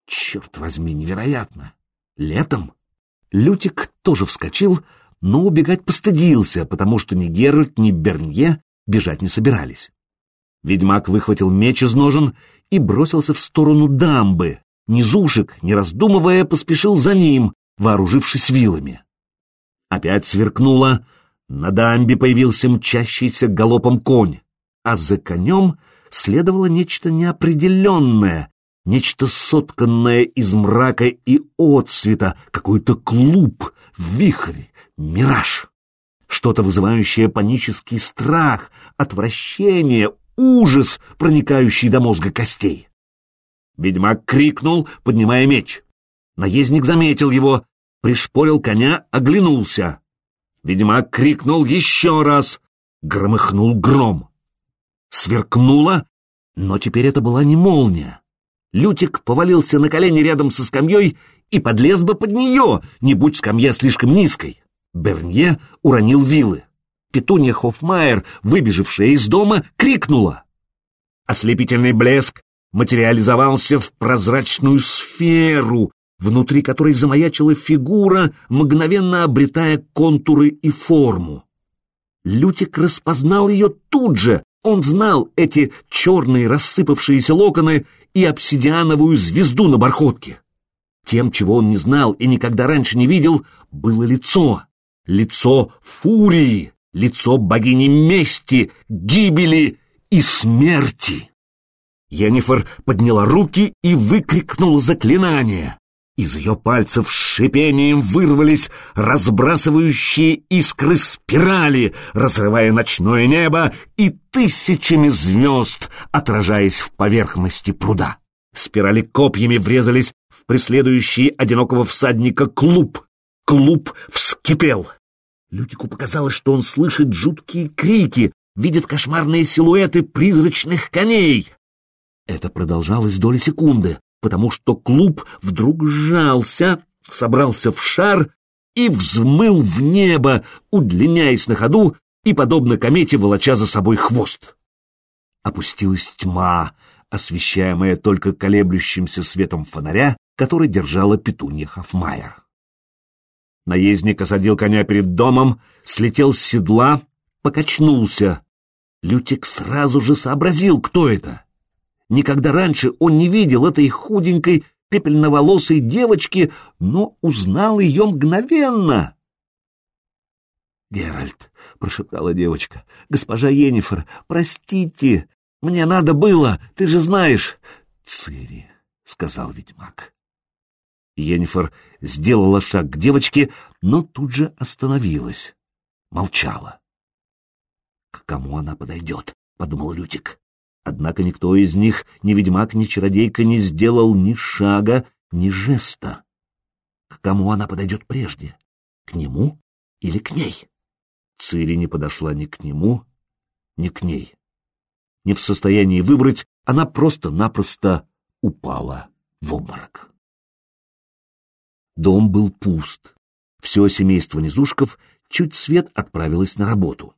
Черт возьми, невероятно! Летом? Лютик тоже вскочил, но убегать постыдился, потому что ни Геральт, ни Бернье бежать не собирались. Ведьмак выхватил меч из ножен и бросился в сторону дамбы, Низушек, не раздумывая, поспешил за ним, вооружившись вилами. Опять сверкнуло, на дамбе появился мчащийся галопом конь, а за конем следовало нечто неопределенное, нечто сотканное из мрака и отсвета, какой-то клуб, вихрь, мираж. Что-то вызывающее панический страх, отвращение, ужас, проникающий до мозга костей. Ведьмак крикнул, поднимая меч. Наездник заметил его, пришпорил коня, оглянулся. Ведьмак крикнул еще раз. Громыхнул гром. Сверкнуло, но теперь это была не молния. Лютик повалился на колени рядом со скамьей и подлез бы под нее, не будь скамья слишком низкой. Бернье уронил вилы. Петунья Хоффмайер, выбежавшая из дома, крикнула. Ослепительный блеск материализовался в прозрачную сферу, внутри которой замаячила фигура, мгновенно обретая контуры и форму. Лютик распознал ее тут же. Он знал эти черные рассыпавшиеся локоны и обсидиановую звезду на бархотке. Тем, чего он не знал и никогда раньше не видел, было лицо. Лицо фурии, лицо богини мести, гибели и смерти. Йеннифер подняла руки и выкрикнула заклинание. Из ее пальцев с шипением вырвались разбрасывающие искры спирали, разрывая ночное небо и тысячами звезд, отражаясь в поверхности пруда. Спирали копьями врезались в преследующий одинокого всадника клуб. Клуб вскипел. Лютику показалось, что он слышит жуткие крики, видит кошмарные силуэты призрачных коней. Это продолжалось доли секунды, потому что клуб вдруг сжался, собрался в шар и взмыл в небо, удлиняясь на ходу и, подобно комете, волоча за собой хвост. Опустилась тьма, освещаемая только колеблющимся светом фонаря, который держала петунья Хофмайер. Наездник осадил коня перед домом, слетел с седла, покачнулся. Лютик сразу же сообразил, кто это. Никогда раньше он не видел этой худенькой, пепельноволосой девочки, но узнал ее мгновенно. «Геральт», — прошептала девочка, — «госпожа Енифер, простите, мне надо было, ты же знаешь». «Цири», — сказал ведьмак. Енифер сделала шаг к девочке, но тут же остановилась, молчала. «К кому она подойдет?» — подумал Лютик. Однако никто из них, ни ведьмак, ни чародейка, не сделал ни шага, ни жеста. К кому она подойдет прежде? К нему или к ней? Цири не подошла ни к нему, ни к ней. Не в состоянии выбрать, она просто-напросто упала в обморок. Дом был пуст. Все семейство Низушков чуть свет отправилось на работу.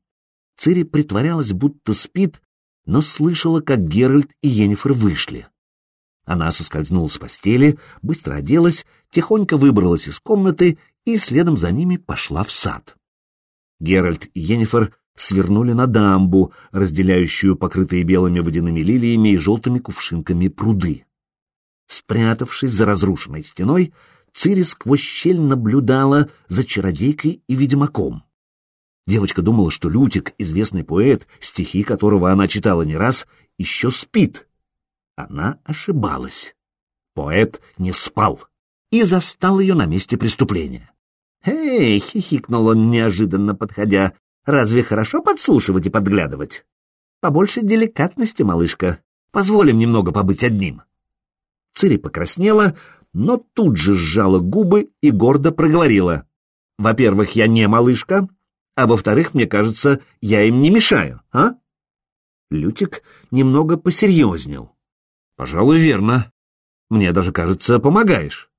Цири притворялась, будто спит, но слышала, как Геральт и Йеннифер вышли. Она соскользнула с постели, быстро оделась, тихонько выбралась из комнаты и следом за ними пошла в сад. Геральт и Йеннифер свернули на дамбу, разделяющую покрытые белыми водяными лилиями и желтыми кувшинками пруды. Спрятавшись за разрушенной стеной, Цири сквозь щель наблюдала за чародейкой и ведьмаком. Девочка думала, что Лютик, известный поэт, стихи которого она читала не раз, еще спит. Она ошибалась. Поэт не спал и застал ее на месте преступления. «Эй!» — хихикнул он, неожиданно подходя. «Разве хорошо подслушивать и подглядывать? Побольше деликатности, малышка. Позволим немного побыть одним». Цири покраснела, но тут же сжала губы и гордо проговорила. «Во-первых, я не малышка, а во-вторых, мне кажется, я им не мешаю, а? Лютик немного посерьезнел. Пожалуй, верно. Мне даже кажется, помогаешь.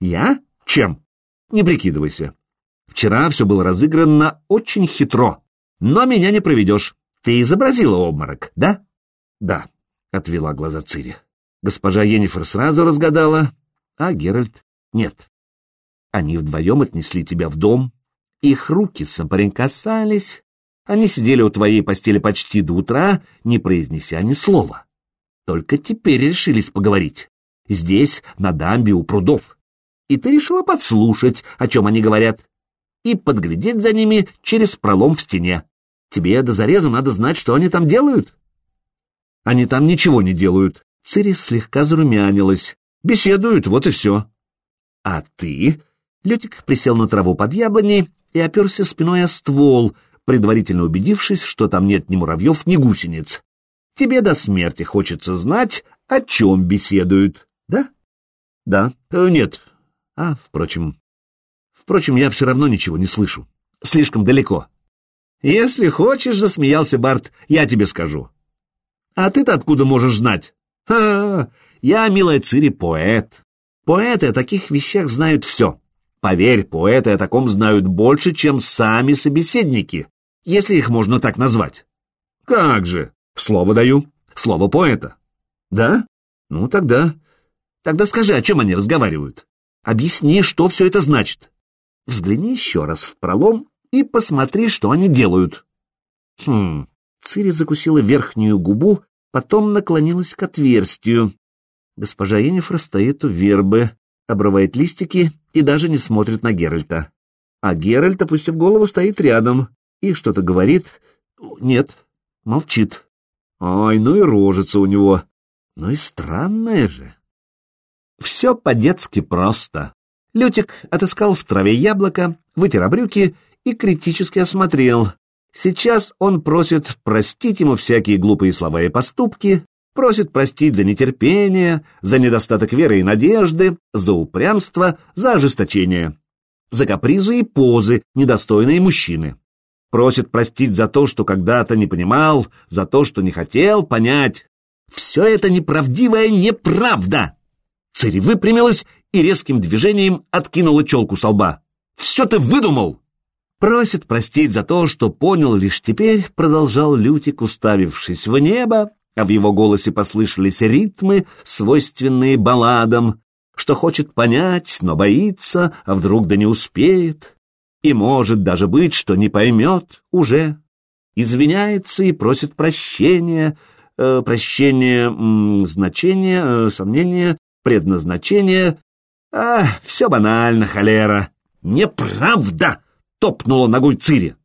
Я? Чем? Не прикидывайся. Вчера все было разыграно очень хитро, но меня не проведешь. Ты изобразила обморок, да? Да, отвела глаза Цири. Госпожа Енифер сразу разгадала, а Геральт нет. Они вдвоем отнесли тебя в дом, их руки соприкасались. Они сидели у твоей постели почти до утра, не произнеся ни слова. Только теперь решились поговорить. Здесь, на дамбе у прудов. И ты решила подслушать, о чем они говорят, и подглядеть за ними через пролом в стене. Тебе до зарезу надо знать, что они там делают. Они там ничего не делают. Цири слегка зарумянилась. Беседуют, вот и все. А ты? Лютик присел на траву под яблоней и оперся спиной о ствол, предварительно убедившись, что там нет ни муравьев, ни гусениц. Тебе до смерти хочется знать, о чем беседуют, да? Да. Э, нет, А, впрочем... Впрочем, я все равно ничего не слышу. Слишком далеко. Если хочешь, — засмеялся Барт, — я тебе скажу. А ты-то откуда можешь знать? Ха, я, милая Цири, поэт. Поэты о таких вещах знают все. Поверь, поэты о таком знают больше, чем сами собеседники, если их можно так назвать. Как же? Слово даю. Слово поэта. Да? Ну, тогда... Тогда скажи, о чем они разговаривают. Объясни, что все это значит. Взгляни еще раз в пролом и посмотри, что они делают. Хм... Цири закусила верхнюю губу, потом наклонилась к отверстию. Госпожа Енифра стоит у вербы, обрывает листики и даже не смотрит на Геральта. А Геральт, опустив голову, стоит рядом и что-то говорит. Нет, молчит. Ой, ну и рожица у него. Ну и странная же. Все по-детски просто. Лютик отыскал в траве яблоко, вытер брюки и критически осмотрел. Сейчас он просит простить ему всякие глупые слова и поступки, просит простить за нетерпение, за недостаток веры и надежды, за упрямство, за ожесточение, за капризы и позы, недостойные мужчины. Просит простить за то, что когда-то не понимал, за то, что не хотел понять. Все это неправдивая неправда. Цири выпрямилась и резким движением откинула челку со лба. «Все ты выдумал!» Просит простить за то, что понял лишь теперь, продолжал Лютик, уставившись в небо, а в его голосе послышались ритмы, свойственные балладам, что хочет понять, но боится, а вдруг да не успеет, и может даже быть, что не поймет уже. Извиняется и просит прощения, э, прощения, м, значения, э, сомнения, предназначения. А, все банально, холера. Неправда! Топнула ногой Цири.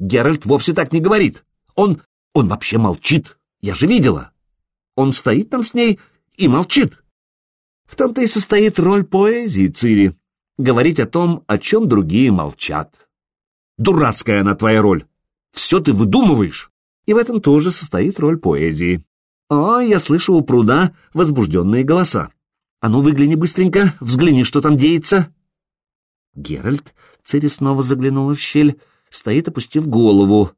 Геральт вовсе так не говорит. Он, он вообще молчит. Я же видела. Он стоит там с ней и молчит. В том-то и состоит роль поэзии, Цири. Говорить о том, о чем другие молчат. Дурацкая она твоя роль. Все ты выдумываешь. И в этом тоже состоит роль поэзии. О, я слышу у пруда возбужденные голоса. А ну, выгляни быстренько, взгляни, что там деется. Геральт, Цири снова заглянула в щель, стоит, опустив голову,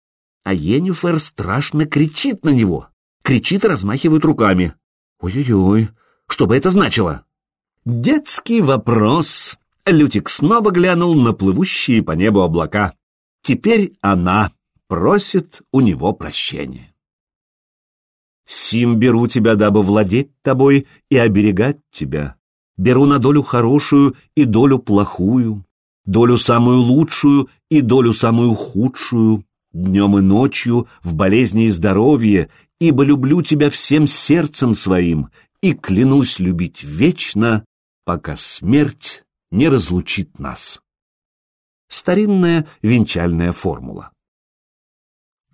а Енифер страшно кричит на него кричит и размахивает руками. Ой-ой-ой, что бы это значило? Детский вопрос. Лютик снова глянул на плывущие по небу облака. Теперь она просит у него прощения. Сим беру тебя, дабы владеть тобой и оберегать тебя. Беру на долю хорошую и долю плохую, долю самую лучшую и долю самую худшую, днем и ночью, в болезни и здоровье, ибо люблю тебя всем сердцем своим и клянусь любить вечно, пока смерть не разлучит нас. Старинная венчальная формула.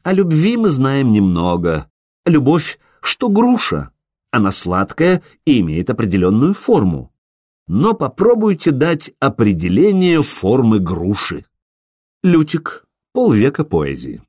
О любви мы знаем немного. Любовь, что груша. Она сладкая и имеет определенную форму. Но попробуйте дать определение формы груши. Лютик. Полвека поэзии.